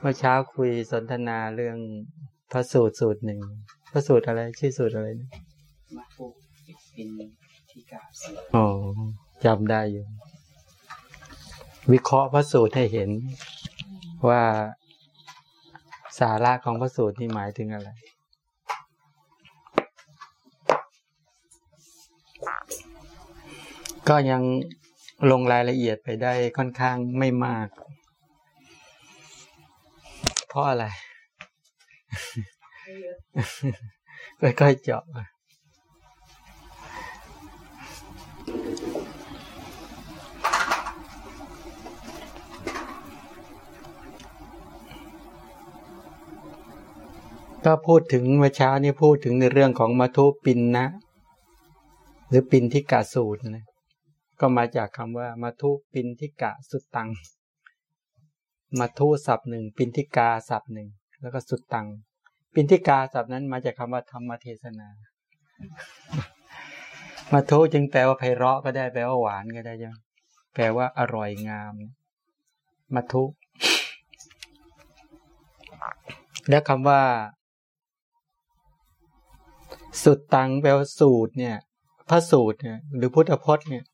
เมื่อเช้าคุยสนทนาเรื่องพระสูตรสูตรหนึ่งพระสูตรอะไรชื่อสูตรอะไรนะมาทุปินทิกาสีอ๋อจำได้อยู่ วิเคราะห์พระสูตรให้เห็นว่าสาระของพระสูตรนี่หมายถึงอะไร ก็ยังลงรายละเอียดไปได้ค่อนข้างไม่มาก เพราะอะไรค่อยๆเจาะก็พูดถึงเมื่อเช้านี้พูดถึงในเรื่องของมาทุปินนะ หรือปินทิกะสูตรนะก็มาจากคำว่ามาทุปินทิกะสุดตัง มาทุศัพท์หนึ่งปินทิกาศัพท์หนึ่งแล้วก็สุดตังปินทิกาศัพท์นั้นมาจากคาว่าธรรมเทศนามาทุจึงแปลว่าไพเราะก็ได้แปลว่าหวานก็ได้ยังแปลว่าอร่อยงามมาทุและคำว่า สุดตังแปลว่าสูตรเนี่ยพระสูตรเนี่ยหรือพุทธพจน์เนี่ย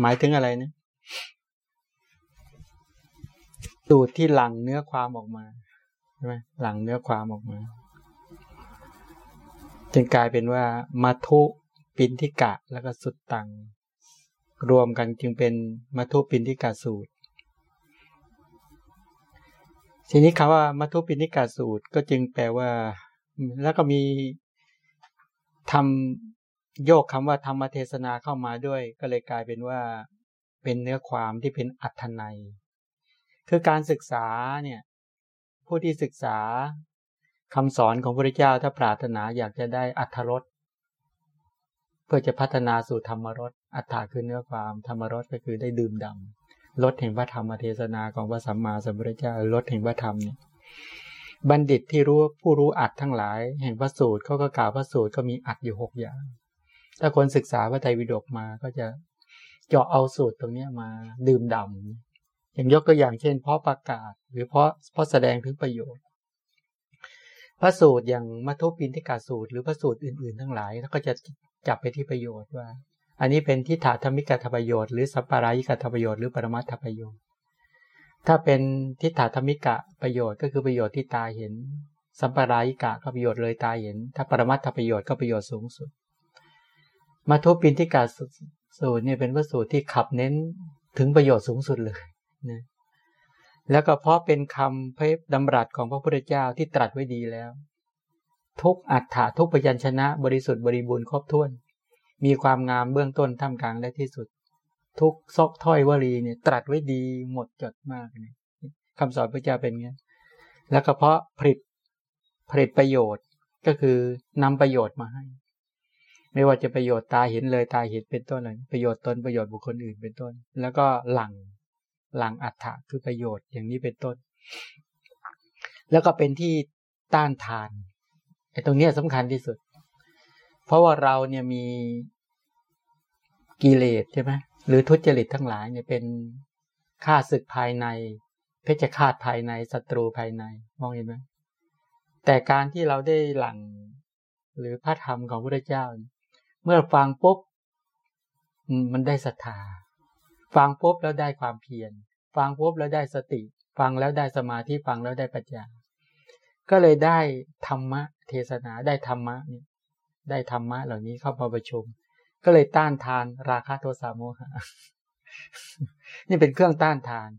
หมายถึงอะไรเนี่ย สูตรที่หลังเนื้อความออกมาใช่ไหมหลังเนื้อความออกมาจึงกลายเป็นว่ามาทุปินทิกะแล้วก็สุดตังรวมกันจึงเป็นมาทุปินทิกะสูตร ทีนี้คำว่ามาทุปินทิกะสูตรก็จึงแปลว่า แล้วก็มีทำโยกคำว่าธรรมเทศนาเข้ามาด้วย ก็เลยกลายเป็นว่าเป็นเนื้อความที่เป็นอัตนัย คือการศึกษาเนี่ยผู้ที่ศึกษาคำสอนของพระเจ้าถ้าปรารถนาอยากจะได้อัธรสเพื่อจะพัฒนาสู่ธรรมรสอัตถาคือเนื้อความธรรมรสก็คือได้ดื่มดำลดแห่งพระธรรมเทศนาของพระสัมมาสัมพุทธเจ้าลดแห่งพระธรรมเนี่ยบัณฑิตที่รู้ผู้รู้อัดทั้งหลาย แห่งพระสูตรเขาก็กล่าวพระสูตรก็มีอัดอยู่หกอย่าง ถ้าคนศึกษาพระไตรปิฎกมาก็จะเจาะเอาสูตรตรงนี้มาดื่มดำ อย่างยกตัวอย่างเช่น เพราะประกาศ หรือเพราะเพราะแสดงถึงประโยชน์ พระสูตรอย่างมัทุปินทิกาสูตร หรือพระสูตรอื่น ๆ ทั้งหลายแล้วก็จะจับไปที่ประโยชน์ว่า อันนี้เป็นทิฏฐธรรมิกาทประโยชน์หรือสัปปารายิกาทประโยชน์หรือปรมัตถประโยชน์ ถ้าเป็นทิฏฐธรรมิกะประโยชน์ก็คือประโยชน์ที่ตาเห็น สัมปรายิกะก็ประโยชน์เลยตาเห็น ถ้าปรมัตถประโยชน์ก็ประโยชน์สูงสุดมาทุปินทิกาสูตรเนี่ยเป็นพระสูตรที่ขับเน้นถึงประโยชน์สูงสุดเลย นะแล้วก็เพราะเป็นคำเพยดำรัสของพระพุทธเจ้าที่ตรัสไว้ดีแล้ว ทุกอัฏฐะทุกพยัญชนะ บริสุทธิ์บริบูรณ์ครบถ้วน มีความงามเบื้องต้นท่ามกลางและที่สุด ทุกซอกถ้อยวลีเนี่ยตรัสไว้ดีหมดจดมากเนี่ยคำสอนพระเจ้าเป็นไงแล้วก็เพราะผลิตผลิตประโยชน์ก็คือนำประโยชน์มาให้ ไม่ว่าจะประโยชน์ตาเห็นเลยตาเห็นเป็นต้นเลยประโยชน์ตนประโยชน์บุคคลอื่นเป็นต้น แล้วก็หลัง หลังอัฏฐะคือประโยชน์อย่างนี้เป็นต้น แล้วก็เป็นที่ต้านทานไอ้ตรงนี้สำคัญที่สุด เพราะว่าเราเนี่ยมีกิเลสใช่ไหมหรือทุจริตทั้งหลายเนี่ยเป็นฆ่าศึกภายใน เพชฌฆาตภายในศัตรูภายใน มองเห็นไหมแต่การที่เราได้หลังหรือพระธรรมของพระเจ้า เมื่อฟังปุ๊บมันได้ศรัทธา ฟังปุ๊บแล้วได้ความเพียรฟังปุ๊บแล้วได้สติ ฟังแล้วได้สมาธิฟังแล้วได้ปัญญา ก็เลยได้ธรรมะ เทศนาได้ธรรมะเนี่ยได้ธรรมะเหล่านี้เข้ามาประชุม ก็เลยต้านทานราคะโทสะโมหะนี่เป็นเครื่องต้านทาน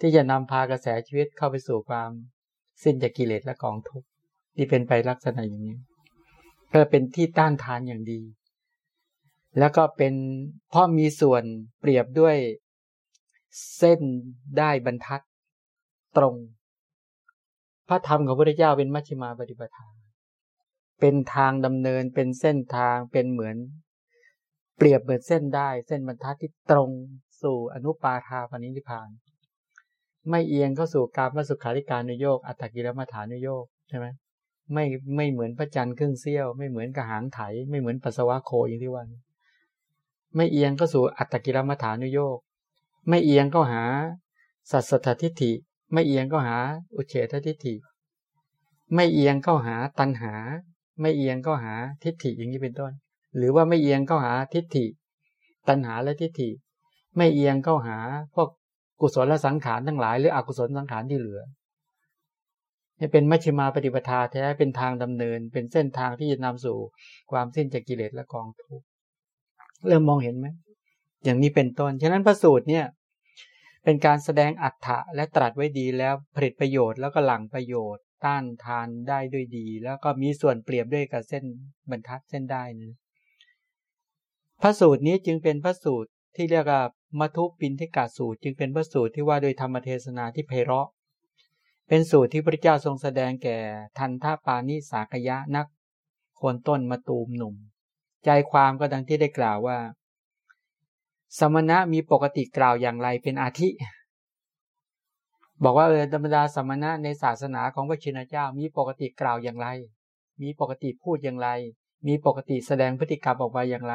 ที่จะนำพากระแสชีวิตเข้าไปสู่ความสิ้นจากกิเลสและกองทุกข์ที่เป็นไปลักษณะอย่างนี้ก็เป็นที่ต้านทานอย่างดี แล้วก็เป็นเพราะมีส่วนเปรียบด้วยเส้นได้บรรทัดตรง พระธรรมของพระเจ้าเป็นมัชฌิมาปฏิปทา เป็นทางดำเนินเป็นเส้นทางเป็นเหมือน เปรียบเหมือนเส้นได้ เส้นบรรทัดที่ตรงสู่อนุปาทาปณิธิพาน ไม่เอียงเข้าสู่การมาสุขาริการนุโยกอัตตกิรมาฐานุโยกใช่ไหมไม่ไม่เหมือนพระจันทร์ครึ่งเสี้ยว ไม่เหมือนกระหางไถ ไม่เหมือนปัสสาวะโคอย่างที่วัน ไม่เอียงก็สู่อัตตกิรมาฐานุโยกไม่เอียงก็หา สัตสถทิฏฐิ ไม่เอียงก็หา อุเฉททิฏฐิ ไม่เอียงเข้าหาตัณหา ไม่เอียงก็หาทิฏฐิอย่างนี้เป็นต้น หรือว่าไม่เอียงเข้าหาทิฏฐิ ตัณหาและทิฏฐิ ไม่เอียงเข้าหาพวกกุศลและสังขารทั้งหลายหรืออกุศลสังขารที่เหลือให้เป็นมัชฌิมาปฏิปทาแท้เป็นทางดำเนิน เป็นเส้นทางที่จะนำสู่ความสิ้นจากกิเลสและกองทุกข์ เริ่มมองเห็นไหมอย่างนี้เป็นต้น ฉะนั้นพระสูตรเนี่ย เป็นการแสดงอัฏฐะและตรัสไว้ดีแล้วผลิตประโยชน์แล้วก็หลังประโยชน์ ต้านทานได้ด้วยดี แล้วก็มีส่วนเปรียบด้วยกับเส้นบรรทัดเส้นได้นะพระสูตรนี้จึงเป็นพระสูตรที่เรียกว่ามัทุปินทิกาสูตร จึงเป็นพระสูตรที่ว่าโดยธรรมเทศนาที่ไพเราะ เป็นสูตรที่พระเจ้าทรงแสดงแก่ทันท่าปานิสากยะนักโคนต้นมาตูมหนุ่ม ใจความก็ดังที่ได้กล่าวว่า สมณะมีปกติกล่าวอย่างไรเป็นอาทิ บอกว่าเออธรรมดาสมณะในศาสนาของพระชินเจ้า มีปกติกล่าวอย่างไร มีปกติพูดอย่างไร มีปกติแสดงพฤติกรรมออกมาอย่างไร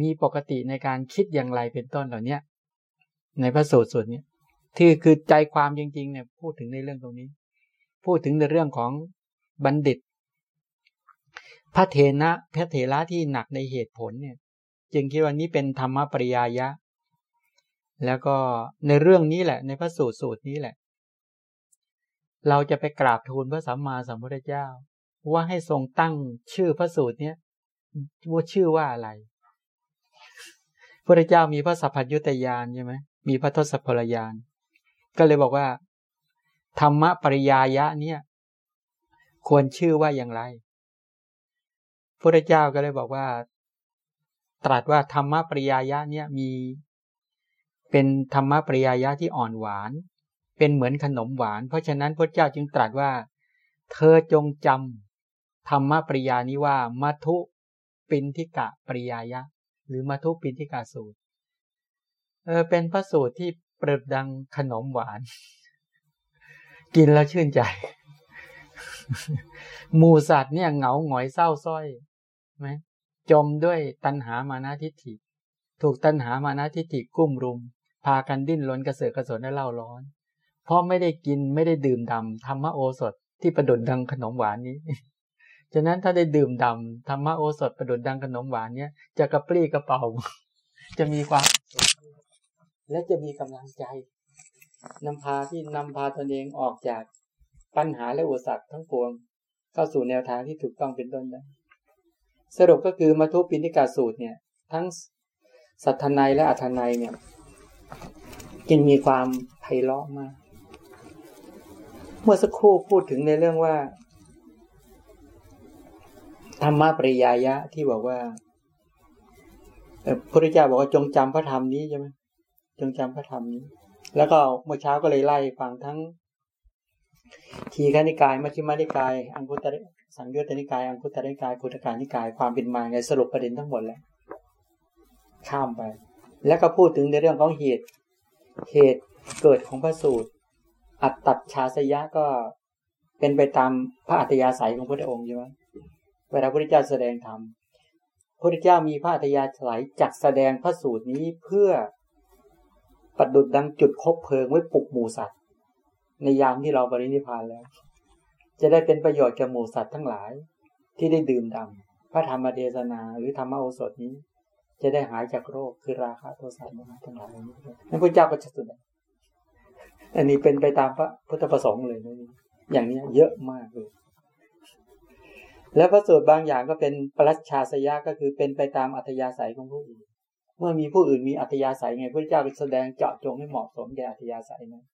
มีปกติในการคิดอย่างไรเป็นต้นเหล่านี้ในพระสูตรส่วนนี้ที่คือใจความจริงๆเนี่ยพูดถึงในเรื่องตรงนี้ พูดถึงในเรื่องของบัณฑิต พระเทนะพระเถระที่หนักในเหตุผลเนี่ย จึงคิดว่านี้เป็นธรรมปริยายะ แล้วก็ในเรื่องนี้แหละ ในพระสูตรสูตรนี้แหละ เราจะไปกราบทูลพระสัมมาสัมพุทธเจ้า ว่าให้ทรงตั้งชื่อพระสูตรเนี้ยว่าชื่อว่าอะไรพระเจ้ามีพระสัพพัญญุตยานใช่ไหมมีพระทศพลยาน ก็เลยบอกว่า ธรรมปริยายะเนี่ย ควรชื่อว่าอย่างไร พระเจ้าก็เลยบอกว่า ตรัสว่าธรรมปริยายะเนี่ยมี เป็นธรรมปริยายะที่อ่อนหวาน เป็นเหมือนขนมหวาน เพราะฉะนั้นพระเจ้าจึงตรัสว่า เธอจงจำธรรมปริยานี้ว่ามัทุปินทิกะปริยายะ หรือมาทุปินทิกาสูตรเออเป็นพระสูตรที่เปรดดังขนมหวาน กินแล้วชื่นใจ หมูสัตว์เนี่ยเหงาหงอยเศร้าส้อยไหมจมด้วยตัณหามานาทิฏฐิ ถูกตัณหามานาทิฏฐิกุ้มรุม พากันดิ้นรนกระเสือกกระสนและเล่าร้อน เพราะไม่ได้กินไม่ได้ดื่มดำธรรมโอสถที่ประดุดดังขนมหวานนี้ฉะนั้นถ้าได้ดื่มดำธรรมโอสถประดุดดังขนมหวานเนี้ยจะกระปรี้กระเป๋า จะมีความ และจะมีกำลังใจนำพาที่นำพาตนเองออกจาก ปัญหาและอุปสรรคทั้งปวง เข้าสู่แนวทางที่ถูกต้องเป็นต้นได้สรุปก็คือมาทุปินิกาสูตรเนี่ย ทั้งสัทนายและอัทนายเนี่ยจึงมีความไพเราะมาก เมื่อสักครู่พูดถึงในเรื่องว่าธรรมะปริยายะที่บอกว่าพระพุทธเจ้าบอกว่าจงจำพระธรรมนี้ใช่ไหมจงจำพระธรรมนี้ แล้วก็เมื่อเช้าก็เลยไล่ฟังทั้ง ทีฆนิกายมัชฌิมานิกาย อังคุตระสังยุตตนิกาย อังคุตระนิกายพุทธการนิกาย ความเป็นมาไงสรุปประเด็นทั้งหมดแล้ว ข้ามไป แล้วก็พูดถึงในเรื่องของเหตุ เหตุเกิดของพระสูตร อัตตัดชาสยะก็เป็นไปตามพระอัตยาศัยของพระองค์ใช่ไหมเวลาพระพุทธเจ้าแสดงธรรมพระพุทธเจ้ามีพระอัตยาศัยจักแสดงพระสูตรนี้เพื่อประดุดดังจุดคบเพลิงไว้ปลุกหมูสัตว์ ในยามที่เราปรินิพานแล้ว จะได้เป็นประโยชน์แก่หมู่สัตว์ทั้งหลาย ที่ได้ดื่มดำพระธรรมเทศนาหรือธรรมโอสถนี้ จะได้หายจากโรคคือราคะโทสะโมหะทั้งหลายนั้นพระเจ้าก็จะสุดอันนี้เป็นไปตามพระพุทธประสงค์เลยนะอย่างนี้เยอะมากเลย และพระสูตรบางอย่างก็เป็นปรัชชาสยะก็คือเป็นไปตามอัธยาศัยของผู้อื่น เมื่อมีผู้อื่นมีอัธยาศัยไงพระเจ้าแสดงเจาะจงให้เหมาะสมแก่อัธยาศัยนั้น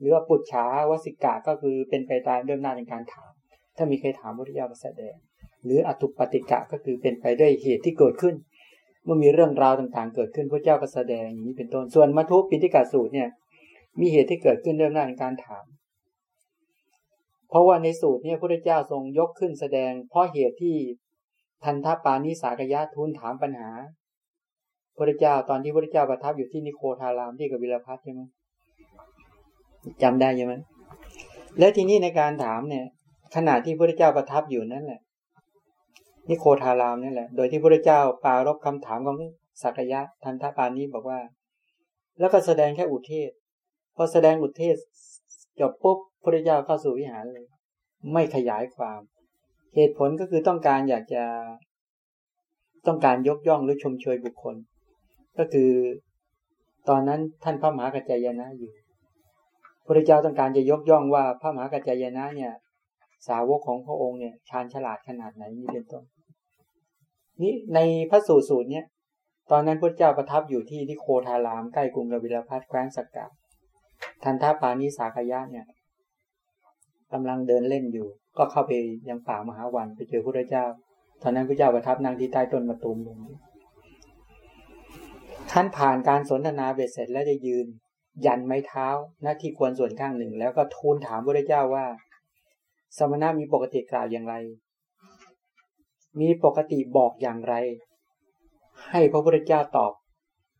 หรือว่าปุจฉาวสิกาก็คือเป็นไปตามเรื่องหน้าในการถาม ถ้ามีใครถามพระเจ้าก็แสดง หรืออตุปฏิกะก็คือเป็นไปด้วยเหตุที่เกิดขึ้น เมื่อมีเรื่องราวต่างๆ เกิดขึ้นพระเจ้าก็แสดงอย่างนี้เป็นต้นส่วนมัทุปิฎกาสูตรเนี่ย มีเหตุที่เกิดขึ้นเรื่องหน้าในการถาม เพราะว่าในสูตรเนี่ยพระเจ้าทรงยกขึ้นแสดง เพราะเหตุที่ทันทปานิสากยะทูลถามปัญหาพระเจ้าตอนที่พระเจ้าประทับอยู่ที่นิโคทารามที่กบิลพัทใช่ไหม จำได้ใช่ไหมแล้วทีนี้ในการถามเนี่ย ขณะที่พระเจ้าประทับอยู่นั่นแหละนิโคทารามนั่แหละ โดยที่พระเจ้าปารบคำถามของสักยะทันทปานิบอกว่า แล้วก็แสดงแค่อุเทศพอแสดงอุเทศจบปุ๊บพระเจ้าเข้าสู่วิหารเลย ไม่ขยายความ เหตุผลก็คือต้องการอยากจะต้องการยกย่องหรือชมเชยบุคคล ก็คือตอนนั้นท่านพระมหากัจจายนะอยู่ พระเจ้าต้องการจะยกย่องว่าพระมหากัจจายนะเนี่ย สาวกของพระองค์เนี่ยชาญฉลาดขนาดไหนนี่เป็นต้นนี่ในพระสูตรสูตรเนี่ยตอนนั้นพระเจ้าประทับอยู่ที่ที่โคทารามใกล้กรุงกบิลพัทแคว้นสักกะทันทาปานิสากยะเนี่ยกำลังเดินเล่นอยู่ ก็เข้าไปยังป่ามหาวันไปเจอพระเจ้า ตอนนั้นพระเจ้าประทับนั่งที่ใต้ต้นมะตูมลงท่านผ่านการสนทนาเบ็ดเสร็จแล้วจะยืน ยันไม้เท้าหน้าที่ควรส่วนข้างหนึ่ง แล้วก็ทูลถามพระเจ้าว่า สมณะมีปกติกล่าวอย่างไร มีปกติบอกอย่างไร ให้พระพุทธเจ้าตอบ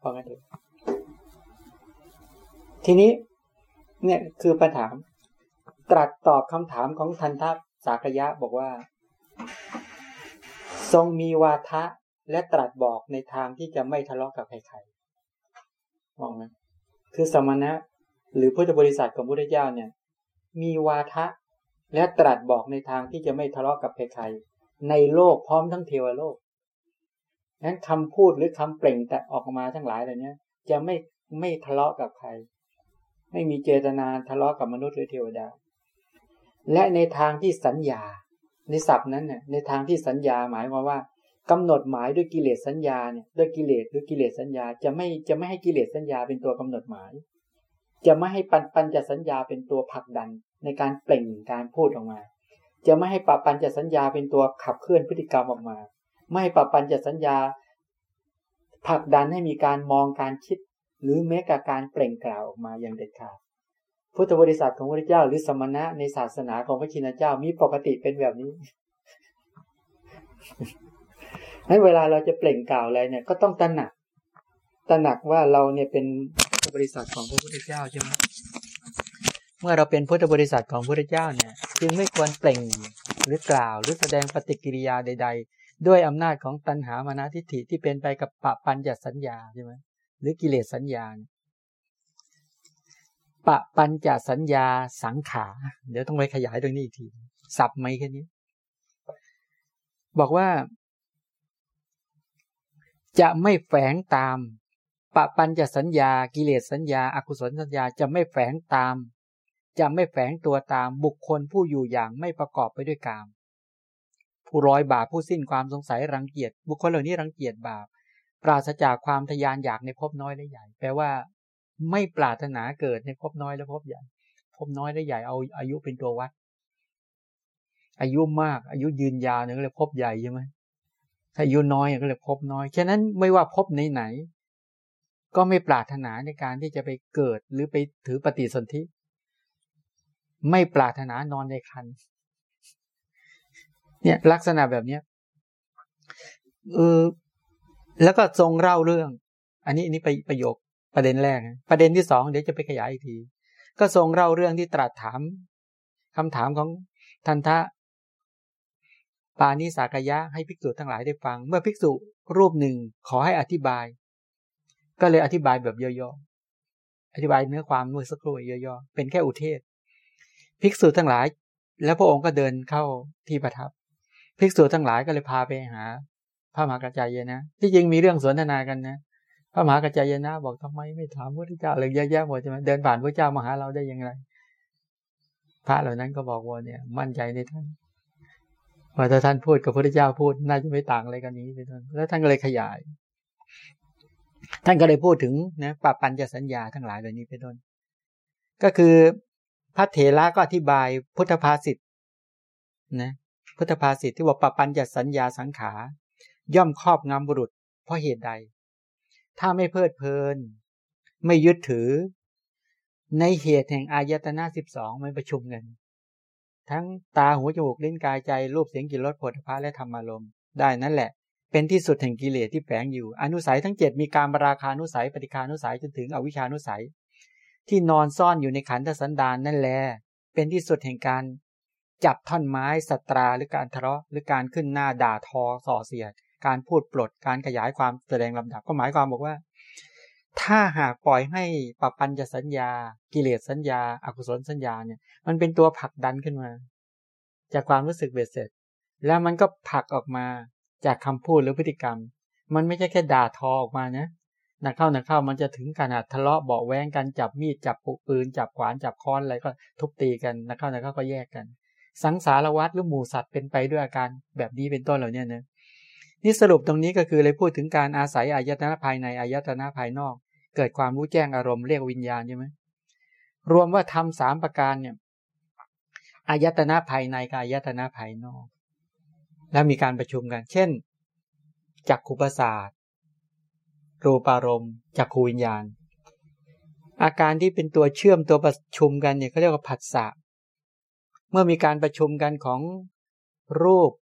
ฟังกันเถอะทีนี้ เนี่ยคือปัญหาตรัสตอบคำถามของทันทัพสากยะบอกว่า ทรงมีวาทะและตรัสบอกในทางที่จะไม่ทะเลาะกับใครๆมองไหม คือสมณะ หรือพุทธบริษัทของพระพุทธเจ้าเนี่ย มีวาทะและตรัสบอกในทางที่จะไม่ทะเลาะกับใครๆในโลกพร้อมทั้งเทวโลกนั้นคำพูดหรือคำเปล่งแต่ออกมาทั้งหลายเหล่านี้จะไม่ไม่ทะเลาะกับใคร ไม่มีเจตนาทะเลาะกับมนุษย์หรือเทวดา และในทางที่สัญญา ในศัพท์นั้นเนี่ยในทางที่สัญญาหมายความว่า กำหนดหมายด้วยกิเลสสัญญาเนี่ยด้วยกิเลสหรือกิเลสสัญญาจะไม่จะไม่ให้กิเลสสัญญาเป็นตัวกำหนดหมาย จะไม่ให้ปัญปัญจสัญญาเป็นตัวผลักดันในการเปล่งการพูดออกมา จะไม่ให้ปปัญจสัญญาเป็นตัวขับเคลื่อนพฤติกรรมออกมา ไม่ให้ปปัญจสัญญาผลักดันให้มีการมองการคิด หรือแม้กับการเปล่งกล่าวออกมาอย่างเด็ดขาดพุทธบริษัทของพระเจ้าหรือสมณะในศาสนาของพระชินเจ้ามีปกติเป็นแบบนี้ ให้เวลาเราจะเปล่งกล่าวอะไรเนี่ยก็ต้องตระหนักตระหนักว่าเราเนี่ยเป็นบริษัทของพระพุทธเจ้าใช่ไหมเมื่อเราเป็นพุทธบริษัทของพระพุทธเจ้าเนี่ยจึงไม่ควรเปล่งหรือกล่าวหรือแสดงปฏิกิริยาใด ๆ ด้วยอำนาจของตัณหามานะทิฏฐิที่เป็นไปกับปะปัญญสัญญาใช่ไหมหรือกิเลสสัญญาปะปัญจสัญญาสังขา เดี๋ยวต้องไปขยายตรงนี้อีกทีสับไหมแค่นี้ บอกว่า จะไม่แฝงตามปะปัญจสัญญา กิเลสสัญญาอากุศลสัญญาจะไม่แฝงตาม จะไม่แฝงตัวตามบุคคลผู้อยู่อย่างไม่ประกอบไปด้วยกาม ผู้ร้อยบาปผู้สิ้นความสงสัยรังเกียจบุคคลเหล่านี้รังเกียจบาป ปราศจากความทยานอยากในภพน้อยและใหญ่ แปลว่า ไม่ปรารถนาเกิดในภพน้อยและภพใหญ่ภพน้อยและใหญ่เอาอายุเป็นตัววัดอายุมากอายุยืนยาวเนี่ยก็เลยภพใหญ่ใช่ไหม ถ้าอายุน้อยก็เลยภพน้อย ฉะนั้นไม่ว่าภพไหนไหนก็ไม่ปรารถนาในการที่จะไปเกิดหรือไปถือปฏิสนธิ ไม่ปรารถนานอนในคันเนี่ยลักษณะแบบเนี้ยเออแล้วก็ทรงเล่าเรื่อง อันนี้อันนี้ไปประโยคประเด็นแรก ประเด็นที่สองเดี๋ยวจะไปขยายอีกที ก็ทรงเล่าเรื่องที่ตรัสถามคำถามของทันทะ ปานิสากยะให้ภิกษุทั้งหลายได้ฟัง เมื่อภิกษุรูปหนึ่งขอให้อธิบาย ก็เลยอธิบายแบบย่อๆอธิบายเนื้อความเมื่อสักครู่ย่อๆเป็นแค่อุเทศ ภิกษุทั้งหลาย แล้วพระองค์ก็เดินเข้าที่ประทับ ภิกษุทั้งหลายก็เลยพาไปหา พระมหากระจายนะที่จริงมีเรื่องสนทนากันนะพระมหากระจายนะบอกทำไมไม่ถามพระเจ้าเลยแย่ๆหมดใช่ไหมเดินผ่านพระเจ้ามาหาเราได้ยังไงพระเหล่านั้นก็บอกว่าเนี่ย มั่นใจในท่าน ว่าถ้าท่านพูดกับพระเจ้าพูดน่าจะไม่ต่างอะไรกันนี้เป็นต้นแล้วท่านก็เลยขยาย ท่านก็เลยพูดถึงนะปปัญจะสัญญาทั้งหลายแบบนี้เป็นต้น ก็คือพระเถระก็อธิบายพุทธภาษิตนะพุทธภาษิตที่ว่าปปัญจะสัญญาสังขา ย่อมครอบงำบุรุษ เพราะเหตุใด ถ้าไม่เพลิดเพลิน ไม่ยึดถือ ในเหตุแห่งอายตนะสิบสองมันประชุมกัน ทั้งตาหูจมูกลิ้นกายใจรูปเสียงกลิ่นรสผลิภัณฑ์และธรรมารมณ์ได้นั่นแหละ เป็นที่สุดแห่งกิเลสที่แฝงอยู่ อนุสัยทั้งเจ็ดมีการบราคานุสัยปฏิคานุสัยจนถึงอวิชานุสัย ที่นอนซ่อนอยู่ในขันธสันดานนั่นแหละเป็นที่สุดแห่งการ จับท่อนไม้สัตราหรือการทะเลาะหรือการขึ้นหน้าด่าทอส่อเสียด การพูดปลดการขยายความแสดงลำดับก็หมายความบอกว่า ถ้าหากปล่อยให้ปปัญจะสัญญา กิเลสสัญญาอากุศลสัญญาเนี่ย มันเป็นตัวผลักดันขึ้นมา จากความรู้สึกเบ็ดเสร็จ แล้วมันก็ผลักออกมาจากคำพูดหรือพฤติกรรม มันไม่ใช่แค่ด่าทอออกมานะนักเข้านักเข้ามันจะถึงขนาดทะเลาะเบาแวงกันจับมีดจับปุกปืน จับขวานจับค้อนอะไรก็ทุบตีกันนักเข้านักเข้าก็แยกกัน สังสารวัฏหรือหมู่สัตว์เป็นไปด้วยอาการแบบนี้เป็นต้นเหล่านี้นะ นี่สรุปตรงนี้ก็คือเลยพูดถึงการอาศัยอายตนะภายในอายตนะภายนอก เกิดความรู้แจ้งอารมณ์เรียกวิญญาณใช่ไหมรวมว่าทำสามประการเนี่ยอายตนะภายในกับอายตนะภายนอก แล้วมีการประชุมกัน เช่นจักขุประสาทรูปารมณ์จักขูวิญญาณ อาการที่เป็นตัวเชื่อมตัวประชุมกันเนี่ยเขาเรียกว่าผัสสะเมื่อมีการประชุมกันของรูป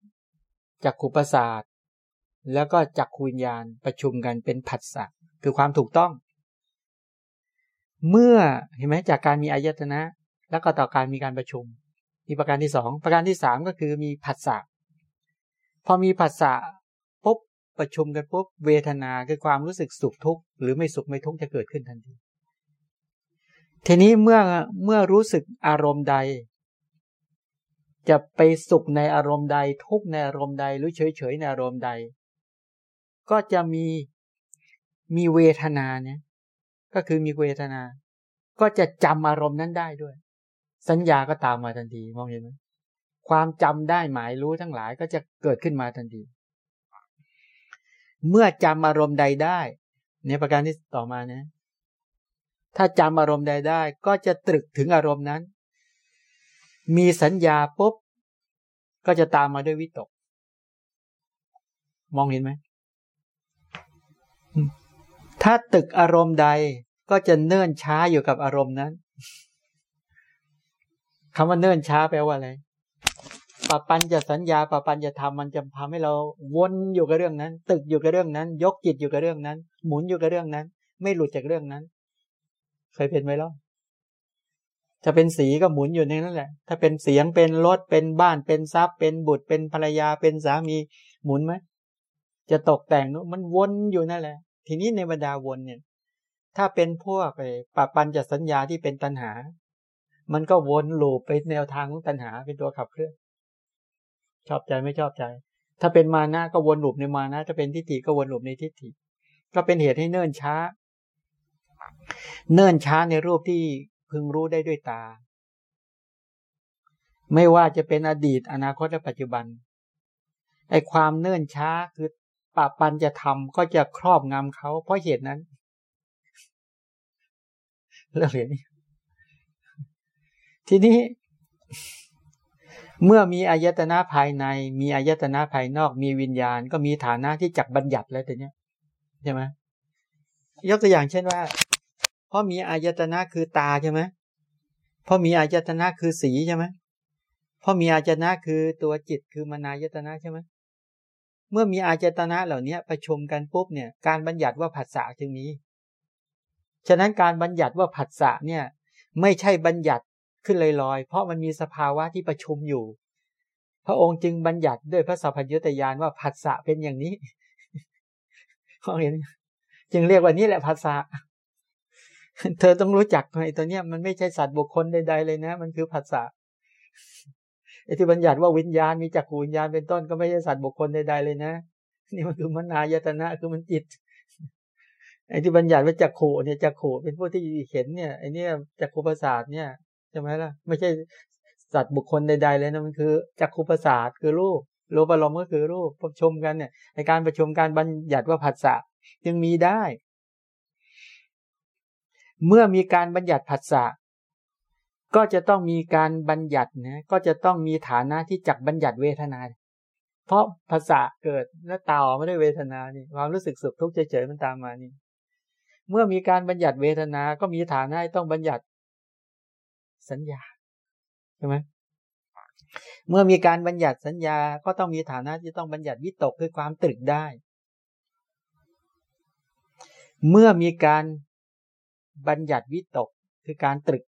จักขุประสาท แล้วก็จักขูวิญญาณประชุมกันเป็นผัสสะคือความถูกต้อง เมื่อเห็นไหมจากการมีอายตนะ แล้วก็ต่อการมีการประชุมมีประการที่สองประการที่สามก็คือมีผัสสะพอมีผัสสะปุ๊บประชุมกันปุ๊บเวทนาคือความรู้สึกสุขทุกข์หรือไม่สุขไม่ทุกข์จะเกิดขึ้นทันที ทีนี้เมื่อเมื่อรู้สึกอารมณ์ใด จะไปสุขในอารมณ์ใด ทุกข์ในอารมณ์ใด หรือเฉยเฉยในอารมณ์ใด ก็จะมีมีเวทนาเนี่ย ก็คือมีเวทนา ก็จะจำอารมณ์นั้นได้ด้วย สัญญาก็ตามมาทันทีมองเห็นไหมความจำได้หมายรู้ทั้งหลายก็จะเกิดขึ้นมาทันที เมื่อจำอารมณ์ใดได้ เนี่ยประการที่ต่อมาเนี่ยถ้าจำอารมณ์ใดได้ ก็จะตรึกถึงอารมณ์นั้น มีสัญญาปุ๊บก็จะตามมาด้วยวิตก มองเห็นไหม ถ้าตึกอารมณ์ใดก็จะเนิ่นช้าอยู่กับอารมณ์นั้นคำว่าเนิ่นช้าแปลว่าอะไรปปัญจะสัญญาปปัญจะทำมันจะทำให้เราวนอยู่กับเรื่องนั้น ตึกอยู่กับเรื่องนั้น ยกจิตอยู่กับเรื่องนั้น หมุนอยู่กับเรื่องนั้น ไม่หลุดจากเรื่องนั้น เคยเป็นไหมล่ะจะเป็นสีก็หมุนอยู่ในนั่นแหละ ถ้าเป็นเสียงเป็นรถเป็นบ้านเป็นทรัพย์ เป็นบุตรเป็นภรรยาเป็นสามีหมุนไหมจะตกแต่งมันวนอยู่นั่นแหละ ทีนี้ในบรรดาวนเนี่ย ถ้าเป็นพวกไปปปัญจะสัญญาที่เป็นตัณหา มันก็วนลูปไปแนวทางของตัณหาเป็นตัวขับเคลื่อน ชอบใจไม่ชอบใจ ถ้าเป็นมานะก็วนหลุบในมานะ ถ้าเป็นทิฏฐิก็วนหลุบในทิฏฐิ ก็เป็นเหตุให้เนิ่นช้า เนิ่นช้าในรูปที่พึงรู้ได้ด้วยตา ไม่ว่าจะเป็นอดีตอนาคตและปัจจุบันไอความเนิ่นช้าคือ ปะปันจะทำก็จะครอบงำเขา เพราะเหตุนั้นเรื่องเหตุนี้ทีนี้ เมื่อมีอายตนะภายใน มีอายตนะภายนอกมีวิญญาณ ก็มีฐานะที่จักบัญญัติแล้วแต่เนี้ยใช่ไหมยกตัวอย่างเช่นว่าพราะมีอายตนะคือตาใช่ไหมเพราะมีอายตนะคือสีใช่ไหมเพราะมีอายตนะคือตัวจิตคือมนายตนะใช่ไหม เมื่อมีอายตนะเหล่านี้ประชุมกันปุ๊บเนี่ยการบัญญัติว่าผัสสะจึงมีฉะนั้นการบัญญัติว่าผัสสะเนี่ยไม่ใช่บัญญัติขึ้นลอยๆ เพราะมันมีสภาวะที่ประชุมอยู่ พระองค์จึงบัญญัติด้วยพระสัพพัญญุตยานว่าผัสสะเป็นอย่างนี้เขาเห็น จึงเรียกว่านี้แหละภาษาเธอต้องรู้จักไอ้ตัวเนี้ยมันไม่ใช่สัตว์บุคคลใดๆเลยนะ มันคือภาษา ไอ้ที่บัญญัติว่าวิญญาณมีจักรวิญญาณเป็นต้นก็ไม่ใช่สัตว์บุคคลใดๆเลยนะ นี่มันคือมนายตนะคือมันจิต ไอ้ที่บัญญัติว่าจักขูเนี่ยจักขูเป็นผู้ที่เห็นเนี่ยไอ้นี่จักขูประสาทเนี่ยใช่ไหมล่ะ ไม่ใช่สัตว์บุคคลใด ๆ เลยนะมันคือจักขุประสาทคือรูปโลปลมก็คือรูปประชุมกันเนี่ยในการประชุมการบัญญัติว่าผัสสะจึงมีได้ เมื่อมีการบัญญัติผัสสะ ก็จะต้องมีการบัญญัตินะก็จะต้องมีฐานะที่จักบัญญัติเวทนา เพราะภาษาเกิดแล้วตาออกไม่ได้เวทนานี่ความรู้สึกสุขทุกข์เฉยๆมันตามมานี่ เมื่อมีการบัญญัติเวทนา ก็มีฐานะต้องบัญญัติสัญญาใช่ไหมเมื่อมีการบัญญัติสัญญาก็ต้องมีฐานะที่ต้องบัญญัติวิตกคือความตรึกได้ เมื่อมีการบัญญัติวิตกคือการตรึก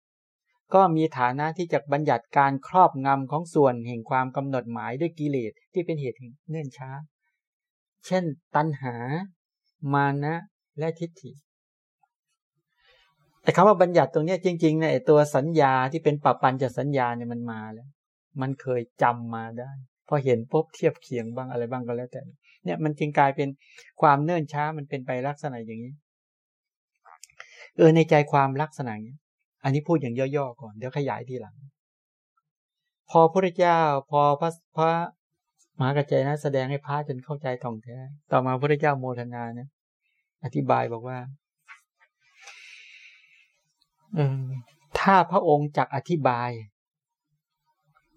ก็มีฐานะที่จะบัญญัติการครอบงำของส่วนแห่งความกำหนดหมายด้วยกิเลสที่เป็นเหตุเนื่นช้า เช่น ตัณหา มานะและทิฏฐิแต่คำว่าบัญญัติตรงนี้จริงๆเนี่ยตัวสัญญาที่เป็นปัปปันจะสัญญาเนี่ยมันมาแล้ว มันเคยจำมาได้พอเห็นปุ๊บเทียบเคียงบ้างอะไรบ้างก็แล้วแต่ เนี่ยมันจึงกลายเป็นความเนื่นช้ามันเป็นไปลักษณะอย่างนี้ เออในใจความลักษณะนี้ อันนี้พูดอย่างย่อๆก่อน เดี๋ยวขยายทีหลัง พอพระเจ้า พอพระพระมหากระจายนะแสดงให้พระจนเข้าใจท่องแท้ ต่อมาพระเจ้าโมทนานะอธิบายบอกว่าอถ้าพระองค์จักอธิบาย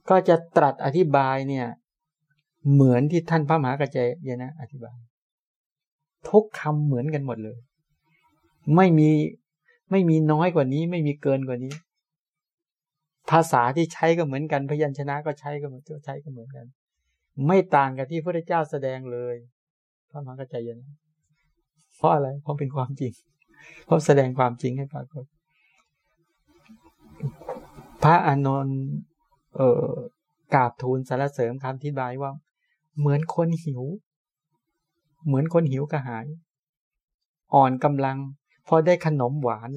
ก็จะตรัสอธิบายเนี่ย เหมือนที่ท่านพระมหากระจายนะ อธิบาย ทุกคำเหมือนกันหมดเลย ไม่มี ไม่มีน้อยกว่านี้ ไม่มีเกินกว่านี้ ภาษาที่ใช้ก็เหมือนกัน พยัญชนะก็ใช้ก็เหมือนใช้ก็เหมือนกัน ไม่ต่างกับที่พระเจ้าแสดงเลยพระมหากระจายนเพราะอะไรเพราะเป็นความจริง เพราะแสดงความจริงให้ปรากฏพระอานนท์เอ่อกราบทูลสารเสริมคำที่บายว่า เหมือนคนหิว เหมือนคนหิวกระหาย อ่อนกำลัง พอได้ขนมหวาน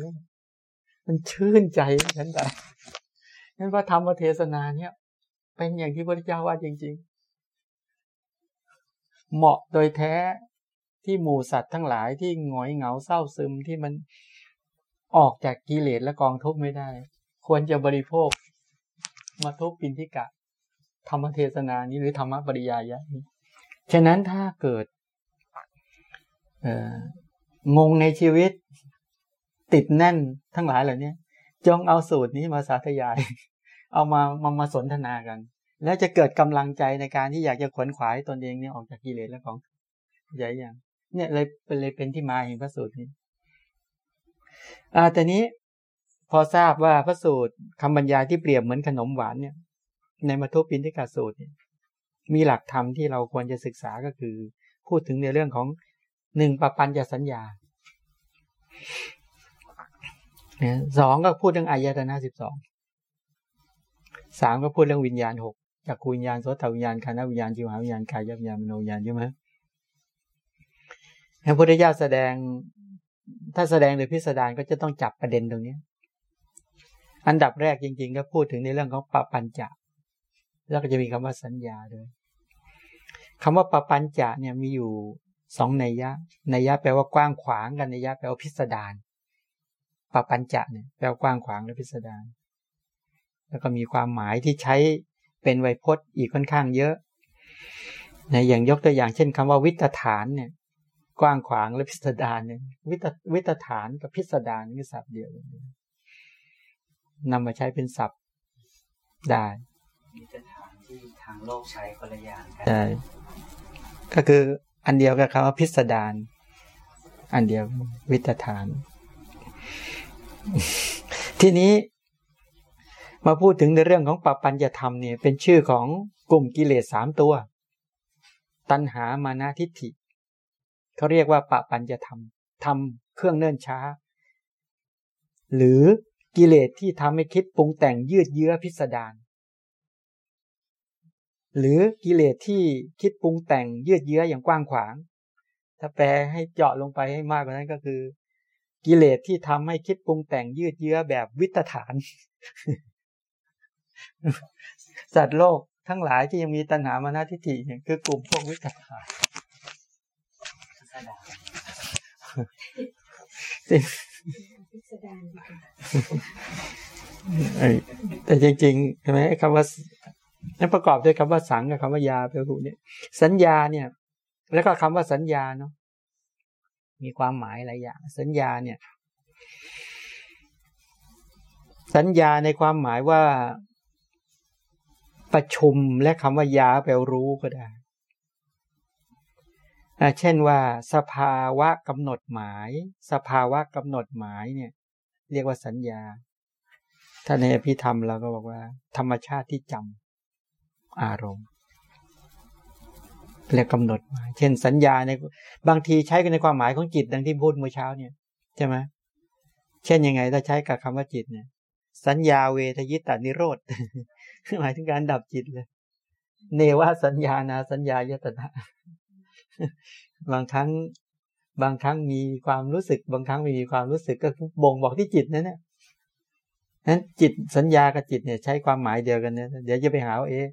มันชื่นใจนั้นแต่นั้นพระธรรมเทศนาเนี่ย เป็นอย่างที่พระเจ้าว่าจริง ๆ เหมาะโดยแท้ที่หมู่สัตว์ทั้งหลายที่หงอยเหงาเศร้าซึมที่มันออกจากกิเลสและกองทุกข์ไม่ได้ ควรจะบริโภค มาทุกปินทิกะ ธรรมเทศนานี้หรือธรรมปริยายะนี้ ฉะนั้นถ้าเกิด งงในชีวิต ติดแน่นทั้งหลายเหล่านี้จงเอาสูตรนี้มาสาธยาย เอามามามาสนทนากัน แล้วจะเกิดกำลังใจในการที่อยากจะขวนขวายตนเองเนี่ยออกจากกิเลสและของใหญ่อย่าง เนี่ยเลยเป็นเลยเป็นที่มาแห่งพระสูตรนี้อ่าแต่นี้พอทราบว่าพระสูตรคำบรรยายที่เปรียบเหมือนขนมหวานเนี่ย ในมัทุปินทิกาสูตรเนี่ยมีหลักธรรมที่เราควรจะศึกษาก็คือ พูดถึงในเรื่องของ หนึ่งปปัญญสัญญาสองก็พูดเรื่องอายตนะสิบสองสามก็พูดเรื่องวิญญาณหกจากวิญญาณโสตวิญญาณคานาวิญญาณจิวหาวิญญาณกายวิญญาณมโนวิญญาณใช่ไหมพระพุทธเจ้าแสดงถ้าแสดงโดยพิสดารก็จะต้องจับประเด็นตรงนี้ อันดับแรกจริง ๆ ก็พูดถึงในเรื่องของปปัญจะแล้วก็จะมีคำว่าสัญญาด้วยคำว่าปปัญจะเนี่ยมีอยู่ สองนัยยะนัยยะแปลว่ากว้างขวางกันนัยยะแปลว่าพิสดารปปัญจะเนี่ยแปลว่ากว้างขวางและพิสดารแล้วก็มีความหมายที่ใช้เป็นไวยพจน์อีกค่อนข้างเยอะในอย่างยกตัวอย่างเช่นคำว่าวิตฐานเนี่ย กว้างขวางและพิสดารเนี่ยวิตวิตฐานกับพิสดารนี่สับเดียวกันนำมาใช้เป็นศัพท์ได้มีสถานที่ทางโลกใช้คนละอย่างใช่ก็คือ อันเดียวกับคำว่าพิสดารอันเดียววิตฐาน ทีนี้มาพูดถึงในเรื่องของปปัญญธรรมเนี่ยเป็นชื่อของกลุ่มกิเลสสามตัว ตัณหามานาทิฏฐิเขาเรียกว่าปปัญญธรรมทำเครื่องเนิ่นช้า หรือกิเลสที่ทำให้คิดปรุงแต่งยืดเยื้อพิสดาร หรือกิเลสที่คิดปรุงแต่งยืดเยื้ออย่างกว้างขวาง ถ้าแปลให้เจาะลงไปให้มากกว่านั้นก็คือ กิเลสที่ทำให้คิดปรุงแต่งยืดเยื้อแบบวิตฐาน สัตว์โลกทั้งหลายที่ยังมีตัณหามานาทิฏฐิเนี่ยคือกลุ่มพวกวิตฐานแต่จริงๆใช่ไหมคำว่า นั้นประกอบด้วยคำว่าสังกับคำว่ายาเป็นรูเนี่ยสัญญาเนี่ย แล้วก็คำว่าสัญญาเนาะมีความหมายหลายอย่าง สัญญาเนี่ย สัญญาในความหมายว่าประชุมและคำว่ายาแปลรู้ก็ได้เช่นว่า สภาวะกำหนดหมาย สภาวะกำหนดหมายเนี่ย เรียกว่าสัญญาถ้าในพิธรรมเราก็บอกว่า ธรรมชาติที่จำ อารมณ์เรียกกำหนดหมายเช่นสัญญาในบางทีใช้กันในความหมายของจิตดังที่พูดเมื่อเช้าเนี่ยใช่ไหมเช่นยังไงถ้าใช้กับคำว่าจิตเนี่ย สัญญาเวทยิตานิโรธหมายถึงการดับจิตเลย เนวสัญญานาสัญญายตนะบางครั้งบางครั้งมีความรู้สึก บางครั้งไม่มีความรู้สึกก็บ่งบอกที่จิตนั่นแหละนั้นจิตสัญญากับจิตเนี่ย ใช้ความหมายเดียวกันเนี่ยเดี๋ยวจะไปหาว่าเอ๊ะ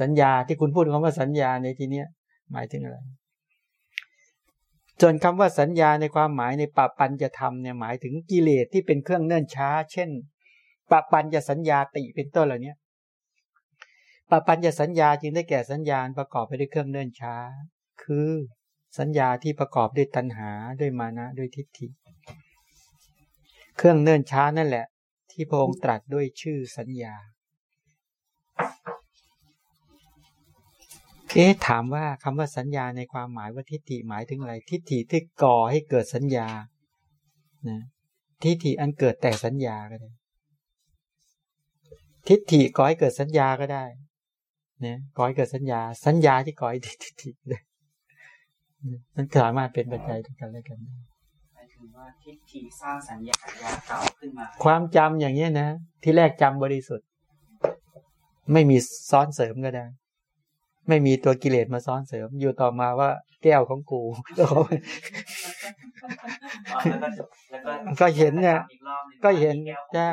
สัญญาที่คุณพูดคำว่าสัญญาในที่เนี้ยหมายถึงอะไรส่วนคำว่าสัญญาในความหมายในปปัญจะทำเนี่ยหมายถึงกิเลสที่เป็นเครื่องเนื่นช้า เช่นปปัญจะสัญญาติเป็นต้นเหล่านี้ปปัญจะสัญญาจึงได้แก่สัญญาประกอบไปด้วยเครื่องเนื่นช้า คือสัญญาที่ประกอบด้วยตัณหาด้วยมานะด้วยทิฏฐิ เครื่องเนื่นช้านั่นแหละ ที่พระองค์ตรัสด้วยชื่อสัญญา เอ๊ะถามว่าคำว่าสัญญาในความหมายว่าทิฏฐิหมายถึงอะไร ทิฏฐิที่ก่อให้เกิดสัญญานะทิฏฐิอันเกิดแต่สัญญาก็ได้ ทิฏฐิก่อให้เกิดสัญญาก็ได้นะก่อให้เกิดสัญญา สัญญาที่ก่อให้ทิฏฐิได้มันสามารถเป็นปัจจัยทุกกันและกันได้หมายถึงว่าทิฏฐิสร้างสัญญาเก่าขึ้นมา ความจำอย่างนี้นะ ที่แรกจำบริสุทธิ์ ไม่มีซ้อนเสริมก็ได้ ไม่มีตัวกิเลสมาซ้อนเสริม อยู่ต่อมาว่าแก้วของกูก็เห็นเนี่ย ก็เห็นจ้า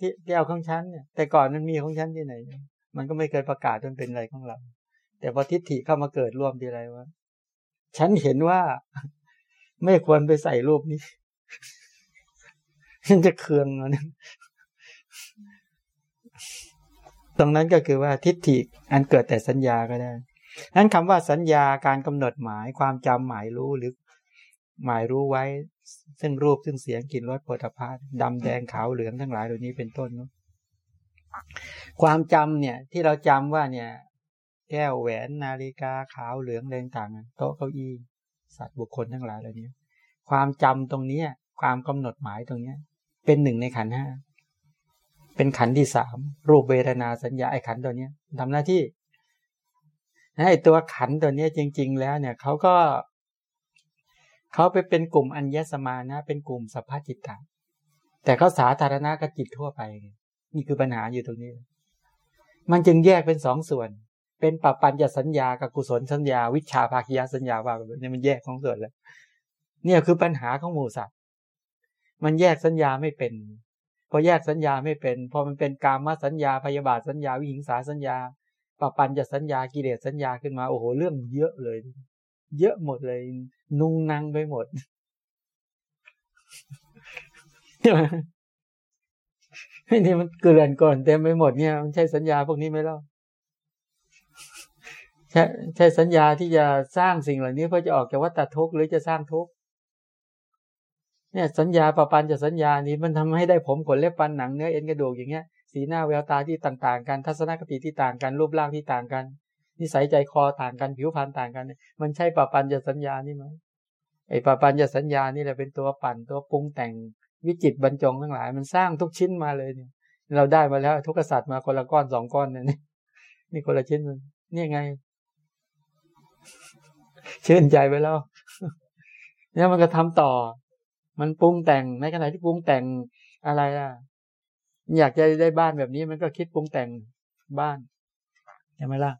ที่แก้วของฉันเนี่ย แต่ก่อนมันมีของฉันที่ไหน มันก็ไม่เคยประกาศจนเป็นอะไรของเรา แต่พอทิฏฐิเข้ามาเกิดร่วมทีไรว่าฉันเห็นว่าไม่ควรไปใส่รูปนี้ฉันจะเคืองนะ ตรงนั้นก็คือว่าทิฏฐิอันเกิดแต่สัญญาก็ได้นั้นคำว่าสัญญาการกำหนดหมายความจำหมายรู้หรือหมายรู้ไว้ ซึ่งรูปซึ่งเสียงกลิ่นรสโผฏฐาดำแดงขาวเหลืองทั้งหลายเหล่านี้เป็นต้นเนาะความจำเนี่ยที่เราจำว่าเนี่ย แก้วแหวนนาฬิกาขาวเหลืองแดงต่างโต๊ะเก้าอี้สัตว์บุคคลทั้งหลายเหล่านี้ ความจำตรงเนี้ย ความกำหนดหมายตรงเนี้ย เป็นหนึ่งในขันห้า เป็นขันที่สามรูปเวทนาสัญญาไอ้ขันตัวเนี้ยทำหน้าที่ไอ้ตัวขันตัวเนี้ยจริง ๆ แล้วเนี่ยเขาก็เขาไปเป็นกลุ่มอัญญสมานะ เป็นกลุ่มสัพพจิตตาแต่เขาสาธารณะกับจิตทั่วไป นี่คือปัญหาอยู่ตรงนี้ มันจึงแยกเป็นสองส่วน เป็นปปัญญสัญญากับกุศลสัญญา วิชาภาคียสัญญาว่าเนี่ยมันแยกของส่วนแล้วเนี่ยคือปัญหาของหมูสัตว์มันแยกสัญญาไม่เป็น พอแยกสัญญาไม่เป็น พอมันเป็นกามสัญญาพยาบาทสัญญาวิหิงสาสัญญาปปัญจะสัญญากิเลสสัญญาขึ้นมาโอ้โหเรื่องเยอะเลย เยอะหมดเลย นุ่งนั่งไปหมดใช่ไหมนี่มันเกลื่อนก่อนเต็มไปหมดเนี่ยมันใช่สัญญาพวกนี้ไหมล่ะใช่ใช่สัญญาที่จะสร้างสิ่งเหล่านี้เพื่อจะออกจากวัฏทุกข์หรือจะสร้างทุกข์ เนี่ยสัญญาปปันจะสัญญานี้มันทำให้ได้ผมขนเล็บฟันหนังเนื้อเอ็นกระดูกอย่างเงี้ยสีหน้าแววตาที่ต่าง ๆ กันทัศนคติที่ต่างกันรูปร่างที่ต่างกัน นิสัยใจคอต่างกันผิวพรรณต่างกัน มันใช่ปปัญจะสัญญานี่ไหมไอ้ปปัญจะสัญญานี่แหละเป็นตัวปั่นตัวปรุงแต่งวิจิตบรรจงทั้งหลาย มันสร้างทุกชิ้นมาเลยเนี่ย เราได้มาแล้วทุกษัตริย์มาคนละก้อนสองก้อนเนี่ยนี่คนละชิ้นมันนี่ไง ชื่นใจไปแล้วเนี่ยมันก็ทำต่อ มันปรุงแต่งในขณะที่ปรุงแต่งอะไรอะ อยากจะได้บ้านแบบนี้มันก็คิดปรุงแต่งบ้านใช่ไหมล่ะ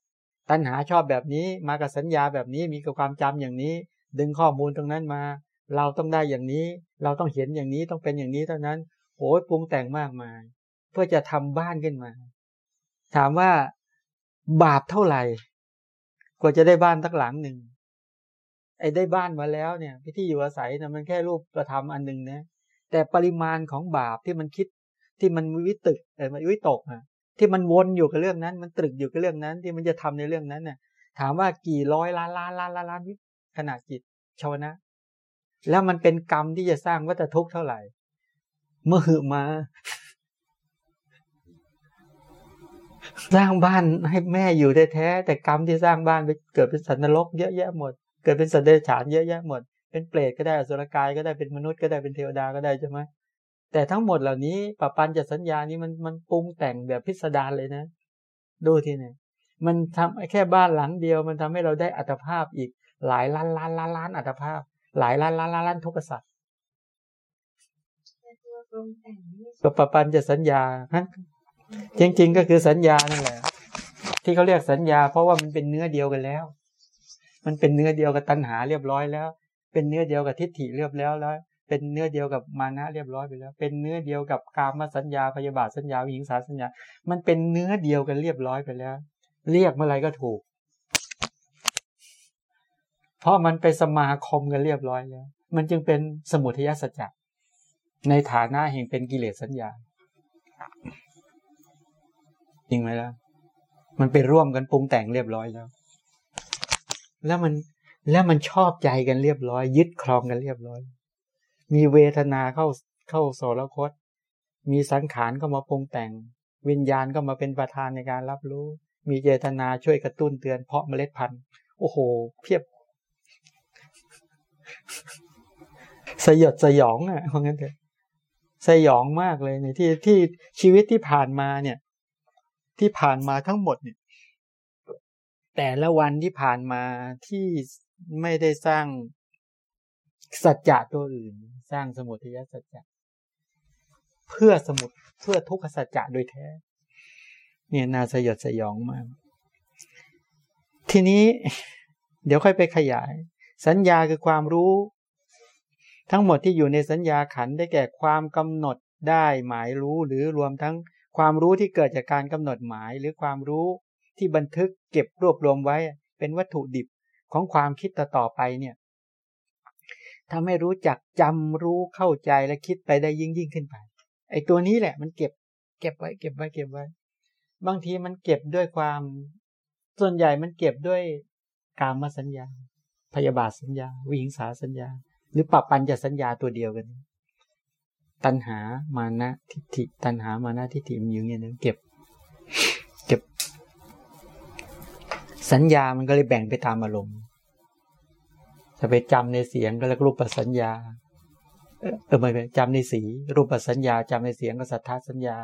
ตัณหาชอบแบบนี้มากับสัญญาแบบนี้มีกับความจำอย่างนี้ ดึงข้อมูลตรงนั้นมา เราต้องได้อย่างนี้ เราต้องเห็นอย่างนี้ต้องเป็นอย่างนี้เท่านั้นโอ้ยปรุงแต่งมากมาย เพื่อจะทำบ้านขึ้นมา ถามว่าบาปเท่าไหร่ กว่าจะได้บ้านทักหลังหนึ่ง ไอ้ได้บ้านมาแล้วเนี่ยที่อยู่อาศัยนะมันแค่รูปกระทำอันหนึ่งนะแต่ปริมาณของบาปที่มันคิดที่มันวิตึกเออมันวิตกอะที่มันวนอยู่กับเรื่องนั้น มันตรึกอยู่กับเรื่องนั้น ที่มันจะทำในเรื่องนั้นเนี่ยถามว่ากี่ร้อยล้านล้านล้านล้านล้านขนาดจิตชาวนะ แล้วมันเป็นกรรมที่จะสร้างวัฏทุกข์เท่าไหร่ เมื่อหืมา สร้างบ้านให้แม่อยู่ได้แท้ แต่กรรมที่สร้างบ้านไปเกิดเป็นสัตว์นรกเยอะแยะหมด เกิดเป็นสัตว์เดรัจฉานเยอะแยะหมด เป็นเปรตก็ได้อสุรกายก็ได้เป็นมนุษย์ก็ได้เป็นเทวดาก็ได้ใช่ไหมแต่ทั้งหมดเหล่านี้ปปันจะสัญญานี้มันมันปรุงแต่งแบบพิสดารเลยนะ ดูทีนี่มันทำแค่บ้านหลังเดียว มันทำให้เราได้อัตภาพอีกหลายล้านล้านล้านล้านอัตภาพ หลายล้านล้านล้านล้านทุกษัตริย์ก็ปปันจะสัญญาฮะจริง ๆ ก็คือสัญญานั่นแหละที่เขาเรียกสัญญา เพราะว่ามันเป็นเนื้อเดียวกันแล้ว มันเป็นเนื้อเดียวกับตัณหาเรียบร้อยแล้ว เป็นเนื้อเดียวกับทิฏฐิเรียบแล้วแล้ว เป็นเนื้อเดียวกับมานะเรียบร้อยไปแล้ว เป็นเนื้อเดียวกับกามสัญญาพยาบาทสัญญาวิหิงสาสัญญา มันเป็นเนื้อเดียวกันเรียบร้อยไปแล้ว เรียกเมื่อไรก็ถูก เพราะมันไปสมาคมกันเรียบร้อยแล้ว มันจึงเป็นสมุทัยสัจจะในฐานะแห่งเป็นกิเลสสัญญาจริงไหมล่ะมันไปร่วมกันปรุงแต่งเรียบร้อยแล้ว แล้วมันแล้วมันชอบใจกันเรียบร้อย ยึดครองกันเรียบร้อย มีเวทนาเข้าเข้าโสรคต มีสังขารก็มาปรุงแต่ง วิญญาณก็มาเป็นประธานในการรับรู้ มีเจตนาช่วยกระตุ้นเตือนเพาะเมล็ดพันธุ์ โอ้โห เพียบ สยดสยองอะเพราะงั้นเถอะสยองมากเลยในที่ที่ชีวิตที่ผ่านมาเนี่ย ที่ผ่านมาทั้งหมดเนี่ย แต่ละวันที่ผ่านมาที่ไม่ได้สร้างสัจจะตัวอื่น สร้างสมุทัยสัจจะเพื่อสมุดเพื่อทุกขสัจจะโดยแท้ เนี่ยน่าสยดสยองมาก ทีนี้เดี๋ยวค่อยไปขยาย สัญญาคือความรู้ ทั้งหมดที่อยู่ในสัญญาขันได้แก่ความกำหนดได้หมายรู้หรือรวมทั้งความรู้ที่เกิดจากการกำหนดหมายหรือความรู้ ที่บันทึกเก็บรวบรวมไว้ เป็นวัตถุดิบของความคิดต่อไปเนี่ยทำให้รู้จักจำรู้เข้าใจและคิดไปได้ยิ่งยิ่งขึ้นไป ไอ้ตัวนี้แหละ มันเก็บ เก็บไว้ เก็บไว้เก็บไว้ บางทีมันเก็บด้วยความ ส่วนใหญ่มันเก็บด้วยกามสัญญา พยาบาทสัญญา วิหิงสาสัญญา หรือปรับปัญจะสัญญาตัวเดียวกัน ตัณหามานะทิฏฐิ ตัณหามานะทิฏฐิมันอยู่อย่างนี้เก็บ เก็บ สัญญามันก็เลยแบ่งไปตามอารมณ์ จะไปจำในเสียงก็เรียกรูปสัญญา เออไม่ไปจำในสี รูปสัญญาจำในเสียงก็สัทธาสัญญา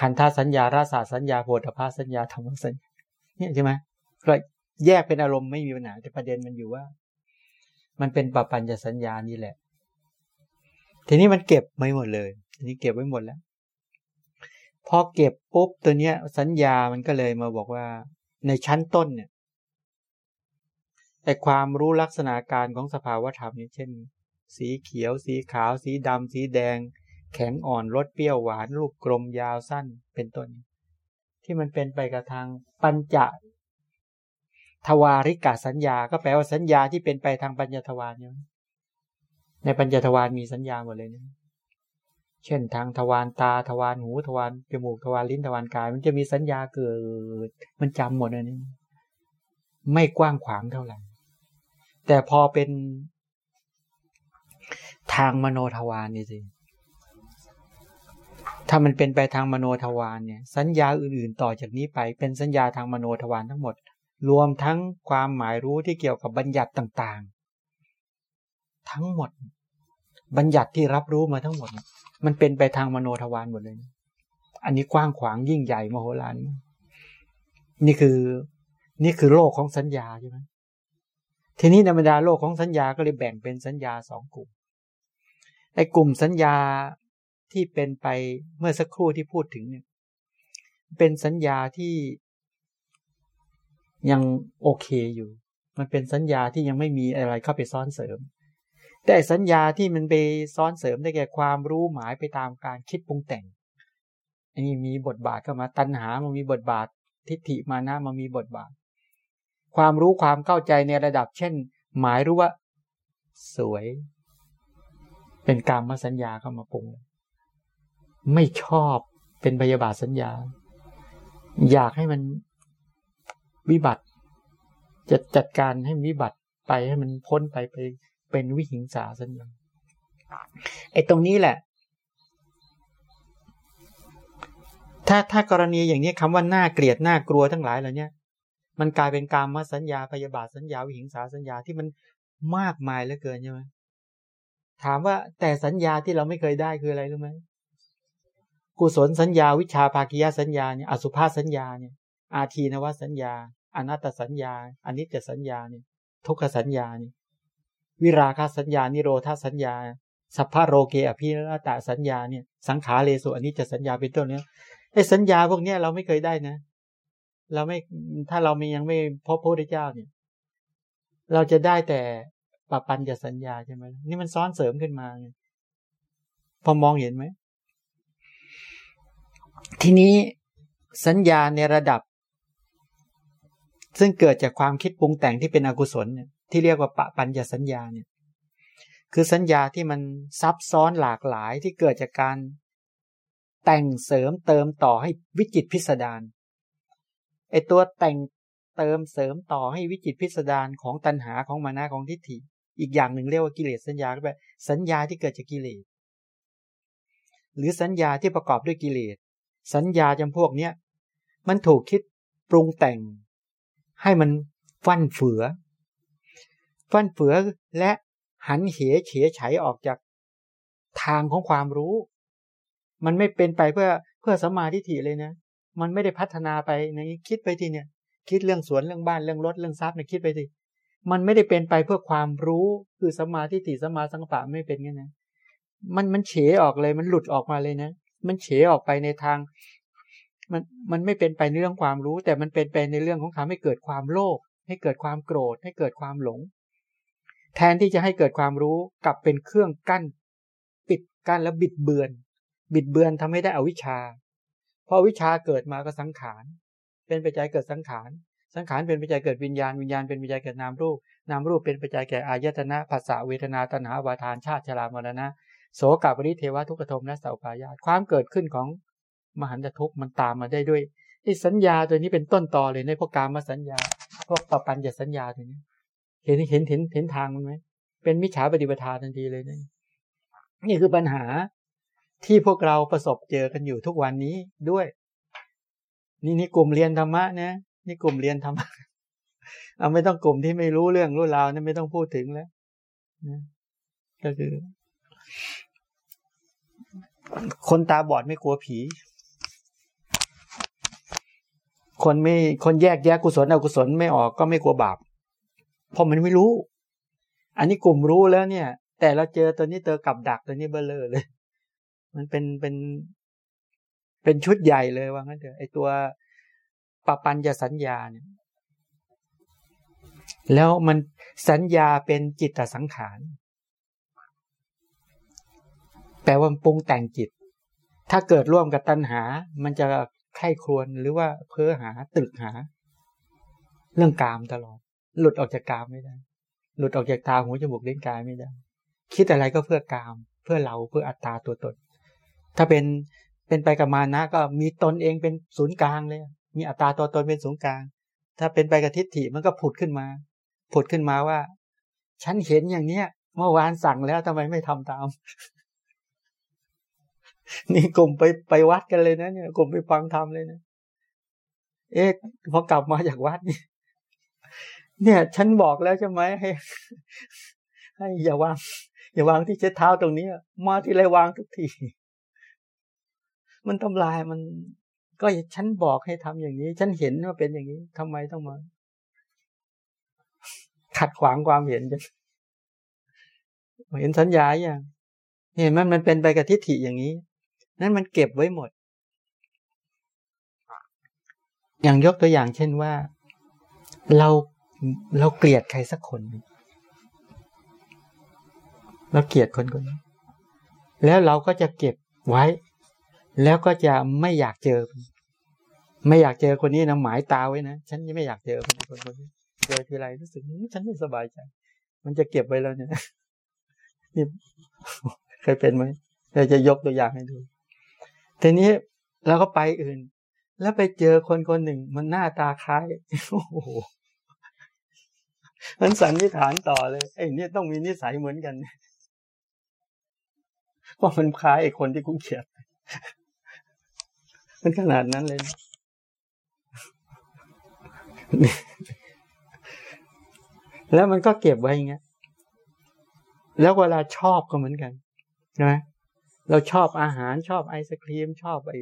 ขันธาสัญญาราศาสัญญาโพธพาสัญญาธรรมสัญญาเนี่ยใช่ไหมก็แยกเป็นอารมณ์ไม่มีปัญหาแต่ประเด็นมันอยู่ว่า มันเป็นปปัญญสัญญานี่แหละ ทีนี้มันเก็บไม่หมดเลยทีนี้เก็บไว้หมดแล้วพอเก็บปุ๊บตัวเนี้ย สัญญามันก็เลยมาบอกว่า ในชั้นต้นเนี่ยแต่ความรู้ลักษณะการของสภาวธรรมนี้เช่น สีเขียว สีขาว สีดำสีแดง แข็งอ่อนรสเปรี้ยวหวานลูกกลมยาวสั้นเป็นต้น ที่มันเป็นไปกับทางปัญจทวาริกาสัญญา ก็แปลว่าสัญญาที่เป็นไปทางปัญญทวารเนี่ยในปัญญทวารมีสัญญาหมดเลยนะ เช่นทางทวารตาทวารหูทวารจมูกทวารลิ้นทวารกาย มันจะมีสัญญาเกิด มันจำหมดเลยนี่ไม่กว้างขวางเท่าไหร่ แต่พอเป็นทางมโนทวารนี่สิถ้ามันเป็นไปทางมโนทวารเนี่ย สัญญาอื่นๆต่อจากนี้ไป เป็นสัญญาทางมโนทวารทั้งหมด รวมทั้งความหมายรู้ที่เกี่ยวกับบัญญัติต่าง ๆ ทั้งหมด บัญญัติที่รับรู้มาทั้งหมด มันเป็นไปทางมโนทวารหมดเลย อันนี้กว้างขวางยิ่งใหญ่มโหฬารนี่คือ นี่คือโลกของสัญญาใช่ไหมทีนี้ในบรรดาโลกของสัญญาก็เลยแบ่งเป็นสัญญาสองกลุ่มไอ้กลุ่มสัญญาที่เป็นไปเมื่อสักครู่ที่พูดถึงเนี่ย เป็นสัญญาที่ยังโอเคอยู่ มันเป็นสัญญาที่ยังไม่มีอะไรเข้าไปซ้อนเสริม แต่สัญญาที่มันไปซ้อนเสริมได้แก่ความรู้หมายไปตามการคิดปรุงแต่งอันนี้มีบทบาทเข้ามาตัณหามันมีบทบาท ทิฏฐิมานะมันมีบทบาท ความรู้ความเข้าใจในระดับ เช่น หมายรู้ว่า สวย เป็นกรรมสัญญาเข้ามาปรุง ไม่ชอบเป็นพยาบาทสัญญา อยากให้มันวิบัติจะจัดการให้วิบัติไปให้มันพ้นไปไป เป็นวิหิงสาสัญญาไอ้ตรงนี้แหละ ถ้าถ้ากรณีอย่างนี้คำว่าน่าเกลียดน่ากลัวทั้งหลายเหล่านี้มันกลายเป็นการมาสัญญาพยาบาทสัญญาวิหิงสาสัญญาที่มันมากมายเหลือเกินใช่ไหมถามว่าแต่สัญญาที่เราไม่เคยได้คืออะไรรู้ไหมกุศลสัญญาวิชาภากิยสัญญาเนี่ยอสุภาสัญญาเนี่ยอาทีนวสัญญาอนัตตสัญญาอนิจจสัญญาเนี่ยทุกขสัญญาเนี่ย วิราคสัญญา นิโรธาสัญญา สัพพะโรเกอภิรตาสัญญาเนี่ย สังขารเลสุอันิจจสัญญาเป็นต้นเนี่ยไอ้สัญญาพวกเนี้ยเราไม่เคยได้นะ เราไม่ถ้าเรามียังไม่พบพระพุทธเจ้าเนี่ย เราจะได้แต่ปปัญจะสัญญาใช่ไหมนี่มันซ้อนเสริมขึ้นมาไงพอมองเห็นไหม ทีนี้สัญญาในระดับ ซึ่งเกิดจากความคิดปรุงแต่งที่เป็นอกุศลเนี่ย ที่เรียกว่าปะปัญญสัญญาเนี่ยคือสัญญาที่มันซับซ้อนหลากหลายที่เกิดจากการแต่งเสริมเติมต่อให้วิจิตพิสดารไอตัวแต่งเติมเสริมต่อให้วิจิตพิสดารของตัณหาของมานะของทิฏฐิ อีกอย่างหนึ่งเรียกว่ากิเลสสัญญาก็แปลสัญญาที่เกิดจากกิเลสหรือสัญญาที่ประกอบด้วยกิเลสสัญญาจำพวกเนี้ยมันถูกคิดปรุงแต่ง ให้มันฟั่นเฟือ ฟั่นเฟือและหันเหเฉยไฉออกจากทางของความรู้ มันไม่เป็นไปเพื่อเพื่อสมาธิฐิเลยนะ มันไม่ได้พัฒนาไปในคิดไปทีเนี่ย คิดเรื่องสวนเรื่องบ้านเรื่องรถเรื่องทรัพย์เนี่ยคิดไปสิมันไม่ได้เป็นไปเพื่อความรู้คือสมาธิติสมาสังปะไม่เป็นงั้นนะมันมันเฉออกเลย มันหลุดออกมาเลยนะ มันเฉออกไปในทาง มันมันไม่เป็นไปในเรื่องความรู้ แต่มันเป็นไปในเรื่องของทำให้เกิดความโลภให้เกิดความโกรธ ให้เกิดความหลง แทนที่จะให้เกิดความรู้กลับเป็นเครื่องกั้น ปิดกั้นแล้วบิดเบือน บิดเบือนทำให้ได้อวิชชาพอวิชาเกิดมาก็สังขาร เป็นปัจจัยเกิดสังขารสังขารเป็นปัจจัยเกิดวิญญาณวิญญาณเป็นปัจจัยเกิดนามรูปนามรูปเป็นปัจจัยแก่อายตนะภาษาเวทนาตัณหาวาทานชาติชรามรณะโสกาปริเทวทุกขโทมและเสาปายาตความเกิดขึ้นของมหันตทุกข์มันตามมาได้ด้วยไอ้สัญญาตัวนี้เป็นต้นตอเลยในพวกกามาสัญญา พวกปปัญญสัญญาตัวนี้ เห็นเห็นเห็นเห็นทางมันไหมเป็นมิจฉาปฏิปทาทันทีเลยนี่นี่คือปัญหาที่พวกเราประสบเจอกันอยู่ทุกวันนี้ด้วย นี่นี่กลุ่มเรียนธรรมะนะนี่กลุ่มเรียนธรรมะเอาไม่ต้องกลุ่มที่ไม่รู้เรื่องรู้ราวนี่ไม่ต้องพูดถึงแล้วนะก็คือ คนตาบอดไม่กลัวผี คนไม่คนแยกแยกกุศลอกุศลไม่ออกก็ไม่กลัวบาป เพราะมันไม่รู้ อันนี้กลุ่มรู้แล้วเนี่ย แต่เราเจอตัวนี้เจอกับดักตัวนี้เบลอเลย มันเป็นเป็นเป็นชุดใหญ่เลยว่างั้นเถอะไอตัวปปัญญสัญญาเนี่ย แล้วมันสัญญาเป็นจิตสังขาร แปลว่าปรุงแต่งจิต ถ้าเกิดร่วมกับตัณหา มันจะไข้ครวนหรือว่าเพ้อหาตึกหา เรื่องกามตลอด หลุดออกจากกามไม่ได้ หลุดออกจากตาหูจมูกเล่นกายไม่ได้ คิดอะไรก็เพื่อกาม เพื่อเราเพื่ออัตตาตัวตน ถ้าเป็นเป็นไปกับมานะก็มีตนเองเป็นศูนย์กลางเลย มีอัตราตัวตนเป็นศูนย์กลาง ถ้าเป็นไปกับทิฏฐิมันก็ผุดขึ้นมา ผุดขึ้นมาว่า ฉันเห็นอย่างเนี้ย เมื่อวานสั่งแล้วทำไมไม่ทำตาม นี่กลุ่มไปไปวัดกันเลยนะเนี่ย กลุ่มไปฟังธรรมเลยนะ เอ๊ะพอกลับมาจากวัดนี่ เนี่ย ฉันบอกแล้วใช่ไหมให้ ให้อย่าวาง อย่าวางที่เช็ดเท้าตรงนี้มาที่ไรวางทุกที มันทำลายมัน ก็ฉันบอกให้ทำอย่างนี้ ฉันเห็นว่าเป็นอย่างนี้ทำไมต้องมาขัดขวางความเห็นจะเห็นสัญญาอย่างเห็นไหมมันเป็นไปกับทิฏฐิอย่างนี้ นั้นมันเก็บไว้หมด อย่างยกตัวอย่างเช่นว่า เรา เราเกลียดใครสักคนเราเกลียดคนคนนี้แล้วเราก็จะเก็บไว้ แล้วก็จะไม่อยากเจอ ไม่อยากเจอคนนี้นะหมายตาไว้นะฉันยังไม่อยากเจอคนคนคนนี้เจอทีไรรู้สึกฉันไม่สบายใจ มันจะเก็บไว้แล้วเนี่ยนี่เคยเป็นไหมเราจะยกตัวอย่างให้ดูทีนี้เราก็ไปอื่น แล้วไปเจอคนคนหนึ่ง มันหน้าตาคล้ายโอ้โห มันสันนิษฐานต่อเลยไอ้นี่ต้องมีนิสัยเหมือนกันเพราะมันคล้ายไอ้คนที่กูเขียดมันขนาดนั้นเลย แล้วมันก็เก็บไว้อย่างเงี้ย แล้วเวลาชอบก็เหมือนกันใช่ไหมเราชอบอาหารชอบไอศครีม ชอบไอ้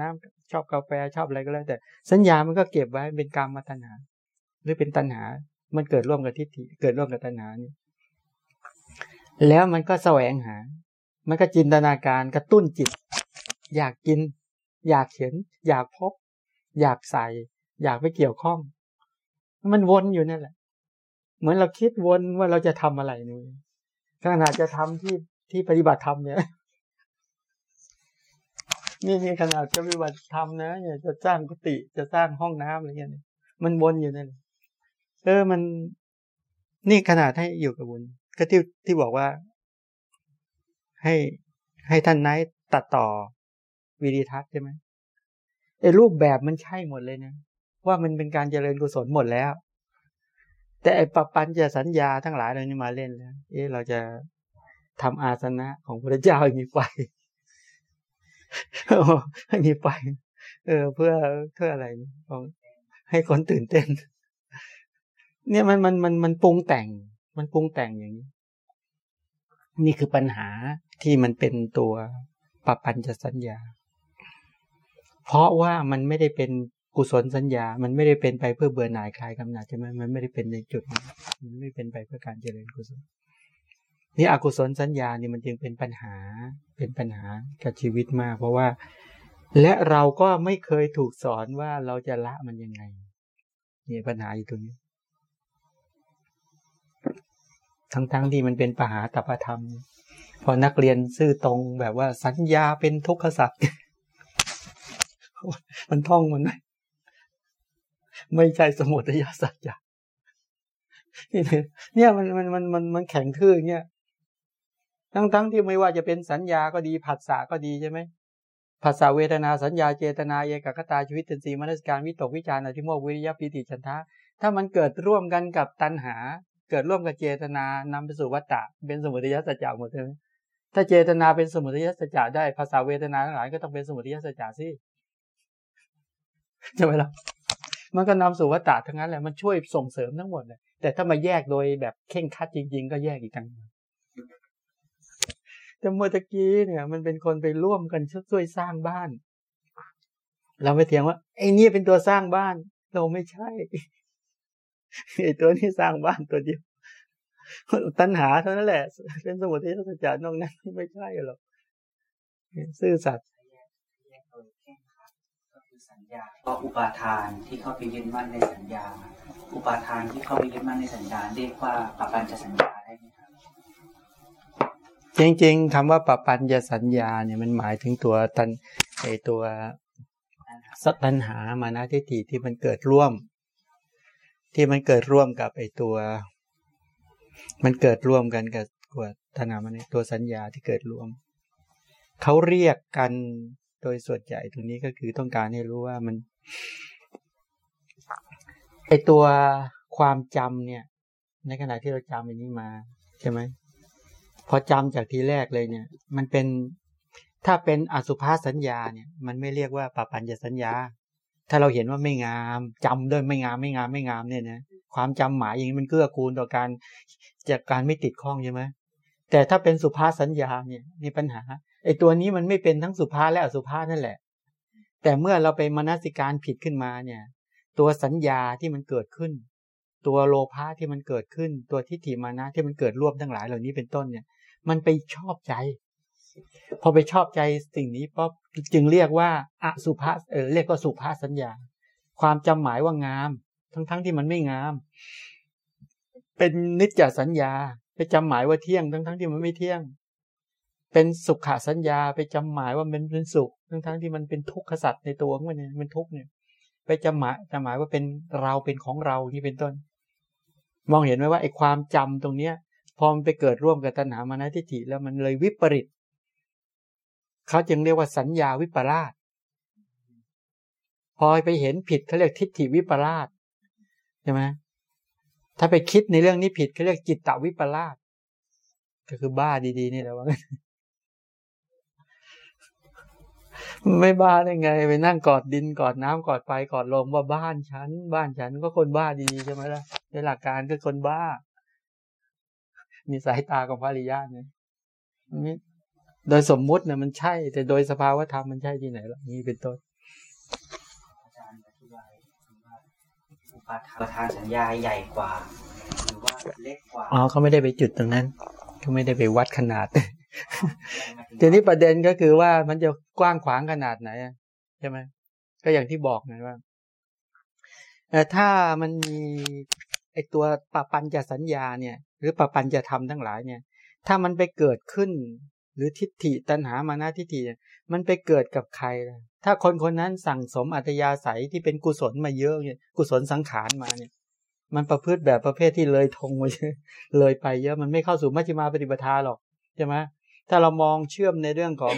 น้ำชอบกาแฟชอบอะไรก็แล้ว แต่ สัญญามันก็เก็บไว้เป็นกรรมมาตัณหา หรือเป็นตัณหา มันเกิดร่วมกับทิฏฐิเกิดร่วมกับตัณหานี่แล้วมันก็แสวงหา มันก็จินตนาการกระตุ้นจิต อยากกิน อยากเห็น อยากพบ อยากใส่ อยากไปเกี่ยวข้อง มันวนอยู่นั่นแหละ เหมือนเราคิดวนว่าเราจะทำอะไรนี่ขนาดจะทำที่ที่ปฏิบัติธรรมเนี่ยนี่นี่ขนาดจะปฏิบัติธรรมนะเนี่ยจะสร้างกุฏิจะสร้างห้องน้ำอะไรเงี้ยมันวนอยู่นั่น เออมันนี่ขนาดให้อยู่กับบุญ ก็ที่ที่บอกว่า ให้ให้ท่านไนท์ตัดต่อวิดีทัศน์ใช่ไหมไอ้รูปแบบมันใช่หมดเลยนะว่ามันเป็นการเจริญกุศลหมดแล้ว แต่ไอ้ปปัญจะสัญญาทั้งหลายเรานี่มาเล่นแล้ว เอ๊ะเราจะทำอาสนะของพระเจ้าให้มีไฟให้มีไฟเออ เพื่อเพื่ออะไรให้คนตื่นเต้น เนี่ยมันมันมันมันปรุงแต่ง มันปรุงแต่งอย่างนี้ นี่คือปัญหาที่มันเป็นตัวปปัญจสัญญา เพราะว่ามันไม่ได้เป็นกุศลสัญญา มันไม่ได้เป็นไปเพื่อเบื่อหน่ายคลายกำหนัดใช่ไหมมันไม่ได้เป็นในจุดนี้มันไม่เป็นไปเพื่อการเจริญกุศลนี่อกุศลสัญญานี่มันจึงเป็นปัญหาเป็นปัญหากับชีวิตมาก เพราะว่า และเราก็ไม่เคยถูกสอนว่าเราจะละมันยังไงนี่ปัญหาอยู่ตรงนี้ ทั้งๆทที่มันเป็นปหาตปธรรม พอนักเรียนซื่อตรงแบบว่าสัญญาเป็นทุกขสัตว์มันท่องมันไหมไม่ใช่สมุทัยสัจจะเนี่ยมันมันมันมันมันแข็งทื่อเนี่ยทั้งทั้งที่ไม่ว่าจะเป็นสัญญาก็ดีผัสสะก็ดีใช่ไหมภาษาเวทนาสัญญาเจตนาเอกคตาชีวิตตินสีมนสการวิตกวิจารณ์อธิโมกวิริยปิติฉันทะถ้ามันเกิดร่วมกันกับตัณหา เกิดร่วมกับเจตนานำไปสู่วัตตะเป็นสมุทัยสัจจะหมดเลยถ้าเจตนาเป็นสมุทัยสัจจะได้ภาษาเวทนาทั้งหลายก็ต้องเป็นสมุทัยสัจจะสิใช่ไหมล่ะมันก็นำสู่วัตตะทั้งนั้นแหละมันช่วยส่งเสริมทั้งหมดเลยแต่ถ้ามาแยกโดยแบบเข่งคัดจริง ๆ ก็แยกอีกทั้งแต่เมื่อตะกี้เนี่ย มันเป็นคนไปร่วมกันช่วยสร้างบ้าน เราไปเถียงว่าไอ้นี่เป็นตัวสร้างบ้าน เราไม่ใช่ ไอ้ตัวนี้สร้างบ้านตัวเดียวตัณหาเท่านั้นแหละ เป็นสมุทัยสัจจะนอกนั้นไม่ใช่หรอกซื่อสัตย์สัญญาก็อุปาทานที่เข้าไปยึดมั่นในสัญญา อุปาทานที่เข้าไปยึดมั่นในสัญญาเรียกว่าปปัญจะสัญญาได้ไหมครับจริงๆคำว่าปปัญจะสัญญาเนี่ยมันหมายถึงตัวตันไอตัวสัตัญหามานะทิฏฐิที่มันเกิดร่วม ที่มันเกิดร่วมกับไอตัว มันเกิดร่วมกันกับตัวธนามันตัวสัญญาที่เกิดร่วม เขาเรียกกันโดยส่วนใหญ่ตรงนี้ก็คือต้องการให้รู้ว่ามันไอตัวความจำเนี่ย ในขณะที่เราจำอันนี้มา ใช่ไหมพอจำจากทีแรกเลยเนี่ย มันเป็นถ้าเป็นอสุภาสัญญาเนี่ย มันไม่เรียกว่าปปัญญสัญญา ถ้าเราเห็นว่าไม่งามจำด้วยไม่งามไม่งามไม่งามเนี่ยนะความจำหมายอย่างนี้มันเกื้อกูลต่อการจากการไม่ติดข้องใช่ไหมแต่ถ้าเป็นสุภาษสัญญาเนี่ยมีปัญหาไอ้ตัวนี้มันไม่เป็นทั้งสุภาษและอสุภาษนั่นแหละ แต่เมื่อเราไปมนสิการผิดขึ้นมาเนี่ย ตัวสัญญาที่มันเกิดขึ้น ตัวโลภะที่มันเกิดขึ้น ตัวทิฏฐิมานะที่มันเกิดร่วมทั้งหลายเหล่านี้เป็นต้นเนี่ย มันไปชอบใจ พอไปชอบใจสิ่งนี้ป๊บ จึงเรียกว่าอสุภาเออเรียกว่าสุภาสัญญา ความจำหมายว่างาม ทั้งๆทที่มันไม่งาม เป็นนิจจสัญญา ไปจำหมายว่าเที่ยง ทั้งๆทที่มันไม่เที่ยง เป็นสุขสัญญา ไปจำหมายว่ามันเป็นสุข ทั้งทั้งที่มันเป็นทุกขสัตว์ในตัวของมันเนี่ยมันทุกเนี่ย ไปจำหมายจำหมายว่าเป็นเราเป็นของเราที่เป็นต้น มองเห็นไหมว่าไอ้ความจำตรงเนี้ยพอมันไปเกิดร่วมกับตัณหามานะทิฏฐิแล้วมันเลยวิปริต เขาจึงเรียกว่าสัญญาวิปลาสพอไปเห็นผิดเขาเรียกทิฏฐิวิปลาสใช่ไหมถ้าไปคิดในเรื่องนี้ผิดเขาเรียกจิตตวิปลาสก็คือบ้าดีๆนี่แหละว่าไม่บ้าได้ไง ไปนั่งกอดดินกอดน้ำกอดไฟกอดลมว่าบ้านฉัน บ้านฉันก็คนบ้าดีใช่ไหมล่ะในหลักการก็คนบ้า มีสายตาของพระริยะเนี่ย โดยสมมุติเนี่ยมันใช่ แต่โดยสภาวธรรมมันใช่ที่ไหนล่ะนี่เป็นต้นอาจารย์อธิบายว่าอุปทานสัญญาใหญ่กว่าหรือว่าเล็กกว่าอ๋อเขาไม่ได้ไปจุดตรงนั้นเขาไม่ได้ไปวัดขนาดทีนี้ประเด็นก็คือว่ามันจะกว้างขวางขนาดไหนใช่ไหมก็อย่างที่บอกไงว่าถ้ามันมีไอตัวปปัญจะสัญญาเนี่ย หรือปปัญจะธรรมทั้งหลายเนี่ย ถ้ามันไปเกิดขึ้น หรือทิฏฐิตัณหามานาทิฏฐิมันไปเกิดกับใครล่ะถ้าคนคนนั้นสั่งสมอัตยาศัยที่เป็นกุศลมาเยอะเนี่ยกุศลสังขารมาเนี่ย มันประพฤติแบบประเภทที่เลยทงไปเลยไปเยอะมันไม่เข้าสู่มัชฌิมาปฏิปทาหรอกใช่ไหมถ้าเรามองเชื่อมในเรื่องของ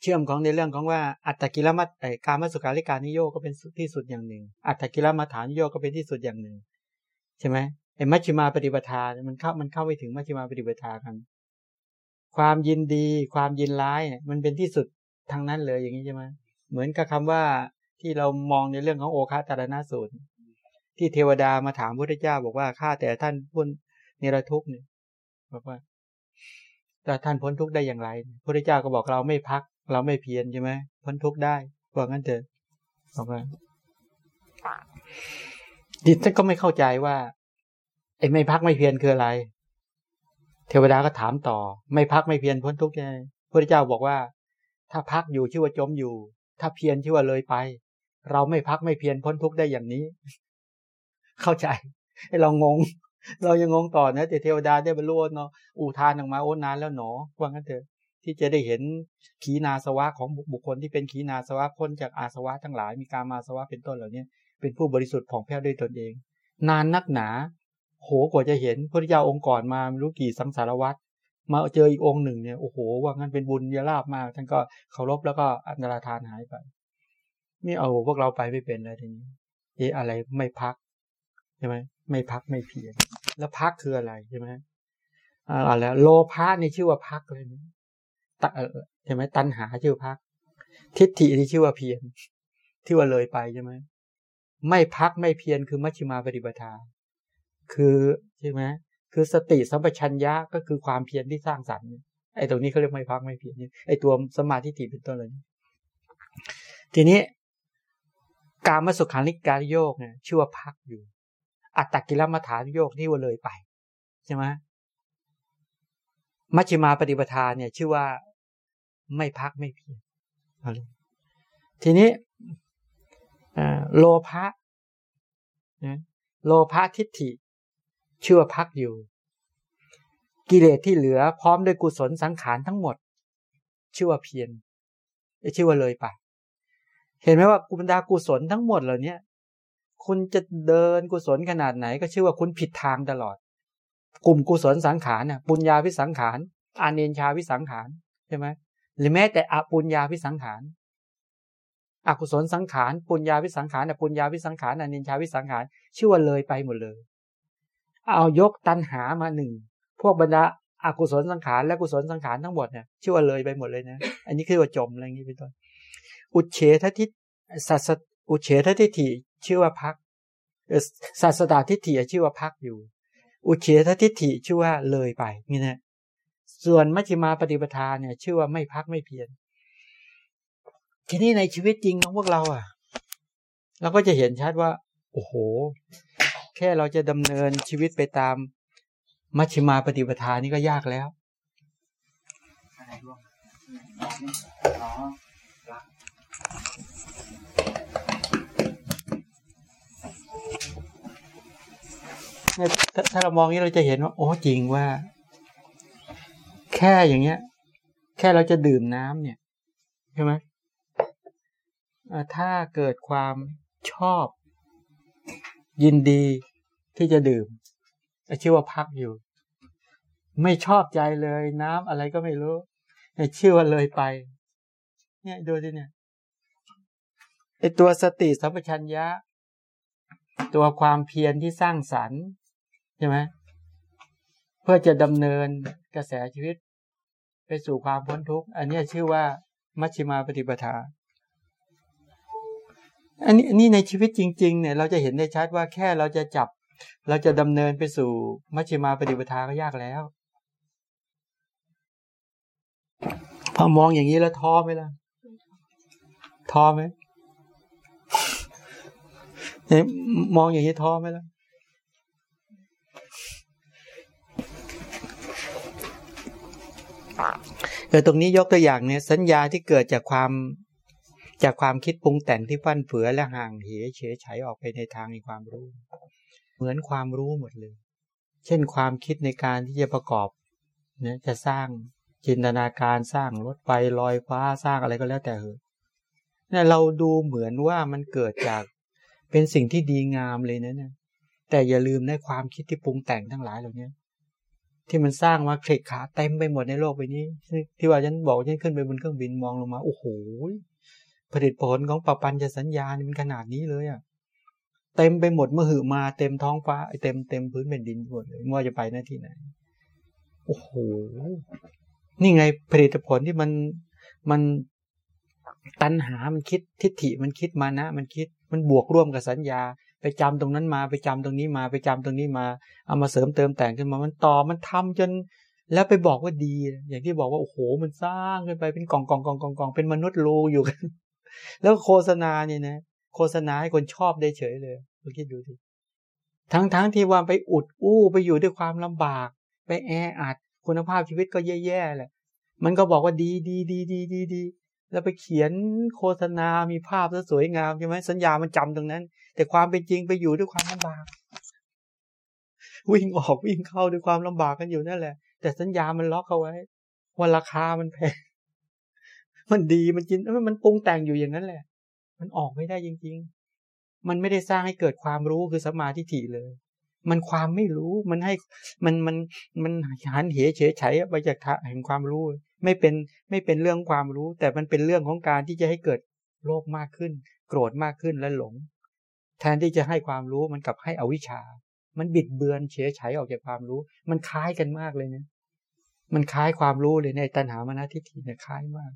เชื่อมของในเรื่องของว่าอัตตกิลมัตไอการมัสุขาริการนิโยก็เป็นที่สุดอย่างหนึ่ง อัตตกิลมัฐานนิโยก็เป็นที่สุดอย่างหนึ่ง ใช่ไหม ไอมัชฌิมาปฏิปทามันเข้ามันเข้าไปถึงมัชฌิมาปฏิปทากัน ความยินดี ความยินร้ายมันเป็นที่สุดทางนั้นเลยอย่างนี้ใช่ไหมเหมือนกับคำว่าที่เรามองในเรื่องของโอคาตารณสูตร ที่เทวดามาถามพระเจ้า บอกว่าข้าแต่ท่านพ้นเนรทุกข์เนี่ยบอกว่าแต่ท่านพ้นทุกข์ได้อย่างไรพระเจ้าก็บอกเราไม่พัก เราไม่เพียรใช่ไหมพ้นทุกข์ได้บอกงั้นเถอะบอกว่าดิท่านก็ไม่เข้าใจว่าไอ้ไม่พักไม่เพียรคืออะไร เทวดาก็ถามต่อ ไม่พักไม่เพียรพ้นทุกข์ไงพระเจ้าบอกว่า ถ้าพักอยู่ชื่อว่าจมอยู่ ถ้าเพียรชื่อว่าเลยไป เราไม่พักไม่เพียรพ้นทุกข์ได้อย่างนี้ เข้าใจให้เรางง เรายังงงต่อนะแต่เทวดาได้บรรลุเนาะอุทานออกมาโอ้นานแล้วหนอว่างั้นเถอะที่จะได้เห็นขีนาสวะของบุคคลที่เป็นขีนาสวะพ้นจากอาสวะทั้งหลายมีการมาสวะเป็นต้นเหล่านี้เป็นผู้บริสุทธิ์ผ่องแผ้วด้วยตนเอง นานนักหนา โหกว่าจะเห็นพระเจ้าองค์ก่อนมาไม่รู้กี่สังสารวัตรมาเจออีกองค์หนึ่งเนี่ยโอ้โหว่างั้นเป็นบุญยาลาบมาก ท่านก็เคารพแล้วก็อันตรธานหายไปนี่เอาพวกเราไปไม่เป็นเลยทีนี้เอออะไรไม่พักใช่ไหมไม่พักไม่เพียรแล้วพักคืออะไรใช่ไหมอ่าแล้วโลภะนี่ชื่อว่าพักเลยตัใช่ไหมตัณหาชื่อพัก ทิฏฐิที่ชื่อว่าเพียรที่ว่าเลยไปใช่ไหมไม่พักไม่เพียรคือมัชฌิมาปฏิปทา คือใช่ไหมคือสติสัมปชัญญะก็คือความเพียรที่สร้างสรรค์ไอ้ตรงนี้เขาเรียกไม่พักไม่เพียรไอ้ตัวสมาธิิเป็นต้นเลยทีนี้การมาสุขานิการโยกเนี่ยชื่อว่าพักอยู่ อัตตกิลมัฐานโยกที่ว่าเลยไปใช่ไหมมัชฌิมาปฏิปทาเนี่ย ชื่อว่าไม่พักไม่เพียรทีนี้โลภะโลภะทิฏฐิ ชื่อว่าพักอยู่ กิเลสที่เหลือพร้อมด้วยกุศลสังขารทั้งหมด ชื่อว่าเพียรชื่อว่าเลยไป เห็นไหมว่ากุบรรดากุศลทั้งหมดเหล่านี้คุณจะเดินกุศลขนาดไหน ก็ชื่อว่าคุณผิดทางตลอด กลุ่มกุศลสังขารน่ะปุญญาวิสังขารอาเนนชาวิสังขารใช่ไหมหรือแม้แต่อปุญญาวิสังขารอกุศลสังขารปุญญาวิสังขารอปุญญาวิสังขารอาเนนชาวิสังขารชื่อว่าเลยไปหมดเลย เอายกตันหามาหนึ่งพวกบรรดาอากุศลสังขารและกุศลสังขารทั้งหมดเนี่ยชื่อว่าเลยไปหมดเลยนะ อันนี้คือว่าจมอะไรอย่างนี้เป็นต้นอุเฉททิสัสอุเฉททิฏฐิชื่อว่าพักสัสตาทิฏฐิชื่อว่าพักอยู่ อุเฉททิฏฐิชื่อว่าเลยไปนี่นะส่วนมัชฌิมาปฏิปทาเนี่ย ชื่อว่าไม่พักไม่เพียรทีนี้ในชีวิตจริงของพวกเราอะ เราก็จะเห็นชัดว่า โอ้โห แค่เราจะดำเนินชีวิตไปตาม มัชฌิมาปฏิปทานี่ก็ยากแล้วถ้าเรามองนี้เราจะเห็นว่า โอ้จริงว่า แค่อย่างเงี้ย แค่เราจะดื่มน้ำเนี่ย ใช่ไหมถ้าเกิดความชอบ ยินดีที่จะดื่มชื่อว่าพักอยู่ ไม่ชอบใจเลยน้ำอะไรก็ไม่รู้ชื่อว่าเลยไป เนี่ยดูสิเนี่ยไอตัวสติสัมปชัญญะ ตัวความเพียรที่สร้างสรรค์ใช่ไหมเพื่อจะดำเนินกระแสชีวิต ไปสู่ความพ้นทุกข์ อันนี้ชื่อว่ามัชฌิมาปฏิปทา อันนี้อันนี้ในชีวิตจริง ๆ เนี่ยเราจะเห็นได้ชัดว่าแค่เราจะจับ เราจะดำเนินไปสู่มัชฌิมาปฏิปทาก็ยากแล้วพอมองอย่างนี้แล้วท้อไหมล่ะท้อไหมมองอย่างนี้ท้อไหมล่ะเออตรงนี้ยกตัวอย่างเนี่ยสัญญาที่เกิดจากความ จากความคิดปรุงแต่งที่ฟั่นเฟือและห่างเหเฉยฉออกไปในทางในความรู้ เหมือนความรู้หมดเลย เช่นความคิดในการที่จะประกอบเนี่ยจะสร้างจินตนาการสร้างรถไฟลอยฟ้าสร้างอะไรก็แล้วแต่เหอะเนี่ยเราดูเหมือนว่ามันเกิดจากเป็นสิ่งที่ดีงามเลยนะเนี่ยแต่อย่าลืมในความคิดที่ปรุงแต่งทั้งหลายเหล่านี้ที่มันสร้างมาเคลกขาเต็มไปหมดในโลกใบนี้ ที่ว่าฉันบอกฉันขึ้นไปบนเครื่องบินมองลงมาโอ้โห ผลิตผลของปปัญจะสัญญานี่มันขนาดนี้เลยอะเต็มไปหมดเมื่อหือมาเต็มท้องฟ้าเต็มเต็มพื้นแผ่นดินหมดเลยว่าจะไปหน้าที่ไหนโอ้โหนี่ไงผลิตผลที่มันมันตัณหา มันคิดทิฏฐิมันคิดมานะ มันคิดมันบวกร่วมกับสัญญา ไปจำตรงนั้นมาไปจำตรงนี้มาไปจำตรงนี้มา เอามาเสริมเติมแต่งขึ้นมามันต่อมันทำจน แล้วไปบอกว่าดี อย่างที่บอกว่าโอ้โห มันสร้างขึ้นไปเป็นกล่องกองกองกองกองเป็นมนุษย์รูอยู่กัน แล้วโฆษณาเนี่ยนะ โฆษณาให้คนชอบได้เฉยเลยลองคิดดูดิทั้งทั้งที่ว่าไปอุดอู้ไปอยู่ด้วยความลำบาก ไปแออัดคุณภาพชีวิตก็แย่ๆแหละ มันก็บอกว่าดีดีดีดีดีดีแล้วไปเขียนโฆษณา มีภาพสวยงามใช่ไหมสัญญามันจำตรงนั้น แต่ความเป็นจริงไปอยู่ด้วยความลำบาก วิ่งออกวิ่งเข้าด้วยความลำบากกันอยู่นั่นแหละ แต่สัญญามันล็อกเอาไว้ว่าราคามันแพง มันดีมันจินมันปรุงแต่งอยู่อย่างนั้นแหละ มันออกไม่ได้จริง ๆ มันไม่ได้สร้างให้เกิดความรู้คือสมาธิฐิเลย มันความไม่รู้มันให้มันมันมันหันเหเฉยเฉยไปจากแห่งความรู้ ไม่เป็นไม่เป็นเรื่องความรู้ แต่มันเป็นเรื่องของการที่จะให้เกิดโลภมากขึ้น โกรธมากขึ้นและหลง แทนที่จะให้ความรู้มันกลับให้อวิชชา มันบิดเบือนเฉยฉออกจากความรู้ มันคล้ายกันมากเลยเนี่ยมันคล้ายความรู้เลยในตัณหามนาทิฏฐิเนี่ยคล้ายมาก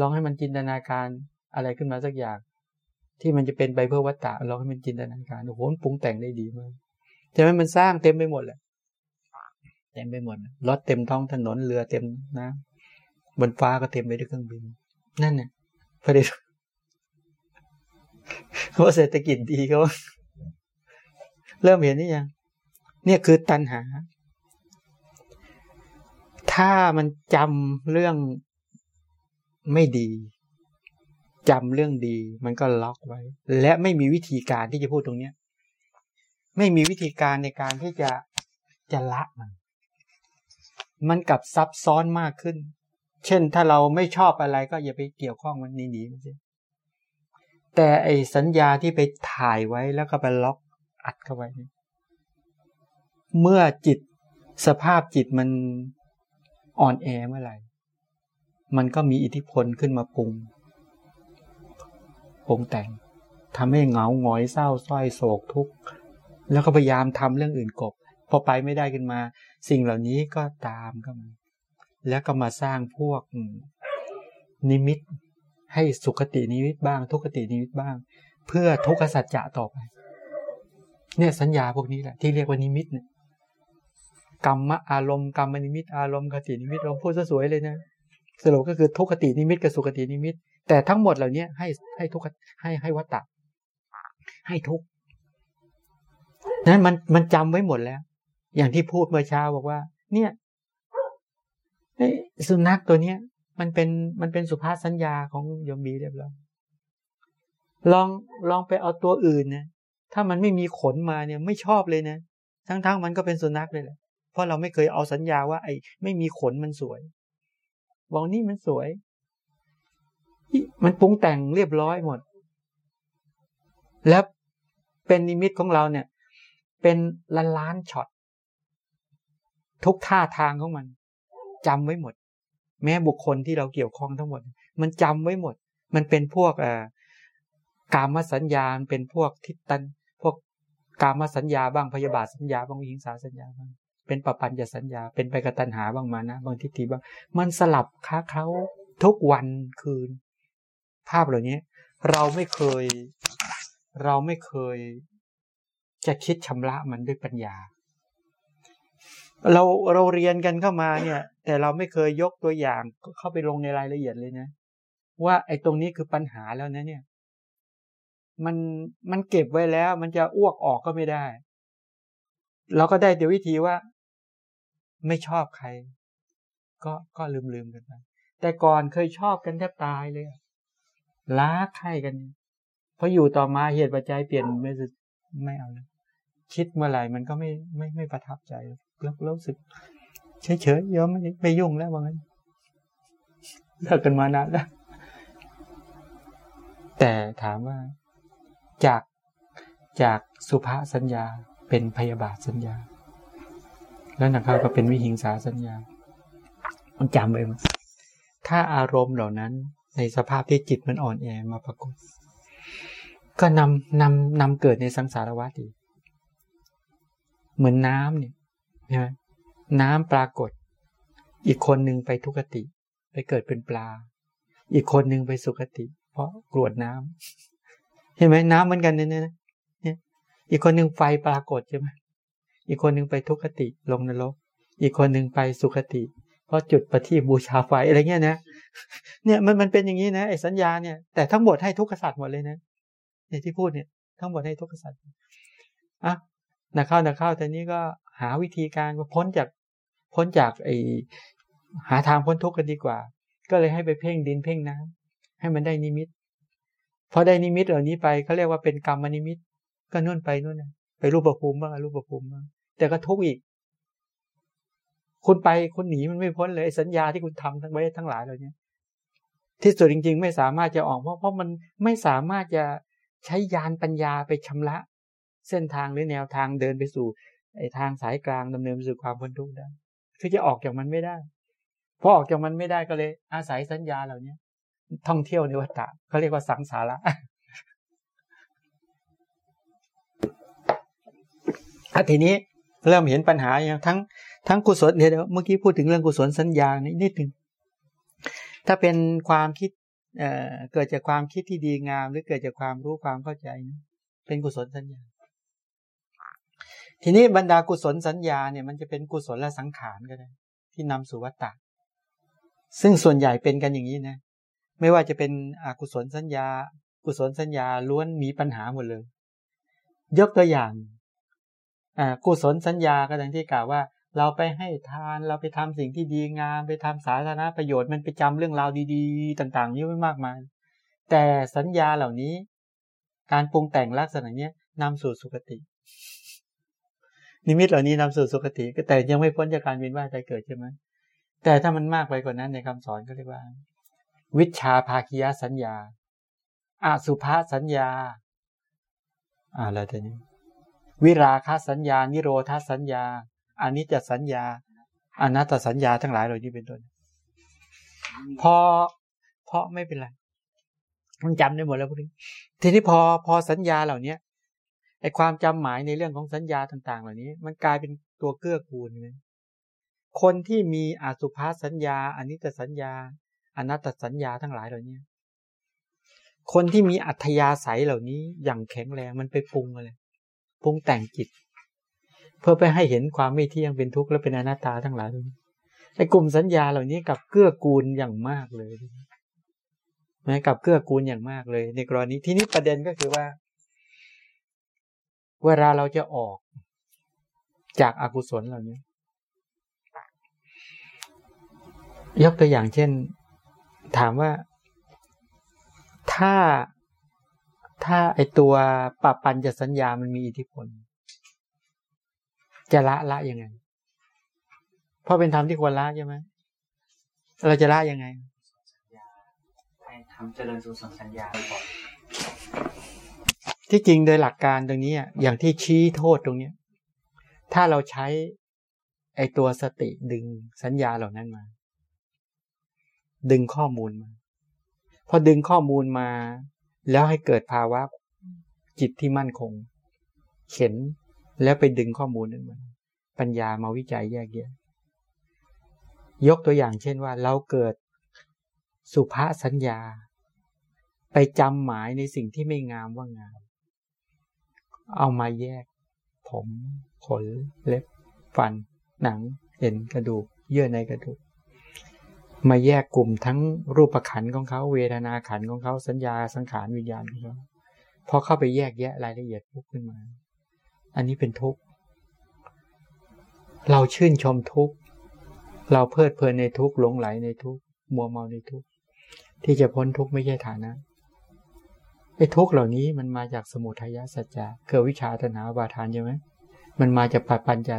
ลองให้มันจินตนาการอะไรขึ้นมาสักอย่าง ที่มันจะเป็นไปเพื่อวัตตะลองให้มันจินตนาการโอ้โหปรุงแต่งได้ดีมากแต่มันสร้างเต็มไปหมดแหละเต็มไปหมดรถเต็มท้องถนนเรือเต็มนะบนฟ้าก็เต็มไปด้วยเครื่องบิน นั่นเนี่ยผลิตว่าเศรษฐกิจดีเขาเริ่มเห็นนี่ยังเนี่ยคือตัณหา ถ้ามันจำเรื่อง ไม่ดีจำเรื่องดีมันก็ล็อกไว้ และไม่มีวิธีการที่จะพูดตรงเนี้ย ไม่มีวิธีการในการที่จะจะละมัน มันกับซับซ้อนมากขึ้น เช่นถ้าเราไม่ชอบอะไรก็อย่าไปเกี่ยวข้องมันหนีหนีมันสิแต่ไอสัญญาที่ไปถ่ายไว้แล้วก็ไปล็อกอัดเข้าไว้ เมื่อจิตสภาพจิตมันอ่อนแอเมื่อไหร่ มันก็มีอิทธิพลขึ้นมาปรุงปรุงแต่งทำให้เหงาหงอยเศร้าส้อยโศกทุกข์แล้วก็พยายามทำเรื่องอื่นกบพอไปไม่ได้ขึ้นมา สิ่งเหล่านี้ก็ตามก็มาแล้วก็มาสร้างพวกนิมิต ให้สุขตินิมิตบ้าง ทุกขตินิมิตบ้าง เพื่อทุกขสัจจะต่อไป เนี่ยสัญญาพวกนี้แหละที่เรียกว่านิมิตเนี่ยกรรมอารมณ์กรรมนิมิตอารมณ์คตินิมิตเราพูดซะสวยเลยนะ สรุปก็คือทุคตินิมิตกับสุคตินิมิต แต่ทั้งหมดเหล่านี้ให้ให้ทุกข์ให้ให้วัฏฏะ ให้ทุกข์นั้นมันมันจำไว้หมดแล้ว อย่างที่พูดเมื่อเช้าบอกว่า เนี่ยสุนัขตัวเนี้ย มันเป็นมันเป็นสุภาพสัญญาของยมบีเรียบร้อยลองลองไปเอาตัวอื่นนะถ้ามันไม่มีขนมาเนี่ย ไม่ชอบเลยนะทั้งๆมันก็เป็นสุนัขเลยแหละเพราะเราไม่เคยเอาสัญญาว่า ไอ้ไม่มีขนมันสวย บอกนี่มันสวย มันปรุงแต่งเรียบร้อยหมด แล้วเป็นนิมิตของเราเนี่ย เป็นล้านล้านช็อต ทุกท่าทางของมันจำไว้หมด แม้บุคคลที่เราเกี่ยวข้องทั้งหมด มันจำไว้หมด มันเป็นพวกอ่ากามสัญญาเป็นพวกทิฏตัน พวกกามสัญญาบ้างพยาบาทสัญญาบ้างวิหิงสาสัญญาบ้าง เป็นปปัญญสัญญา เป็นไปกตัญหาบางมานะ บางทิฏฐิบาง มันสลับค้าเขาทุกวันคืน ภาพเหล่านี้ เราไม่เคย เราไม่เคย จะคิดชำระมันด้วยปัญญา เราเราเรียนกันเข้ามาเนี่ย แต่เราไม่เคยยกตัวอย่างเข้าไปลงในรายละเอียดเลยนะ ว่าไอ้ตรงนี้คือปัญหาแล้วนะเนี่ย มันมันเก็บไว้แล้ว มันจะอ้วกออกก็ไม่ได้เราก็ได้เดี๋ยววิธีว่า ไม่ชอบใคร ก็ก็ลืมลืมกันไปแต่ก่อนเคยชอบกันแทบตายเลยล้าไข่กันเพราะอยู่ต่อมาเหตุปัจจัยเปลี่ยนไม่ไม่เอาแล้วคิดเมื่อไหร่มันก็ไม่ไม่ไม่ประทับใจแล้วรู้สึกเฉยเฉยยอมไม่ไม่ยุ่งแล้วว่างั้นเลิกกันมานานแล้วแต่ถามว่าจากจากสุภาสัญญาเป็นพยาบาทสัญญา แล้วนักข่าก็เป็นวิหิงสาสัญญามันจำไว้มั้ถ้าอารมณ์เหล่านั้น ในสภาพที่จิตมันอ่อนแอมาปรากฏ ก็นำนำนำเกิดในสังสารวัฏอีกเหมือนน้ำเนี่ยใช่ไหมน้ำปรากฏ อีกคนหนึ่งไปทุกติ ไปเกิดเป็นปลา อีกคนหนึ่งไปสุกติ เพราะกรวดน้ำเห็นไหมน้ำเหมือนกันเนี่ยนะเนี่ยอีกคนหนึ่งไฟปรากฏใช่ไหม อีกคนหนึ่งไปทุกติลงนรก อีกคนหนึ่งไปสุขติ เพราะจุดประทีบูชาไฟอะไรเงี้ยนะ เนี่ยมันมันเป็นอย่างนี้นะไอ้สัญญาเนี่ยแต่ทั้งหมดให้ทุกขสัตว์หมดเลยนะเนี่ยที่พูดเนี่ยทั้งหมดให้ทุกขสัตว์อะนักเข้านักเข้าแต่นี้ก็หาวิธีการพ้นจากพ้นจากไอหาทางพ้นทุกข์กันดีกว่า ก็เลยให้ไปเพ่งดินเพ่งน้ำให้มันได้นิมิตพอได้นิมิตเหล่านี้ไปเขาเรียกว่าเป็นกรรมนิมิต ก็นู่นไปนู่นไปรูปภูมิบ้างรูปภูมิบ้าง แต่ก็ทุกข์อีก คุณไปคุณหนีมันไม่พ้นเลยสัญญาที่คุณทำทั้งไว้ทั้งหลายเหล่านี้ที่สุดจริง ๆ ไม่สามารถจะออกเพราะเพราะมันไม่สามารถจะใช้ยานปัญญาไปชำระ เส้นทางหรือแนวทางเดินไปสู่ไอ้ทางสายกลางดำเนินไปสู่ความพ้นทุกข์ได้คือจะออกจากมันไม่ได้พอออกจากมันไม่ได้ก็เลย อาศัยสัญญาเหล่านี้ท่องเที่ยวในวัฏฏะเขาเรียกว่าสังสาระอทีนี้ เริ่มเห็นปัญหาอย่างทั้งทั้งกุศลเดี๋ยวเมื่อกี้พูดถึงเรื่องกุศลสัญญานิดนิดหนึ่งถ้าเป็นความคิดเอ่อเกิดจากความคิดที่ดีงาม หรือเกิดจากความรู้ความเข้าใจนะเป็นกุศลสัญญา ทีนี้บรรดากุศลสัญญาเนี่ยมันจะเป็นกุศลและสังขารก็ได้ที่นำสู่วัฏฏะซึ่งส่วนใหญ่เป็นกันอย่างนี้นะไม่ว่าจะเป็นอกุศลสัญญา กุศลสัญญาล้วนมีปัญหาหมดเลย ยกตัวอย่าง กุศลสัญญาก็ดังที่กล่าวว่า เราไปให้ทานเราไปทำสิ่งที่ดีงามไปทำสาธารณประโยชน์มันไปจำเรื่องราวดีๆ ต่างๆเยอะมากมาย แต่สัญญาเหล่านี้ การปรุงแต่งลักษณะนี้นำสู่สุคติ นิมิตเหล่านี้นำสู่สุคติก็แต่ยังไม่พ้นจากการเวียนว่ายใจเกิดใช่ไหมแต่ถ้ามันมากไปกว่านั้นในคำสอนก็เรียกว่า วิชาภาคียสัญญาอาสุภาสัญญา อ่าแล้วแต่นี้ วิราคาสัญญานิโรธาสัญญาอนิจจสัญญาอนัตตสัญญาทั้งหลายเหล่านี้เป็นต้นพอเพราะไม่เป็นไรมันจำได้หมดแล้วพวกนี้ทีนี้พอพอสัญญาเหล่าเนี้ยไอความจำหมายในเรื่องของสัญญาต่าง ๆ เหล่านี้ มันกลายเป็นตัวเกื้อกูลเลยคนที่มีอสุภาสัญญาอนิจจสัญญาอนัตตสัญญาทั้งหลายเหล่านี้คนที่มีอัธยาศัยเหล่านี้อย่างแข็งแรงมันไปปรุงอะไร ปรุงแต่งจิต เพื่อไปให้เห็นความไม่เที่ยงเป็นทุกข์และเป็นอนัตตาทั้งหลายไอ้กลุ่มสัญญาเหล่านี้กับเกื้อกูลอย่างมากเลยนะกับเกื้อกูลอย่างมากเลย ในกรณีที่นี้ประเด็นก็คือว่า เวลาเราจะออกจากอากุศลเหล่านี้ ยกตัวอย่างเช่น ถามว่าถ้า ถ้าไอตัวปรับปัญจะสัญญามันมีอิทธิพล จะละละยังไง เพราะเป็นธรรมที่ควรละใช่ไหมเราจะละยังไงให้ทำเจริญสุสสัญญาก่อนที่จริงโดยหลักการตรงนี้อย่างที่ชี้โทษตรงนี้ถ้าเราใช้ไอตัวสติดึงสัญญาเหล่านั้นมา ดึงข้อมูลมา พอดึงข้อมูลมา แล้วให้เกิดภาวะจิตที่มั่นคง เข็นแล้วไปดึงข้อมูลนั้นมาปัญญามาวิจัยแยกแยะยกตัวอย่างเช่นว่า เราเกิดสุภาสัญญา ไปจำหมายในสิ่งที่ไม่งามว่างาม เอามาแยก ผม ขน เล็บ ฟัน หนัง เอ็นกระดูก เยื่อในกระดูก มาแยกกลุ่มทั้งรูปขันของเขาเวทนาขันของเขาสัญญาสังขารวิญญาณของเขาพอเข้าไปแยกแยะรายละเอียดพุกขึ้นมา อันนี้เป็นทุกข์ เราชื่นชมทุกข์ เราเพลิดเพลินในทุกข์หลงไหลในทุกข์มัวเมาในทุกข์ที่จะพ้นทุกข์ไม่ใช่ฐานะไอ้ทุกเหล่านี้มันมาจากสมุทัยสัจจะคือวิชาตนาบาทานใช่ไหมมันมาจากปปัญญา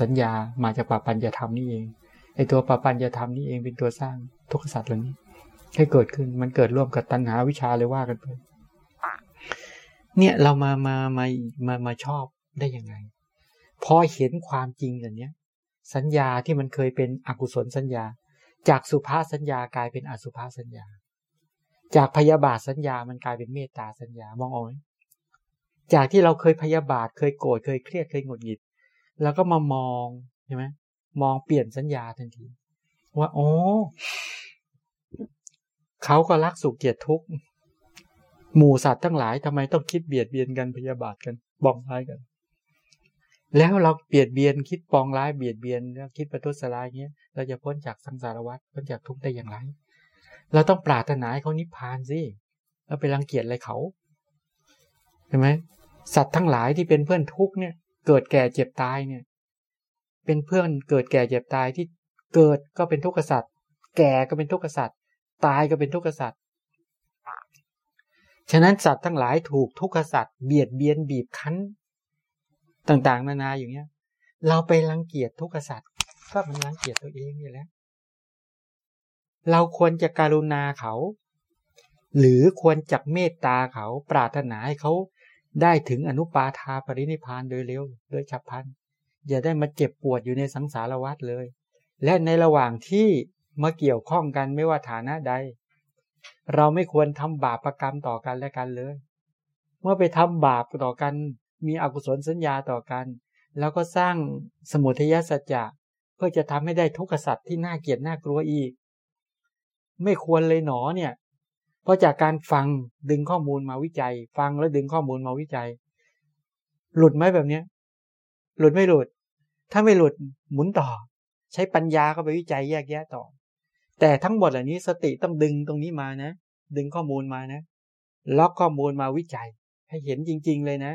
สัญญา มาจากปปัญญาธรรมนี่เอง ไอตัวปปัญญาธรรมนี่เองเป็นตัวสร้างทุกขสัตว์เหล่านี้ให้เกิดขึ้นมันเกิดร่วมกับตัณหาวิชาเลยว่ากันไปเนี่ยเรามามามามามาชอบได้ยังไงพอเห็นความจริงอย่างนี้สัญญาที่มันเคยเป็นอกุศลสัญญา จากสุภาษสัญญากลายเป็นอสุภาษสัญญา จากพยาบาทสัญญามันกลายเป็นเมตตาสัญญามองออกไหมจากที่เราเคยพยาบาทเคยโกรธเคยเครียดเคยหงุดหงิด แล้วก็มามองใช่ไหม มองเปลี่ยนสัญญาทันที ว่าโอ้เขาก็รักสุขเกียรติทุกข์หมู่สัตว์ทั้งหลายทำไมต้องคิดเบียดเบียนกันพยาบาทกันบองร้ายกัน แล้วเราเบียดเบียนคิดปองร้ายเบียดเบียนแล้วคิดประทุษร้ายเงี้ยเราจะพ้นจากสังสารวัฏพ้นจากทุกข์ได้อย่างไร เราต้องปรารถนาให้เขานิพพานสิเราไปรังเกียจอะไรเขาเห็นไหมสัตว์ทั้งหลายที่เป็นเพื่อนทุกข์เนี่ย เกิดแก่เจ็บตายเนี่ย เป็นเพื่อนเกิดแก่เจ็บตายที่เกิดก็เป็นทุกข์สัตว์แก่ก็เป็นทุกข์สัตว์ตายก็เป็นทุกข์สัตว์ฉะนั้นสัตว์ทั้งหลายถูกทุกข์สัตว์เบียดเบียนบีบคั้น ต่างๆ นานาอย่างเงี้ย เราไปรังเกียจทุกข์สัตว์ก็มันรังเกียจตัวเองนี่แหละเราควรจะการุณาเขา หรือควรจักเมตตาเขาปรารถนาให้เขาได้ถึงอนุปาทาปรินิพานโดยเร็วโดยฉับพลัน อย่าได้มาเจ็บปวดอยู่ในสังสารวัฏเลย และในระหว่างที่มาเกี่ยวข้องกันไม่ว่าฐานะใด เราไม่ควรทำบาปประกรรมต่อกันและกันเลย เมื่อไปทำบาปต่อกัน มีอกุศลสัญญาต่อกัน แล้วก็สร้างสมุทัยสัจจะเพื่อจะทำให้ได้ทุกขสัตว์ที่น่าเกลียดน่ากลัวอีก ไม่ควรเลยหนอเนี่ย เพราะจากการฟังดึงข้อมูลมาวิจัย ฟังแล้วดึงข้อมูลมาวิจัย หลุดไหมแบบเนี้ย หลุดไม่หลุด ถ้าไม่หลุดหมุนต่อ ใช้ปัญญาเข้าไปวิจัยแยกแยะต่อ แต่ทั้งหมดเหล่านี้สติต้องดึงตรงนี้มานะ ดึงข้อมูลมานะ ล็อกข้อมูลมาวิจัย ให้เห็นจริง ๆ เลยนะ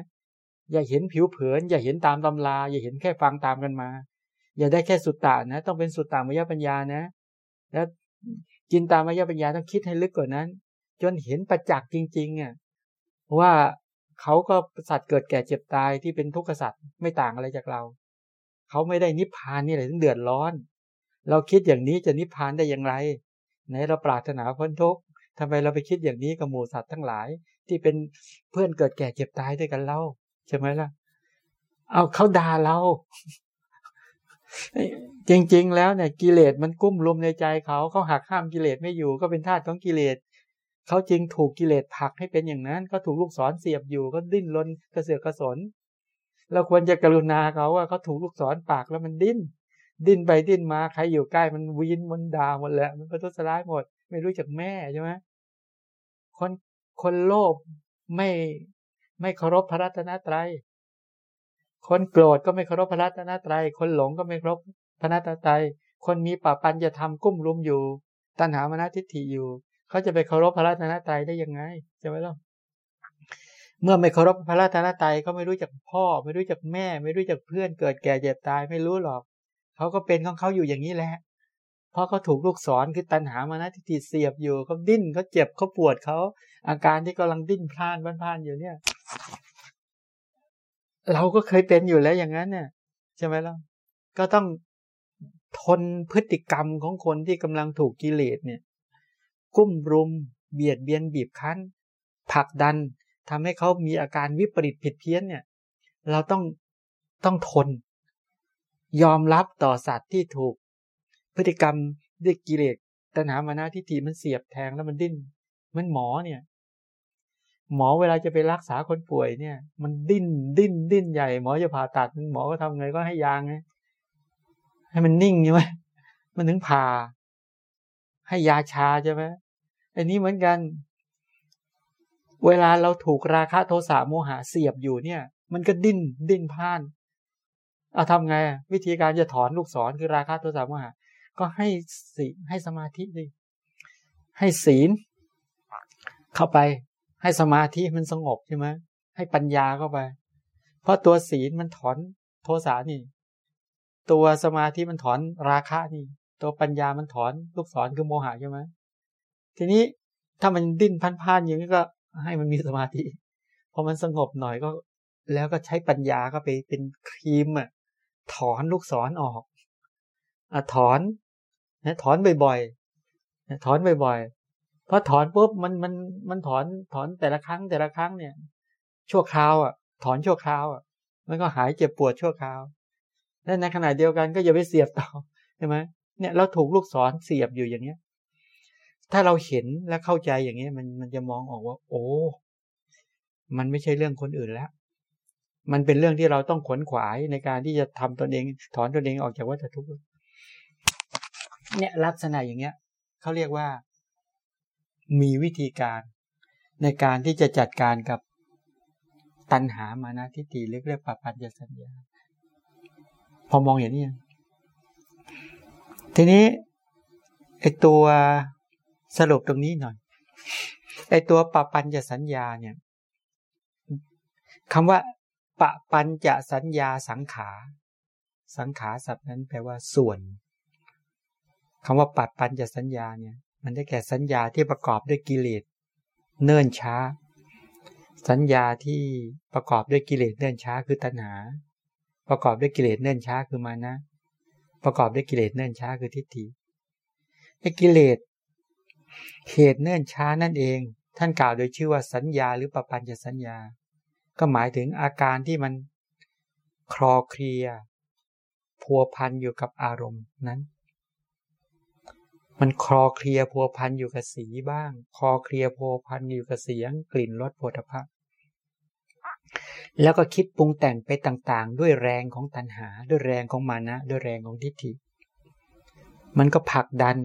อย่าเห็นผิวเผิน อย่าเห็นตามตำรา อย่าเห็นแค่ฟังตามกันมา อย่าได้แค่สุตตานะ ต้องเป็นสุตตามยปัญญานะ แล้วจินตามยปัญญาต้องคิดให้ลึกกว่านั้น จนเห็นประจักษ์จริงๆอะว่าเขาก็สัตว์เกิดแก่เจ็บตายที่เป็นทุกข์สัตว์ไม่ต่างอะไรจากเรา เขาไม่ได้นิพพานนี่แหละถึงเดือดร้อน เราคิดอย่างนี้จะนิพพานได้อย่างไรไหนเราปรารถนาพ้นทุกข์ทำไมเราไปคิดอย่างนี้กับหมูสัตว์ทั้งหลาย ที่เป็นเพื่อนเกิดแก่เจ็บตายด้วยกันเล่าใช่ไหมล่ะ เอาเขาด่าเรา จริง ๆ แล้วเนี่ยกิเลสมันกุ้มลุมในใจเขาเขาหักห้ามกิเลสไม่อยู่ก็เป็นธาตุของกิเลสเขาจริงถูกกิเลสผลักให้เป็นอย่างนั้น ก็ถูกลูกศรเสียบอยู่ก็ดิ้นรนกระเสือกกระสน เราควรจะกรุณาเขาว่าเขาถูกลูกศรปากแล้วมันดิ้น ดิ้นไปดิ้นมาใครอยู่ใกล้มันวินมันด่าหมดแหละ มันก็ทุสร้ายหมด ไม่รู้จักแม่ใช่ไหมคนคนโลภไม่ไม่เคารพพระรัตนตรัย คนโกรธก็ไม่เคารพพระรัตนตรัย คนหลงก็ไม่เคารพพระรัตนตรัย คนมีป่าปัญจะทำกุ้มลุมอยู่ ตัณหามนาทิฏฐิอยู่ เขาจะไปเคารพพระรัตนตรัยได้ยังไงใช่ไหมล่ะ เมื่อไม่เคารพพระรัตนตรัยก็ไม่รู้จักพ่อ ไม่รู้จักแม่ ไม่รู้จักเพื่อนเกิดแก่เจ็บตายไม่รู้หรอกเขาก็เป็นของเขาอยู่อย่างนี้แหละเพราะเขาถูกลูกศรคือตันหามานะที่ติดเสียบอยู่เขาดิ้นเขาเจ็บเขาปวดเขาอาการที่กำลังดิ้นพลานพลานอยู่เนี่ย เราก็เคยเป็นอยู่แล้วอย่างนั้นเนี่ยใช่ไหมล่ะก็ต้องทนพฤติกรรมของคนที่กำลังถูกกิเลสเนี่ย กุ้มรุม เบียดเบียนบีบคั้นผลักดัน ทำให้เขามีอาการวิปริตผิดเพี้ยนเนี่ย เราต้องต้องทน ยอมรับต่อสัตว์ที่ถูก พฤติกรรมด้วยกิเลสตัณหามานะทิฏฐิมันเสียบแทงแล้วมันดิ้นมันหมอเนี่ย หมอเวลาจะไปรักษาคนป่วยเนี่ย มันดิ้นดิ้นดิ้นใหญ่หมอจะผ่าตัดหมอก็ทำไงก็ให้ยางไงให้มันนิ่งใช่ไหมมันถึงผ่า ให้ยาชาใช่ไหมอันนี้เหมือนกัน เวลาเราถูกราคะโทสะโมหะเสียบอยู่เนี่ย มันก็ดิ้นดิ้นพ่านเอาทำไง วิธีการจะถอนลูกศรคือราคะโทสะโมหะ ก็ให้สีให้สมาธิดิให้ศีล เข้าไป ให้สมาธิมันสงบใช่ไหมให้ปัญญาเข้าไป เพราะตัวศีลมันถอนโทสะนี่ ตัวสมาธิมันถอนราคะนี่ ตัวปัญญามันถอนลูกศรคือโมหะใช่ไหมทีนี้ถ้ามันดิ้นพันๆอย่างนี้ก็ ให้มันมีสมาธิพอมันสงบหน่อยก็ แล้วก็ใช้ปัญญาก็ไปเป็นครีมอะถอนลูกศรอออกอถอนนะถอนบ่อยๆถอนบ่อยๆพอถอนปุ๊บมันมันมันถอนถอนแต่ละครั้งแต่ละครั้งเนี่ย ชั่วคราวอะ ถอนชั่วคราวอะมันก็หายเจ็บปวดชั่วคราวและในขณะเดียวกันก็อย่าไปเสียบต่อใช่ไหมเนี่ยเราถูกลูกศรเสียบอยู่อย่างเนี้ย ถ้าเราเห็นและเข้าใจอย่างนี้มันมันจะมองออกว่า โอ้ มันไม่ใช่เรื่องคนอื่นแล้ว มันเป็นเรื่องที่เราต้องขวนขวายในการที่จะทำตนเอง ถอนตนเองออกจากวัฏทุกข์เนี่ยลักษณะอย่างเงี้ยเขาเรียกว่า มีวิธีการในการที่จะจัดการกับตัณหามานะทิฏฐิเรียกเรียกปัปัญญสัญญา พอมองอย่างนี้ทีนี้ไอตัว สรุปตรงนี้หน่อยไอตัวปะปัญญสัญญาเนี่ยคำว่าปะปัญญสัญญาสังขา สังขาศัพท์นั้นแปลว่าส่วนคำว่าปัดปัญญสัญญาเนี่ย มันได้แก่สัญญาที่ประกอบด้วยกิเลสเนิ่นช้า สัญญาที่ประกอบด้วยกิเลสเนิ่นช้าคือตัณหา ประกอบด้วยกิเลสเนิ่นช้าคือมานะ ประกอบด้วยกิเลสเนิ่นช้าคือทิฏฐิไอ้กิเลส เหตุเนื่นช้านั่นเอง ท่านกล่าวโดยชื่อว่าสัญญาหรือปปัญญสัญญา ก็หมายถึงอาการที่มันคลอเคลียพัวพันอยู่กับอารมณ์นั้น มันคลอเคลียพัวพันอยู่กับสีบ้าง คลอเคลียพัวพันอยู่กับเสียง กลิ่นรสโผฏฐะแล้วก็คิดปรุงแต่งไปต่างๆ ด้วยแรงของตัณหา ด้วยแรงของมานะ ด้วยแรงของทิฏฐิ มันก็ผลักดัน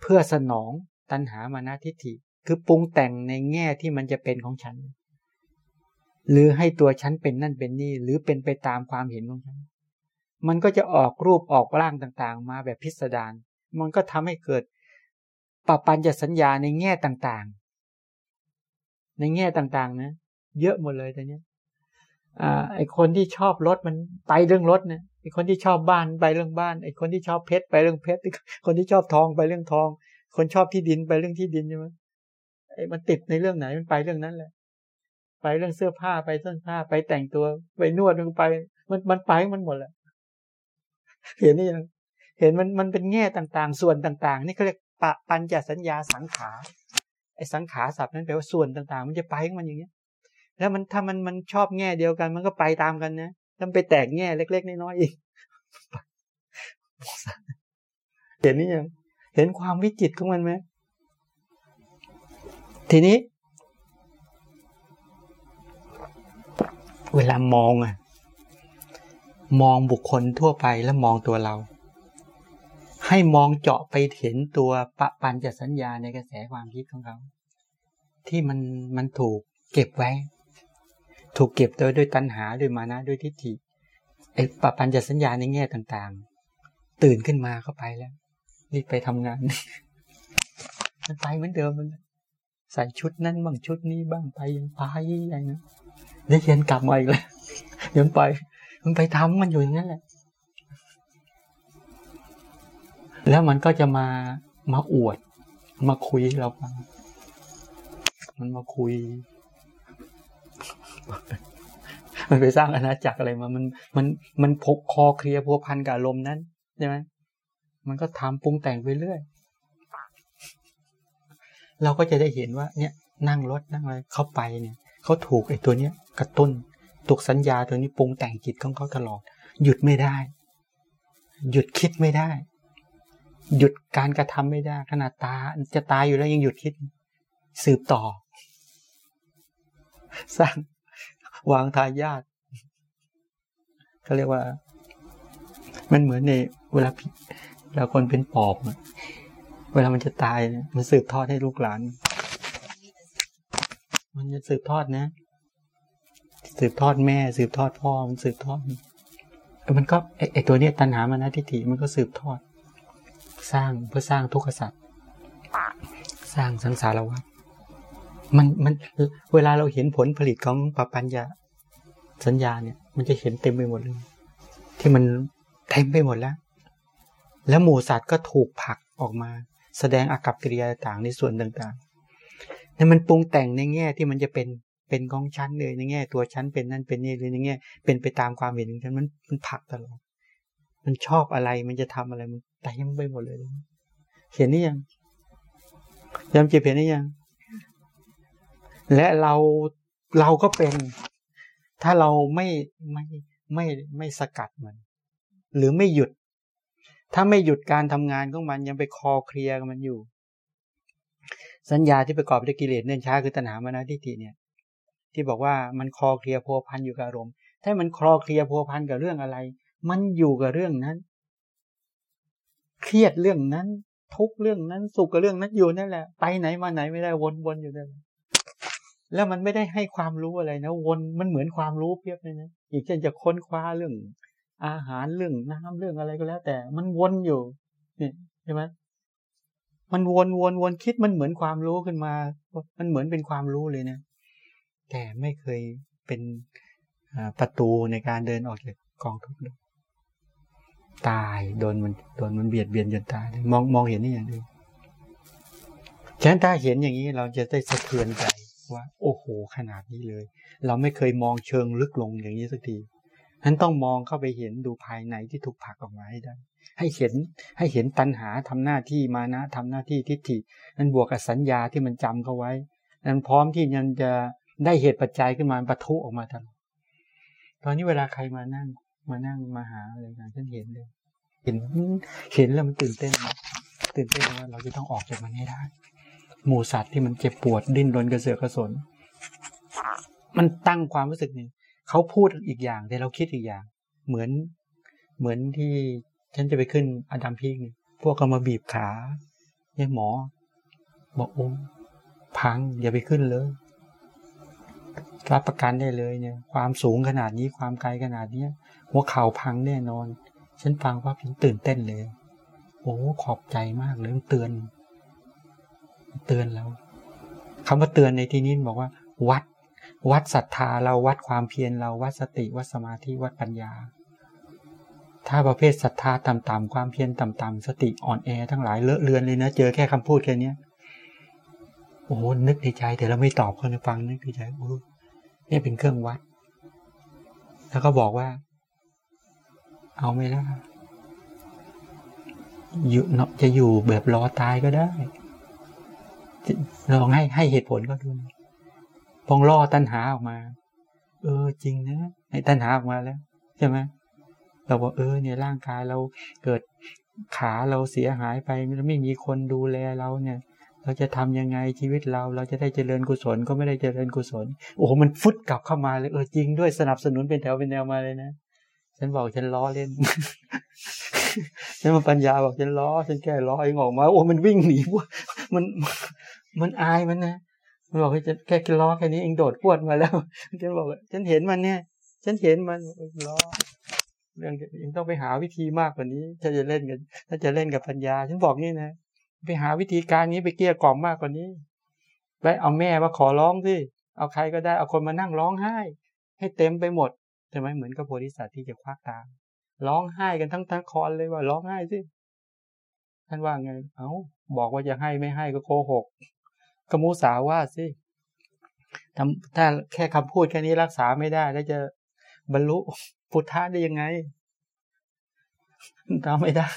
เพื่อสนองตัณหามานะทิฏฐิ คือปรุงแต่งในแง่ที่มันจะเป็นของฉัน หรือให้ตัวฉันเป็นนั่นเป็นนี่ หรือเป็นไปตามความเห็นของฉัน มันก็จะออกรูปออกร่างต่างๆ มาแบบพิสดารมันก็ทำให้เกิดปปัญญสัญญาในแง่ต่างๆ ในแง่ต่างๆนะเยอะหมดเลยแต่เนี้ย อไอคนที่ชอบรถมันไปเรื่องรถเนี่ยไอคนที่ชอบบ้านไปเรื่องบ้านไอคนที่ชอบเพชรไปเรื่องเพชรคนที่ชอบทองไปเรื่องทอง คนชอบที่ดินไปเรื่องที่ดินใช่ไหมไอมันติดในเรื่องไหนมันไปเรื่องนั้นแหละ ไปเรื่องเสื้อผ้าไปเสื้อผ้าไปแต่งตัวไปนวดมันไป มันมันไปมันหมดแหละเห็นนี่ยังเห็นมันมันเป็นแง่ต่างๆ ส่วนต่าง ๆ นี่เขาเรียกปะปัญจสัญญาสังขารไอสังขารศัพท์นั้นแปลว่าส่วนต่างๆ มันจะไปของมันอย่างเงี้ย แล้วมันถ้ามันมันชอบแง่เดียวกัน มันก็ไปตามกันนะถ้าไปแตกแง่เล็ก ๆน้อยๆอีกเห็นนี่ยังเห็นความวิจิตของมันไหมทีนี้ เวลามองอะมองบุคคลทั่วไปแล้วมองตัวเรา ให้มองเจาะไปเห็นตัวปะปันจะสัญญาในกระแสความคิดของเขา ที่มันมันถูกเก็บไว้ ถูกเก็บโดยด้วยตัณหาด้วยมานะด้วยทิฏฐิไอ้ปปันจะสัญญาในแง่ต่างๆ ตื่นขึ้นมาเขาไปแล้ว นี่ไปทำงาน มันไปเหมือนเดิมมันใส่ชุดนั้นบ้างชุดนี้บ้างไปยังไปอย่างนั้นได้เย็นกลับมาอีกแล้วยังไป มันไปทำมันอยู่อย่างนั้นแหละ แล้วมันก็จะมามาอวด มาคุยเราฟังมันมาคุย มันไปสร้างอาณาจักรอะไรมา มัน มัน มันพกคอเคลียพัวพันกับลมนั้นใช่ไหมมันก็ทำปรุงแต่งไปเรื่อย เราก็จะได้เห็นว่า เนี่ย นั่งรถนั่งอะไรเข้าไปเนี่ย เขาถูกไอ้ตัวเนี้ยกระตุ้นถูกสัญญาตัวนี้ปรุงแต่งจิตของเขาตลอด หยุดไม่ได้ หยุดคิดไม่ได้ หยุดการกระทำไม่ได้ ขนาดตาจะตายอยู่แล้วยังหยุดคิด สืบต่อ สร้าง วางทายาทเขาเรียกว่า มันเหมือนในเวลาเวลาคนเป็นปอบเวลามันจะตาย มันสืบทอดให้ลูกหลาน มันจะสืบทอดนะ สืบทอดแม่ สืบทอดพ่อ มันสืบทอดมันก็ไอตัวเนี้ยตัณหามานะทิฏฐิมันก็สืบทอด สร้างเพื่อสร้างทุกขสัตว์สร้างสังสารวัฏ มันมันเวลาเราเห็นผลผลิตของปปัญญาสัญญาเนี่ย มันจะเห็นเต็มไปหมดเลย ที่มันเต็มไปหมดแล้ว แล้วหมูสัตว์ก็ถูกผลักออกมา แสดงอากับกิริยาต่างในส่วนต่างๆแต่มันปรุงแต่งในแง่ที่มันจะเป็นเป็นของฉันเลยในแง่ ตัวฉันเป็นนั่นเป็นนี่เลยในแง่ เป็นไปตามความเห็นของฉันมันมันผักตลอดมันชอบอะไรมันจะทำอะไรมันแต่ยังไปหมดเลย เห็นนี่ยังยำเจ็บเห็นนี่ยัง และเราเราก็เป็น ถ้าเราไม่ไม่ไม่ไม่สกัดมัน หรือไม่หยุด ถ้าไม่หยุดการทำงานของมันยังไปคอเคลียร์กับมันอยู่ สัญญาที่ประกอบด้วยกิเลสเนื่นช้าคือตัณหามานะทิฏฐิเนี่ย ที่บอกว่ามันคอเคลียร์พัวพันอยู่กับอารมณ์ ถ้ามันคลอเคลียร์พัวพันกับเรื่องอะไร มันอยู่กับเรื่องนั้น เครียดเรื่องนั้น ทุกเรื่องนั้นสุขกับเรื่องนั้นอยู่นั่นแหละ ไปไหนมาไหนไม่ได้วนๆอยู่นั่นแหละ แล้วมันไม่ได้ให้ความรู้อะไรนะ วนมันเหมือนความรู้เพียบเลยนะอย่างเช่นจะค้นคว้าเรื่อง อาหารเรื่องน้ำเรื่องอะไรก็แล้ว แต่มันวนอยู่เนี่ใช่ไหมมันวนวนวนคิดมันเหมือนความรู้ขึ้นมา มันเหมือนเป็นความรู้เลยนะ แต่ไม่เคยเป็นประตูในการเดินออกจากกองทุกข์ตายโดนมันโดนมันเบียดเบียนจนตายมองมองเห็นนี่อย่างเดียวฉะนั้นถ้าเห็นอย่างนี้เราจะได้สะเทือนใจ ว่า โอ้โห ขนาดนี้เลย เราไม่เคยมองเชิงลึกลงอย่างนี้สักทีนั้นต้องมองเข้าไปเห็นดูภายในที่ถูกผักออกมาให้ได้ ให้เห็นให้เห็นตัณหาทำหน้าที่มานะทำหน้าที่ทิฏฐินั้นบวกกับสัญญาที่มันจำเขาไว้ นั้นพร้อมที่ยังจะได้เหตุปัจจัยขึ้นมาปะทุออกมาตลอดตอนนี้เวลาใครมานั่ง มานั่งมาหาอะไรกันฉันเห็นเลย เห็นเห็นแล้วมันตื่นเต้น ตื่นเต้นว่าเราจะต้องออกจากมันให้ได้ หมูสัตว์ที่มันเจ็บปวดดิ้นรนกระเสือกกระสน มันตั้งความรู้สึกนี่เขาพูดอีกอย่างแต่เราคิดอีกอย่าง เหมือนเหมือนที่ฉันจะไปขึ้นอดัมพิกพวกก็มาบีบขาเนี่ยหมอ บอกโอ้พัง อย่าไปขึ้นเลย รับประกันได้เลยเนี่ย ความสูงขนาดนี้ความไกลขนาดนี้หัวเข่าพังแน่นอน ฉันฟังว่าผมตื่นเต้นเลย โอ้ขอบใจมากเลยเตือน เตือนเราคำว่าเตือนในที่นี้บอกว่า วัด วัดศรัทธาเราวัดความเพียรเราวัดสติวัดสมาธิวัดปัญญา ถ้าประเภทศรัทธาต่ำๆความเพียรต่ำๆสติอ่อนแอทั้งหลายเลอะเลือนเลยนะ เจอแค่คำพูดแค่นี้โอ้โหนึกในใจ แต่เราไม่ตอบคนฟังนึกในใจโอ้นี่เป็นเครื่องวัด แล้วก็บอกว่า เอาไม่ล่ะอยู่จะอยู่แบบรอตายก็ได้ ลองให้ให้เหตุผลก็ดูพองล่อตัณหาออกมา เออ จริงนะให้ตัณหาออกมาแล้ว ใช่ไหมเราบอกเออเนี่ยร่างกายเราเกิดขาเราเสียหายไปไม่มีคนดูแลเราเนี่ย เราจะทำยังไงชีวิตเรา เราจะได้เจริญกุศลก็ไม่ได้เจริญกุศล โอ้โหมันฟุดกลับเข้ามาเลยเออจริงด้วยสนับสนุนเป็นแถวเป็นแนวมาเลยนะฉันบอกฉันล้อเล่น ฉันมาปัญญาบอกฉันล้อฉันแค่ล้อเองออกมา โอ้มันวิ่งหนีมันมันอายมันนะมันบอกให้ฉันแค่ล้อแค่นี้เองโดดพวดมาแล้วฉันบอกฉันเห็นมันเนี่ย ฉันเห็นมันล้อเรื่องยังต้องไปหาวิธีมากกว่านี้ ถ้าจะเล่นกันถ้าจะเล่นกับปัญญา ฉันบอกนี่นะไปหาวิธีการนี้ไปเกลี้ยกล่อมมากกว่านี้ไปเอาแม่มาขอร้องสิเอาใครก็ได้เอาคนมานั่งร้องไห้ ให้เต็มไปหมดใช่ไหมเหมือนกับโพธิสัตว์ที่จะควักตา ร้องไห้กันทั้งทั้งคอนเลยว่าร้องไห้สิท่านว่าไง เอาบอกว่าจะให้ไม่ให้ก็โกหกกมูสาว่าสิทำถ้าแค่คำพูดแค่นี้รักษาไม่ได้แล้วจะบรรลุพุทธะได้ยังไงทำไม่ได้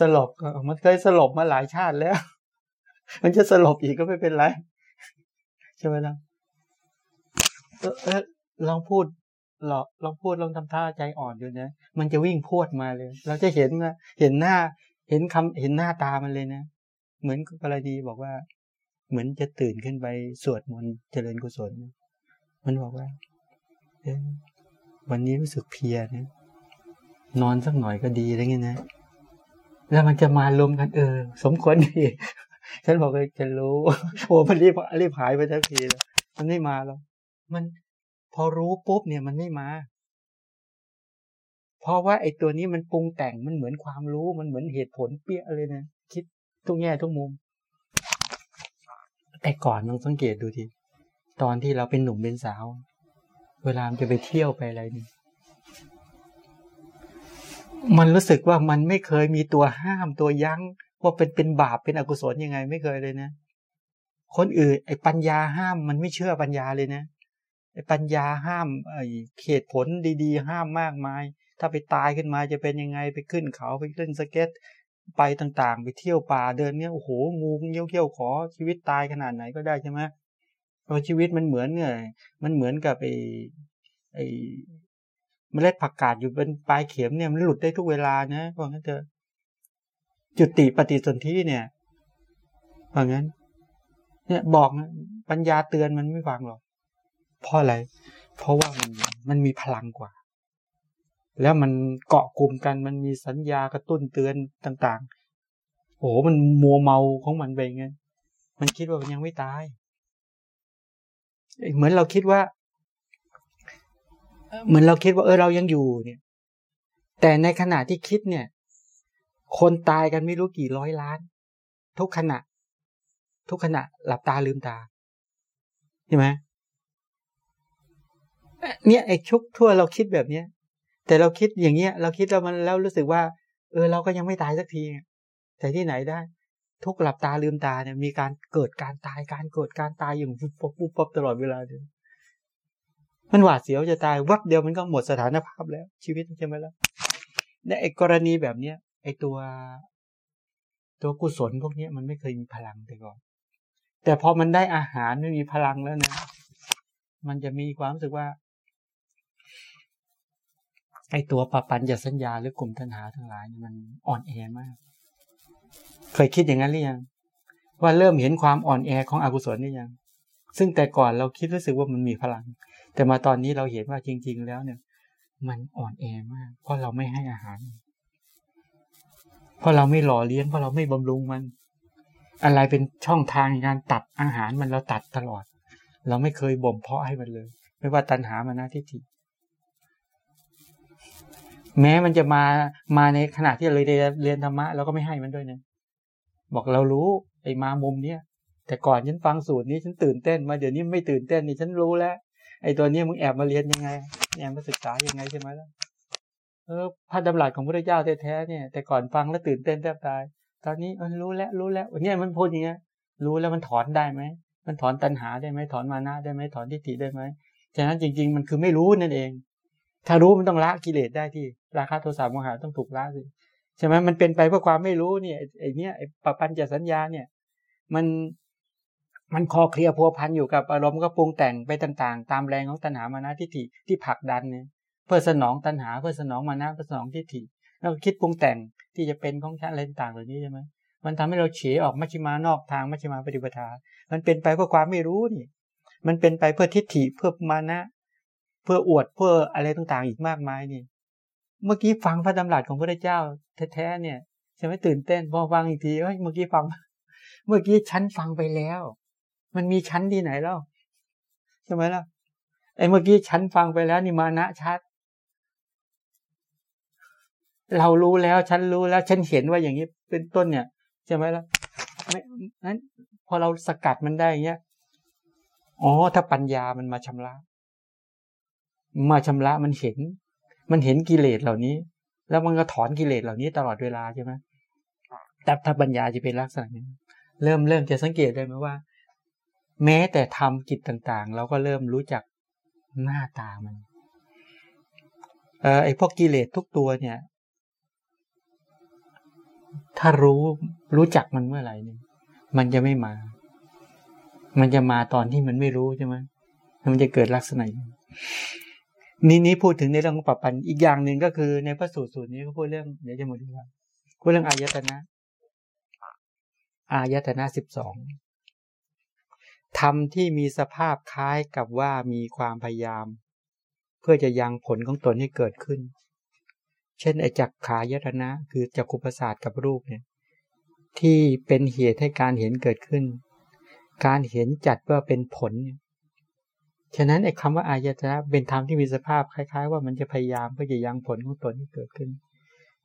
สลบมันเคยสลบมาหลายชาติแล้ว มันจะสลบอีกก็ไม่เป็นไร ใช่ไหมล่ะลองพูด ลองลองพูดลองทำท่าใจอ่อนดูนะมันจะวิ่งพูดมาเลย เราจะเห็นนะเห็นหน้า เห็นคำเห็นหน้าตามันเลยนะเหมือนกรณีบอกว่า เหมือนจะตื่นขึ้นไปสวดมนต์เจริญกุศลมันบอกว่าวันนี้รู้สึกเพียนะนอนสักหน่อยก็ดีอะไรเงี้ยนะแล้วมันจะมารวมกันเออ สมควรดีฉันบอกเลยจะรู้โอ้มันรีบรีบหายไปทันทีแล้วมันไม่มาแล้วมัน พอรู้ปุ๊บเนี่ยมันไม่มา เพราะว่าไอ้ตัวนี้มันปรุงแต่งมันเหมือนความรู้มันเหมือนเหตุผลเปี้ยเลยนะคิดทุกแง่ทุกมุม แต่ก่อนลองสังเกตดูทีตอนที่เราเป็นหนุ่มเป็นสาว เวลามันจะไปเที่ยวไปอะไรนี่มันรู้สึกว่ามันไม่เคยมีตัวห้ามตัวยั้ง ว่าเป็นเป็นบาปเป็นอกุศลยังไง ไม่เคยเลยนะ คนอื่น ไอ้ปัญญาห้ามมันไม่เชื่อปัญญาเลยนะ ปัญญาห้ามไอ้เขตผลดีๆ ห้ามมากมาย ถ้าไปตายขึ้นมาจะเป็นยังไงไปขึ้นเขาไปเล่นสเก็ต ไปต่างๆ ไปเที่ยวป่าเดินเนี่ยโอ้โหงูเงี้ยวเขี้ยวขอชีวิตตายขนาดไหนก็ได้ใช่ไหมเพราะชีวิตมันเหมือนเนี่ยมันเหมือนกับไอ้ไอ้เมล็ดผักกาดอยู่เป็นปลายเข็มเนี่ยมันหลุดได้ทุกเวลานะเพราะงั้นเถอะจุติปฏิสนธิเนี่ยเพราะงั้น เนี่ยบอกนะปัญญาเตือนมันไม่ฟังหรอก เพราะอะไร เพราะว่ามันมันมีพลังกว่า แล้วมันเกาะกลุ่มกันมันมีสัญญากระตุ้นเตือนต่างๆ โอ้โหมันมัวเมาของมันไปงั้นมันคิดว่ามันยังไม่ตาย เหมือนเราคิดว่า เหมือนเราคิดว่า เออเรายังอยู่เนี่ย แต่ในขณะที่คิดเนี่ย คนตายกันไม่รู้กี่ร้อยล้าน ทุกขณะ ทุกขณะ หลับตาลืมตาใช่ไหม เนี่ยไอ้ชุกทั่วเราคิดแบบเนี้ย แต่เราคิดอย่างเงี้ย เราคิดแล้วมันแล้วรู้สึกว่า เออ เราก็ยังไม่ตายสักทีแต่ที่ไหนได้ ทุกหลับตาลืมตาเนี่ย มีการเกิดการตายการเกิดการตายอย่างฟุบฟุบฟุบฟบตลอดเวลาเลยมันหวาดเสียวจะตายวับเดียวมันก็หมดสถานภาพแล้ว ชีวิตใช่ไหมล่ะในไอ้กรณีแบบเนี้ยไอ้ตัว ตัวกุศลพวกนี้มันไม่เคยมีพลังแต่ก่อน แต่พอมันได้อาหารไม่มีพลังแล้วนะมันจะมีความรู้สึกว่า ไอตัวปปัญญสัญญาหรือกลุ่มตัณหาทั้งหลายมันอ่อนแอมาก เคยคิดอย่างนั้นหรือยัง ว่าเริ่มเห็นความอ่อนแอของอกุศลหรือยัง ซึ่งแต่ก่อนเราคิดรู้สึกว่ามันมีพลัง แต่มาตอนนี้เราเห็นว่าจริง ๆ แล้วเนี่ย มันอ่อนแอมาก เพราะเราไม่ให้อาหาร เพราะเราไม่หล่อเลี้ยงเพราะเราไม่บำรุงมัน อะไรเป็นช่องทางในการตัดอาหารมันเราตัดตลอด เราไม่เคยบ่มเพาะให้มันเลย ไม่ว่าตัณหามานะทิฏฐิ แม้มันจะมามาในขณะที่เราเรียนธรรมะเราก็ไม่ให้มันด้วยนะบอกเรารู้ไอ้มามุมเนี้ยแต่ก่อนฉันฟังสูตรนี้ฉันตื่นเต้นมาเดี๋ยวนี้ไม่ตื่นเต้นนี่ฉันรู้แล้ว ไอ้ตัวนี้มึงแอบมาเรียนยังไงแอบมาศึกษายังไงใช่ไหมล่ะเออพระดำรัสของพระเจ้าแท้ๆเนี่ย แต่ก่อนฟังแล้วตื่นเต้นแทบตาย ตอนนี้เออรู้แล้วรู้แล้วเนี่ยมันพูดอย่างเงี้ยรู้แล้วมันถอนได้ไหมมันถอนตัณหาได้ไหมถอนมานะได้ไหมถอนทิฏฐิได้ไหมฉะนั้นจริง ๆ มันคือไม่รู้นั่นเอง ถ้ารู้มันต้องละกิเลสได้ที่ ราคาโทสะโมหะต้องถูกละสิใช่ไหมมันเป็นไปเพื่อความไม่รู้เนี่ยไอ้นี่ไอ้ปปัญจสัญญาเนี่ย มันมันคอเคลียร์พัวพันอยู่กับอารมณ์ก็ปรุงแต่งไปต่างๆ ตามแรงของตัณหามานะทิฏฐิที่ผลักดันเนี่ยเพื่อสนองตัณหาเพื่อสนองมานะเพื่อสนองทิฏฐิแล้วคิดปรุงแต่งที่จะเป็นของฉันอะไรต่างๆเหล่านี้ใช่ไหมมันทำให้เราเฉยออกมัชฌิมานอกทางมัชฌิมาปฏิปทา มันเป็นไปเพื่อความไม่รู้นี่ มันเป็นไปเพื่อทิฏฐิเพื่อมานะ เพื่ออวดเพื่ออะไรต่างๆ อีกมากมายนี่ เมื่อกี้ฟังพระดำรัสของพระเจ้าแท้ๆเนี่ยใช่ไหมตื่นเต้นพอฟังอีกทีเอ้ยเมื่อกี้ฟัง เมื่อกี้ฉันฟังไปแล้ว มันมีชั้นที่ไหนแล้วใช่ไหมล่ะไอ้เมื่อกี้ฉันฟังไปแล้วนี่มานะชัด เรารู้แล้วฉันรู้แล้วฉันเห็นว่าอย่างนี้เป็นต้นเนี่ยใช่ไหมล่ะไม่นั้นพอเราสกัดมันได้เงี้ยอ๋อถ้าปัญญามันมาชำระ มาชำระมันเห็น มันเห็นกิเลสเหล่านี้ แล้วมันก็ถอนกิเลสเหล่านี้ตลอดเวลาใช่ไหมแต่ถ้าปัญญาจะเป็นลักษณะนี้เริ่มเริ่มจะสังเกตได้ไหมว่า แม้แต่ทำกิจต่างๆ เราก็เริ่มรู้จักหน้าตามันเออไอพวกกิเลสทุกตัวเนี่ย ถ้ารู้รู้จักมันเมื่อไหร่เนี่ยมันจะไม่มา มันจะมาตอนที่มันไม่รู้ใช่ไหมมันจะเกิดลักษณะ นี้นี้พูดถึงในเรื่องของปรับปันอีกอย่างหนึ่งก็คือในพระสูตรสูตรนี้ก็พูดเรื่องเดี๋ยวจะหมดแล้วพูดเรื่องอายตนะ อายตนะสิบสองทำที่มีสภาพคล้ายกับว่ามีความพยายาม เพื่อจะยังผลของตนให้เกิดขึ้น เช่นไอจักขายตนะ คือจักขุประสาทกับรูปเนี่ย ที่เป็นเหตุให้การเห็นเกิดขึ้น การเห็นจัดว่าเป็นผลเนี่ย ฉะนั้นไอ้คำว่าอายตนะเป็นธรรมที่มีสภาพคล้าย ๆ ว่ามันจะพยายามเพื่อจะยังผลของตนให้เกิดขึ้น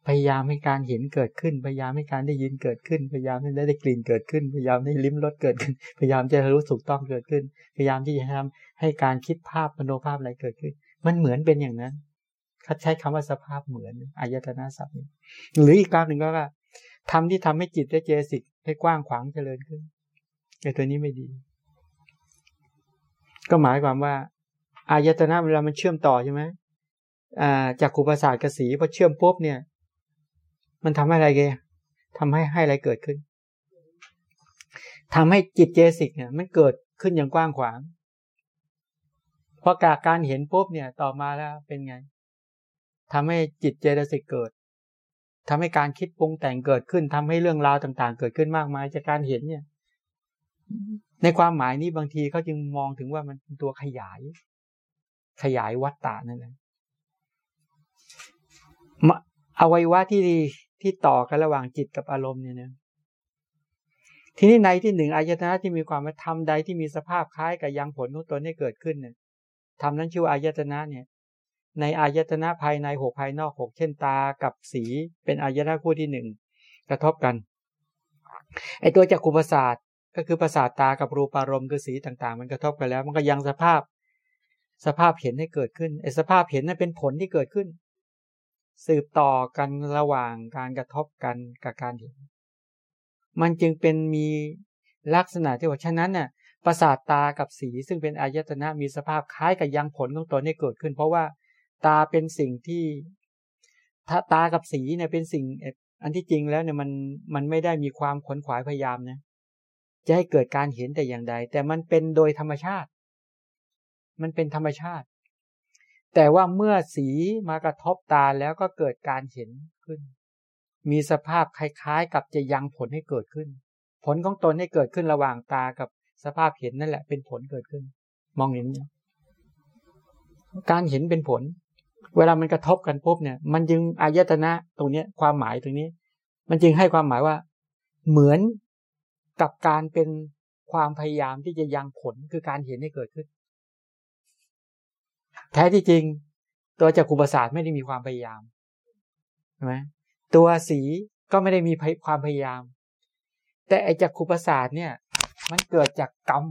พยายามให้การเห็นเกิดขึ้น พยายามให้การได้ยินเกิดขึ้น พยายามให้ได้กลิ่นเกิดขึ้น พยายามให้ลิ้มรสเกิดขึ้น พยายามจะรู้สุขต้องเกิดขึ้น พยายามที่จะทำให้การคิดภาพมโนภาพอะไรเกิดขึ้น มันเหมือนเป็นอย่างนั้นเขาใช้คำว่าสภาพเหมือนอายตนะสัพท์หรืออีกการหนึ่งก็ว่าทำที่ทำให้จิตและเจสิกให้กว้างขวางเจริญขึ้นไอ้ตัวนี้ไม่ดี ก็หมายความว่า อายตนะเวลามันเชื่อมต่อใช่ไหมจากขูประสาทกระสีพอเชื่อมปุ๊บเนี่ย มันทำให้อะไรเกทำให้ให้อะไรเกิดขึ้นทำให้จิตเจสิกเนี่ย มันเกิดขึ้นอย่างกว้างขวางพอกาการเห็นปุ๊บเนี่ยต่อมาแล้วเป็นไงทำให้จิตเจตสิกเกิดทำให้การคิดปรุงแต่งเกิดขึ้นทำให้เรื่องราวต่าง ๆ เกิดขึ้นมากมายจากการเห็นเนี่ย ในความหมายนี้บางทีเขาจึงมองถึงว่ามันเป็นตัวขยาย ขยายวัตตานั่นเองอวัยวะที่ที่ต่อกันระหว่างจิตกับอารมณ์เนี่ยนะทีนี้ในที่หนึ่งอายตนะที่มีความว่าทำใดที่มีสภาพคล้ายกับยังผลของตนให้เกิดขึ้นเนี่ยทำนั้นชื่ออายตนะเนี่ย ในอายตนะภายในหกภายนอกหกเช่นตากับสีเป็นอายตนะคู่ที่หนึ่งกระทบกันไอตัวจักรุประสาท ก็คือประสาทตากับรูปารมณ์คือสีต่างๆ มันกระทบกันแล้ว มันก็ยังสภาพ สภาพเห็นให้เกิดขึ้นไอสภาพเห็นนั้นเป็นผลที่เกิดขึ้น สืบต่อกันระหว่างการกระทบกันกับการเห็น มันจึงเป็นมีลักษณะที่ว่าฉะนั้นน่ะประสาทตากับสีซึ่งเป็นอายตนะมีสภาพคล้ายกับยังผลของตนให้เกิดขึ้น เพราะว่าตาเป็นสิ่งที่ถ้าตากับสีเนี่ยเป็นสิ่งอันที่จริงแล้วเนี่ยมันมันไม่ได้มีความขนขวายพยายามนะ จะให้เกิดการเห็นแต่อย่างใด แต่มันเป็นโดยธรรมชาติ มันเป็นธรรมชาติ แต่ว่าเมื่อสีมากระทบตาแล้วก็เกิดการเห็นขึ้น มีสภาพคล้ายๆ กับจะยังผลให้เกิดขึ้น ผลของตนให้เกิดขึ้นระหว่างตากับสภาพเห็นนั่นแหละ เป็นผลเกิดขึ้น มองเห็น การเห็นเป็นผล เวลามันกระทบกันปุ๊บเนี่ย มันจึงอายตนะตรงนี้ความหมายตรงนี้ มันจึงให้ความหมายว่า เหมือน กับการเป็นความพยายามที่จะยังผลคือการเห็นให้เกิดขึ้น แท้ที่จริง ตัวจักรุปศาสตร์ไม่ได้มีความพยายามใช่ไหมตัวสีก็ไม่ได้มีความพยายาม แต่ไอจักรุปศาสตร์เนี่ย มันเกิดจากกรรม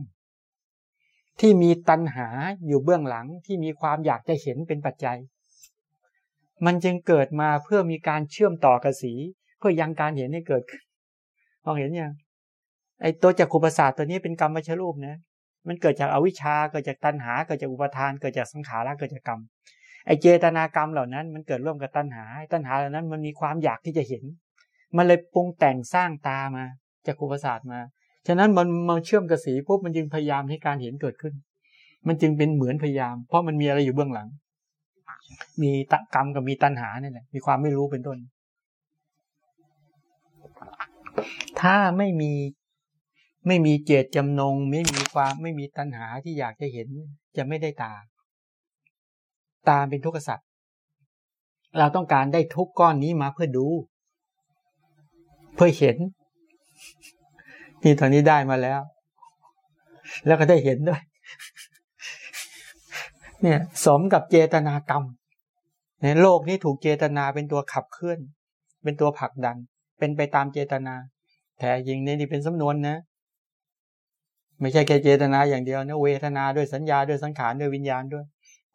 ที่มีตัณหาอยู่เบื้องหลังที่มีความอยากจะเห็นเป็นปัจจัย มันจึงเกิดมาเพื่อมีการเชื่อมต่อกับสี เพื่อยังการเห็นให้เกิดมองเห็นยัง ไอ้ตัวจักรุปศาสตร์ตัวนี้เป็นกรรมมชรูปนะมันเกิดจากอวิชชาเกิดจากตัณหาเกิดจากอุปทาน เกิดจากสังขารเกิดจากกรรมไอเจตนากรรมเหล่านั้น มันเกิดร่วมกับตัณหาตัณหาเหล่านั้นมันมีความอยากที่จะเห็น มันเลยปรุงแต่งสร้างตามาจักรุปศาสตร์มา ฉะนั้นมันมาเชื่อมกับสีปุ๊บมันจึงพยายามให้การเห็นเกิดขึ้น มันจึงเป็นเหมือนพยายาม เพราะมันมีอะไรอยู่เบื้องหลัง มีตะกรรมกับมีตัณหาเนี่ยแหละมีความไม่รู้เป็นต้น ถ้าไม่มี ไม่มีเจตจำนง ไม่มีความไม่มีตัณหาที่อยากจะเห็นจะไม่ได้ตา ตาเป็นทุกข์สัตว์เราต้องการได้ทุกก้อนนี้มาเพื่อดู เพื่อเห็น นี่ตอนนี้ได้มาแล้ว แล้วก็ได้เห็นด้วย เนี่ย สมกับเจตนากรรมในโลกนี้ถูกเจตนาเป็นตัวขับเคลื่อน เป็นตัวผลักดัน เป็นไปตามเจตนา แต่ยิงนี่เป็นสำนวนนะ ไม่ใช่แค่เจตนาอย่างเดียวนะเวทนาด้วยสัญญาด้วยสังขารด้วยวิญญาณด้วย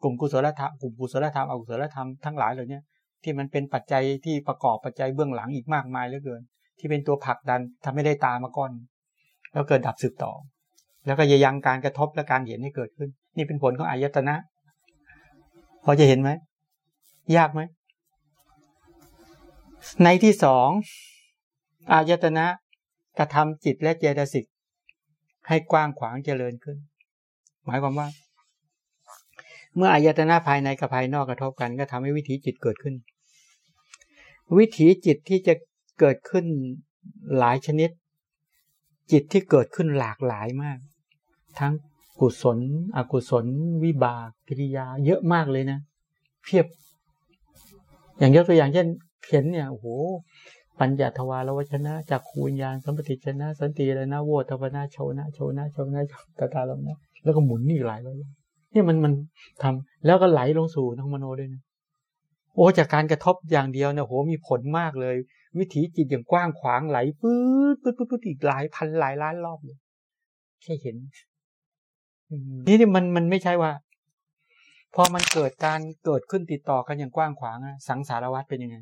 กลุ่มกุศลธรรมกลุ่มกุศลธรรมอกุศลธรรมทั้งหลายเหล่านี้ที่มันเป็นปัจจัยที่ประกอบปัจจัยเบื้องหลังอีกมากมายเหลือเกิน ที่เป็นตัวผลักดันทำให้ได้ตามาก่อน แล้วเกิดดับสืบต่อ แล้วก็ยังการกระทบและการเห็นให้เกิดขึ้น นี่เป็นผลของอายตนะ พอจะเห็นไหมยากไหมในที่สองอายตนะกระทำจิตและเจตสิก ให้กว้างขวางเจริญขึ้น หมายความว่า เมื่ออายตนะภายในกับภายนอกกระทบกัน ก็ทำให้วิถีจิตเกิดขึ้น วิถีจิตที่จะเกิดขึ้นหลายชนิด จิตที่เกิดขึ้นหลากหลายมาก ทั้งกุศล อกุศล วิบากกิริยา เยอะมากเลยนะเพียบ อย่างยกตัวอย่างเช่นเห็นเนี่ยโอ้โห ปัญญาทวารวชนะจากขูญญาณสัมปติชนะ สันติอะไรนะโวทวนาโชนะโชนะโชนะตาตาลมนะแล้วก็หมุนนี่หลายเลยนี่มันมันทำแล้วก็ไหลลงสู่ท้งมโนด้วยนะโอ้จากการกระทบอย่างเดียวเนี่ยโหมีผลมากเลย วิถีจิตอย่างกว้างขวางไหลปื๊ดปื๊ดปื๊ดอีกหลายพันหลายล้านรอบเลยแค่เห็นนี่นี่มันมันไม่ใช่ว่า พอมันเกิดการเกิดขึ้นติดต่อกันอย่างกว้างขวางสังสารวัฏเป็นยังไง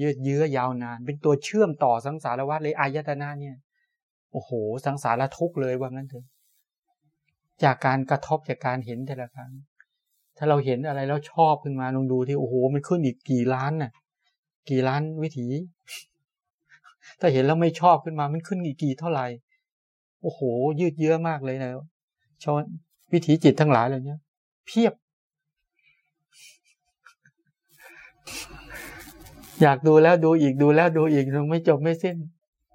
ยืดเยื้อยาวนาน เป็นตัวเชื่อมต่อสังสารวัฏเลยอายตนะเนี่ยโอ้โห สังสารทุกเลยว่างั้นเถอะจากการกระทบจากการเห็นแต่ละครั้ง ถ้าเราเห็นอะไรแล้วชอบขึ้นมาลองดูที่โอ้โห มันขึ้นอีกกี่ล้านน่ะ กี่ล้านวิถี ถ้าเห็นแล้วไม่ชอบขึ้นมา มันขึ้นอีกกี่เท่าไหร่ โอ้โห ยืดเยื้อมากเลยนะชอนวิถีจิตทั้งหลายเหล่านี้เพียบ อยากดูแล้วดูอีกดูแล้วดูอีกยังไม่จบไม่สิ้น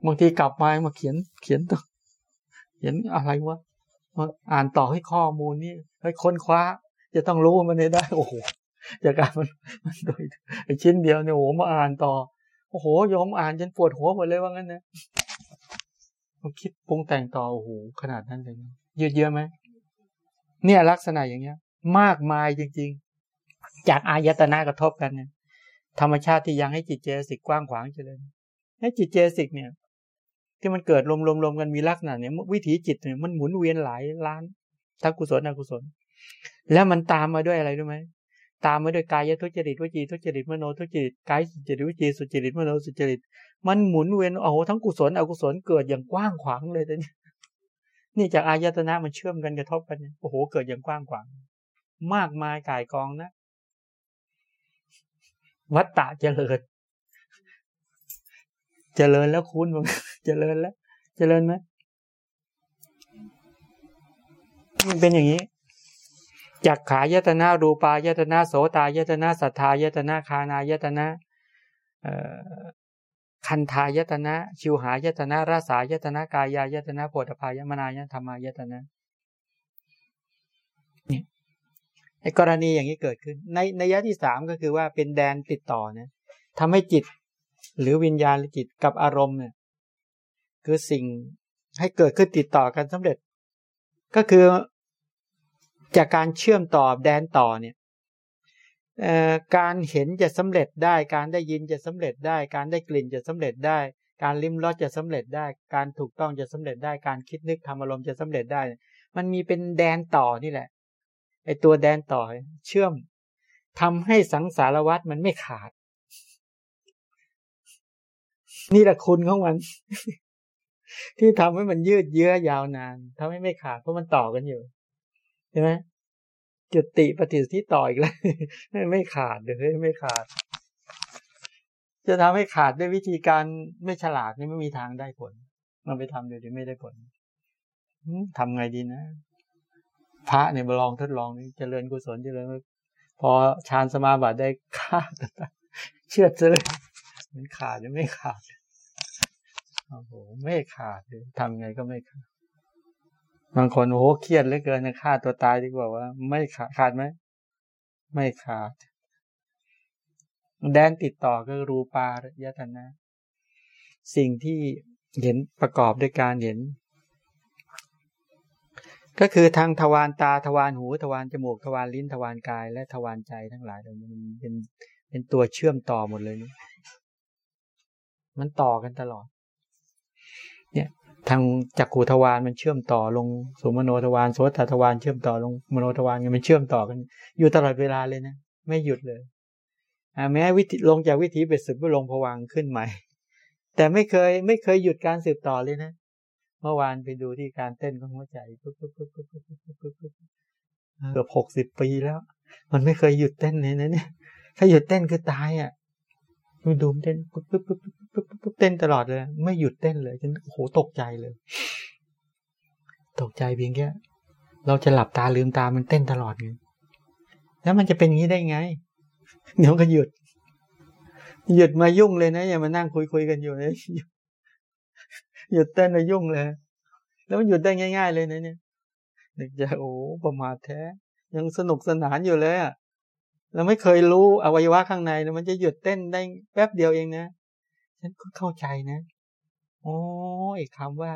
บางทีกลับมามาเขียนเขียนต่อเขียนอะไรวะมาอ่านต่อให้ข้อมูลนี่ให้ค้นคว้า จะต้องรู้มันได้โอ้โหจากการมันมันโดยชิ้นเดียวเนี่ยโอ้โหมาอ่านต่อโอ้โหยอมอ่านจนปวดหัวหมดเลยว่างั้นนะมาคิดปรุงแต่งต่อโอ้โหขนาดนั้นเลยยืดเยอะไหมเนี่ยลักษณะอย่างเงี้ย มากมายจริง ๆ จากอายตนะกระทบกันเนี่ย ธรรมชาติที่ยังให้จิตเจสิกกว้างขวางเจริญให้จิตเจสิกเนี่ย ที่มันเกิดรวมรวมรวมกันมีลักษณะเนี่ยวิถีจิตเนี่ยมันหมุนเวียนหลายล้านทั้งกุศลอกุศล แล้วมันตามมาด้วยอะไรรู้ไหมตามมาด้วยกายทุจริตวจีทุจริตมโนทุจริตกายสุจริตวจีสุจริตมโนสุจริต มันหมุนเวียนโอ้โหทั้งกุศลอกุศลเกิดอย่างกว้างขวางเลยแต่นี่นี่จากอายตนะมันเชื่อมกันกระทบกันโอ้โหเกิดอย่างกว้างขวาง มากมายกายกองนะ วัตตะเจริญ เจริญแล้วคุณมึงเจริญแล้ว เจริญไหมมันเป็นอย่างนี้จักขายตนารูปายตนาโสตายตนาสัทธายตนาคานายตนาคันทายตนะชิวหายตนะราสายตนะกายายตนะโพธพายมนายธรรมายตนะ กรณีอย่างนี้เกิดขึ้น ในในยะที่สามก็คือว่าเป็นแดนติดต่อนี่ยทำให้จิต หรือวิญญาณหรือจิตกับอารมณ์เนี่ย คือสิ่งให้เกิดขึ้นติดต่อกันสำเร็จ ก็คือจากการเชื่อมต่อแดนต่อเนี่ยการเห็นจะสำเร็จได้ การได้ยินจะสำเร็จได้ การได้กลิ่นจะสำเร็จได้ การลิ้มรสจะสำเร็จได้ การถูกต้องจะสำเร็จได้ การคิดนึกทำอารมณ์จะสำเร็จได้ มันมีเป็นแดนต่อนี่แหละ ไอตัวแดนต่อเชื่อมทำให้สังสารวัตรมันไม่ขาด นี่แหละคุณของมัน ที่ทำให้มันยืดเยื้อยาวนานทำให้ไม่ขาดเพราะมันต่อกันอยู่ใช่ไหมจุติปฏิสธิต่ออีกแล้วไม่ขาดเลยไม่ขาด จะทำให้ขาดด้วยวิธีการไม่ฉลาดนี่ไม่มีทางได้ผลมันไปทำเดี๋ยวไม่ได้ผลทำไงดีนะ พระเนี่ยมาลองทดลองนี่เจริญกุศลเจริญพอฌานสมาบัติได้ขาเชื่อเลยมันขาดหรือไม่ขาดโอ้โหไม่ขาดเลยทำไงก็ไม่ขาดบางคนโอ้โหเครียดเหลือเกินฆ่าตัวตายดีกว่าว่า ไม่ขาดขาดไหมไม่ขาด แดนติดต่อก็รูปายตนะ สิ่งที่เห็นประกอบด้วยการเห็น ก็คือทางทวารตาทวารหูทวารจมูกทวารลิ้นทวารกาย และทวารใจทั้งหลายมันเป็นเป็นตัวเชื่อมต่อหมดเลยนี่มันต่อกันตลอด เนี่ยทางจักขูทวารมันเชื่อมต่อลงสุมโนทวารโสตทวารเชื่อมต่อลงมโนทวารมันเชื่อมต่อกัน อยู่ตลอดเวลาเลยนะไม่หยุดเลยแม้วิธีลงจากวิถีเบ็ดสุดก็ลงผวังขึ้นใหม่ แต่ไม่เคยไม่เคยหยุดการสืบต่อเลยนะ เมื่อวานไปดูที่การเต้นของหัวใจปุ๊บปุ๊บปุ๊บปุ๊บปุ๊บปุ๊บปุ๊บเกือบหกสิบปีแล้ว มันไม่เคยหยุดเต้นเลยนะเนี่ย ถ้าหยุดเต้นคือตายอะดูดูมเต้นปุ๊บปุ๊บปุ๊บปุ๊บปุ๊บเต้นตลอดเลย ไม่หยุดเต้นเลยฉันโอ้โหตกใจเลย ตกใจเพียงแค่เราจะหลับตาลืมตามันเต้นตลอดไงแล้วมันจะเป็นอย่างนี้ได้ไง เดี๋ยวก็หยุด หยุดมายุ่งเลยนะ อย่ามานั่งคุยคุยกันอยู่เลย หยุดเต้นมายุ่งเลย แล้วมันหยุดได้ง่าย ๆ เลยนะเนี่ยนึกจะโอ้ประมาทแท้ ยังสนุกสนานอยู่เลยอะเราไม่เคยรู้อวัยวะข้างในมันจะหยุดเต้นได้แป๊บเดียวเองนะฉันก็เข้าใจนะโอ้ยคำว่า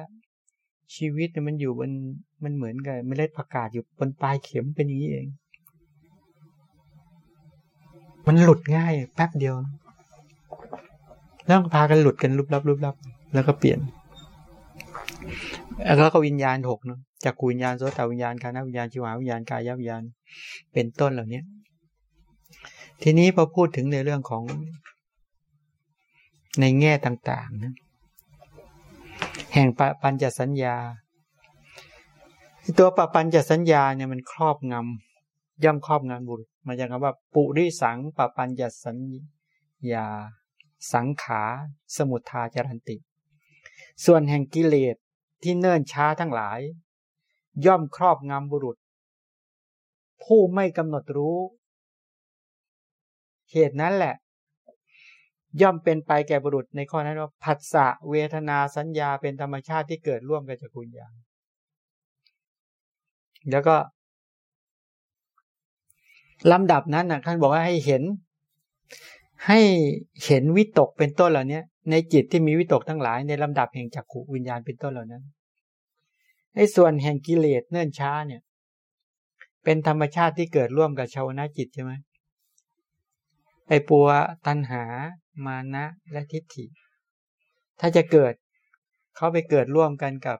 ชีวิตเนี่ยมันอยู่บนมันเหมือนกับเมล็ดผักกาดอยู่บนปลายเข็มเป็นอย่างนี้เอง มันหลุดง่าย แป๊บเดียวแล้วพากันหลุดกันรุบรับรุบรับ แล้วก็เปลี่ยน แล้วก็วิญญาณหกเนาะจากกุวิญญาณโสตวิญญาณคานวิญญาณชิวาวิญญาณกายวิญญาณเป็นต้นเหล่านี้ทีนี้พอพูดถึงในเรื่องของในแง่ต่างๆนะแห่งปปัญจสัญญา ตัวปปัญจสัญญาเนี่ยมันครอบงำย่ำครอบงำบุรุษมาจากคำว่า ปุริสังปปัญจสัญญา สังขา สมุทาจรันติ ส่วนแห่งกิเลส ที่เนิ่นช้าทั้งหลาย ย่อมครอบงำบุรุษ ผู้ไม่กำหนดรู้ เหตุนั้นแหละ ย่อมเป็นไปแก่บุรุษในข้อนั้นว่าผัสสะเวทนาสัญญาเป็นธรรมชาติที่เกิดร่วมกันจากคุณอย่าแล้วก็ลำดับนั้นนะท่านบอกว่าให้เห็น ให้เห็นวิตกเป็นต้นเหล่านี้ ในจิตที่มีวิตกทั้งหลายในลำดับแห่งจักขูวิญญาณเป็นต้นเหล่านั้น ในส่วนแห่งกิเลสเนื่นช้าเนี่ย เป็นธรรมชาติที่เกิดร่วมกับชาวนาจิตใช่ไหมไอปัวตัณหา มานะและทิฏฐิ ถ้าจะเกิดเขาไปเกิดร่วมกันกับ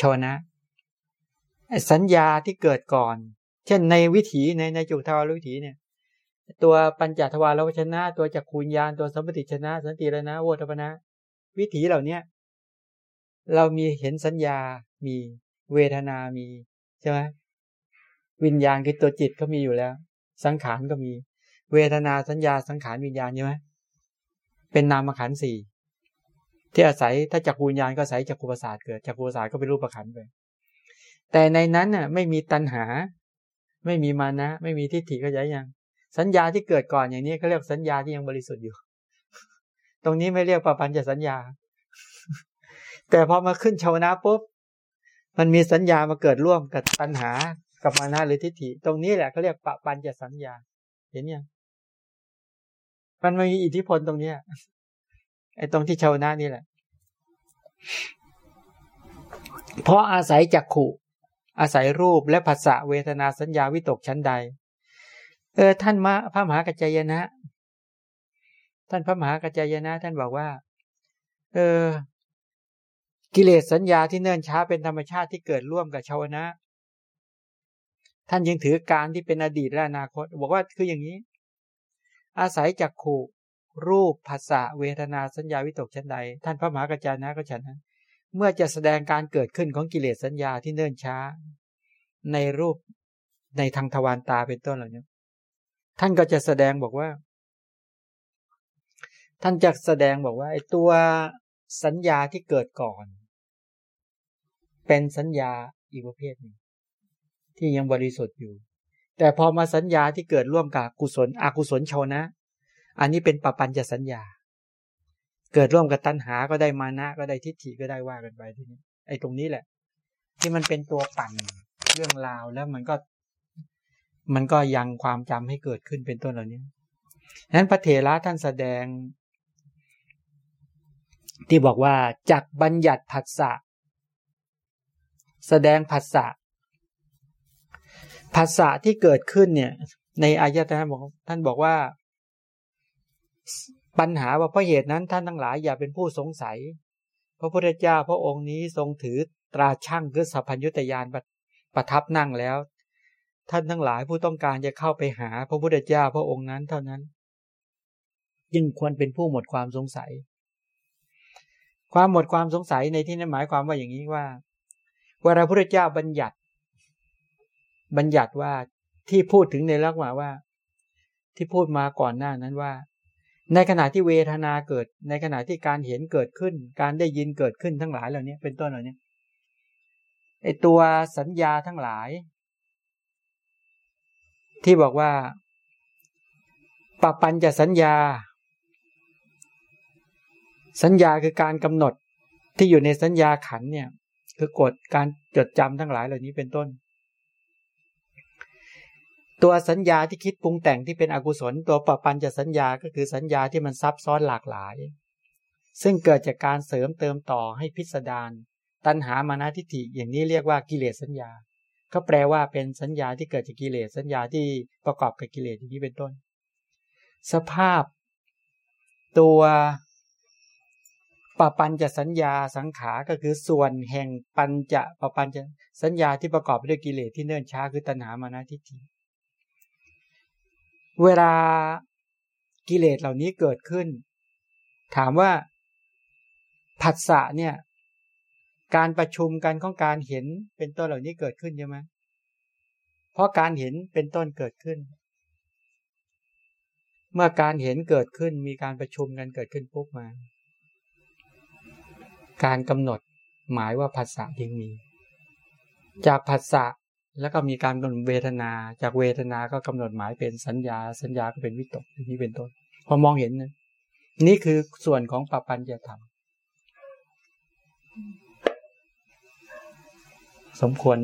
ชาวนะสัญญาที่เกิดก่อน เช่นในวิถีในในจุทวารวิถีเนี่ย ตัวปัญจทวารวชนะ ตัวจักคูญญาณตัวสมปติชนะ สันติรนะโวทปนะ วิถีเหล่าเนี้ยเรามีเห็นสัญญา มีเวทนา มีใช่ไหมวิญญาณคือตัวจิตก็มีอยู่แล้ว สังขารก็มี เวทนาสัญญาสังขารวิญญาณใช่ไหมเป็นนามขันสี่ที่อาศัยถ้าจักรวิญญาณก็อาศัยจักรประสาทเกิดจักรประสาทก็เป็นรูปขันไป แต่ในนั้นน่ะ ไม่มีตัณหา ไม่มีมานะ ไม่มีทิฏฐิก็ย้ายยัง สัญญาที่เกิดก่อนอย่างนี้เขาเรียกสัญญาที่ยังบริสุทธิ์อยู่ ตรงนี้ไม่เรียกปปัญจะสัญญา แต่พอมาขึ้นชาวนะปุ๊บมันมีสัญญามาเกิดร่วมกับตัณหา กับมานะหรือทิฏฐิ ตรงนี้แหละเขาเรียกปปัญจะสัญญา เห็นยังมันมีอิทธิพลตรงเนี้ยไอ้ตรงที่ชาวนะนี่แหละ เพราะอาศัยจักขู่อาศัยรูปและภาษาเวทนาสัญญาวิตกชั้นใด เออท่านมาพระมหากัจจยนะ ท่านพระมหากัจจยนะ ท่านบอกว่า เออ กิเลสสัญญาที่เนิ่นช้าเป็นธรรมชาติที่เกิดร่วมกับชาวนะ ท่านยังถือการที่เป็นอดีตและอนาคต บอกว่าคืออย่างนี้ อาศัยจักขู่รูปภาษาเวทนาสัญญาวิตกชั้นใด ท่านพระมหากัจจยนะก็ฉันนั้น เมื่อจะแสดงการเกิดขึ้นของกิเลสสัญญาที่เนิ่นช้า ในรูปในทางทวารตาเป็นต้นเหล่านี้ ท่านก็จะแสดงบอกว่า ท่านจะแสดงบอกว่าไอ้ตัวสัญญาที่เกิดก่อน เป็นสัญญาอีกประเภทหนึ่งที่ยังบริสุทธิ์อยู่ แต่พอมาสัญญาที่เกิดร่วมกับกุศลอกุศลชนะ อันนี้เป็นปปัญจะสัญญา เกิดร่วมกับตัณหาก็ได้มานะก็ได้ทิฏฐิก็ได้ว่ากันไปทีนี้ไอ้ตรงนี้แหละ ที่มันเป็นตัวปั่นเรื่องราวแล้วมันก็ มันก็ยังความจำให้เกิดขึ้นเป็นต้นเหล่านี้นั้นพระเถระท่านแสดง ที่บอกว่าจักบัญญัติผัสสะแสดงผัสสะผัสสะที่เกิดขึ้นเนี่ย ในอายตนะบอกท่านบอกว่า ปัญหาว่าเพราะเหตุนั้นท่านทั้งหลายอย่าเป็นผู้สงสัย พระพุทธเจ้าพระองค์นี้ทรงถือตราช่างคือสัพพัญญุตยานประทับนั่งแล้ว ท่านทั้งหลายผู้ต้องการจะเข้าไปหาพระพุทธเจ้าพระองค์นั้นเท่านั้นยิ่งควรเป็นผู้หมดความสงสัย ความหมดความสงสัยในที่นั้นหมายความว่าอย่างนี้ว่าเวลาพระพุทธเจ้าบัญญัติ บัญญัติว่าที่พูดถึงในลักษณะว่า ที่พูดมาก่อนหน้านั้นว่า ในขณะที่เวทนาเกิด ในขณะที่การเห็นเกิดขึ้น การได้ยินเกิดขึ้นทั้งหลายเหล่านี้เป็นต้นเหล่านี้ไอตัวสัญญาทั้งหลาย ที่บอกว่าปปัญจะสัญญา สัญญาคือการกำหนดที่อยู่ในสัญญาขันเนี่ย คือกฎการจดจำทั้งหลายเหล่านี้เป็นต้น ตัวสัญญาที่คิดปรุงแต่งที่เป็นอกุศล ตัวปปัญจะสัญญาก็คือสัญญาที่มันซับซ้อนหลากหลาย ซึ่งเกิดจากการเสริมเติมต่อให้พิสดารตัณหามานาทิฏฐิอย่างนี้เรียกว่ากิเลสสัญญา เขาแปลว่าเป็นสัญญาที่เกิดจากกิเลสสัญญาที่ประกอบกับกิเลสอย่างนี้เป็นต้น สภาพ ตัวปปัญจะสัญญาสังขาก็คือส่วนแห่งปัญจะปปัญจะสัญญาที่ประกอบไปด้วยกิเลสที่เนื่นช้าคือตัณหามานาทิฏฐิเวลากิเลสเหล่านี้เกิดขึ้น ถามว่าผัสสะเนี่ย การประชุมกันของการเห็นเป็นต้นเหล่านี้เกิดขึ้นใช่ไหมเพราะการเห็นเป็นต้นเกิดขึ้น เมื่อการเห็นเกิดขึ้นมีการประชุมกันเกิดขึ้นปุ๊บมา การกำหนดหมายว่าภาษาจึงมี จากภาษาแล้วก็มีการกำหนดเวทนา จากเวทนาก็กำหนดหมายเป็นสัญญา สัญญาก็เป็นวิตกนี้เป็นต้น พอมองเห็นนะนี่คือส่วนของปปัญญาธรรม สมควร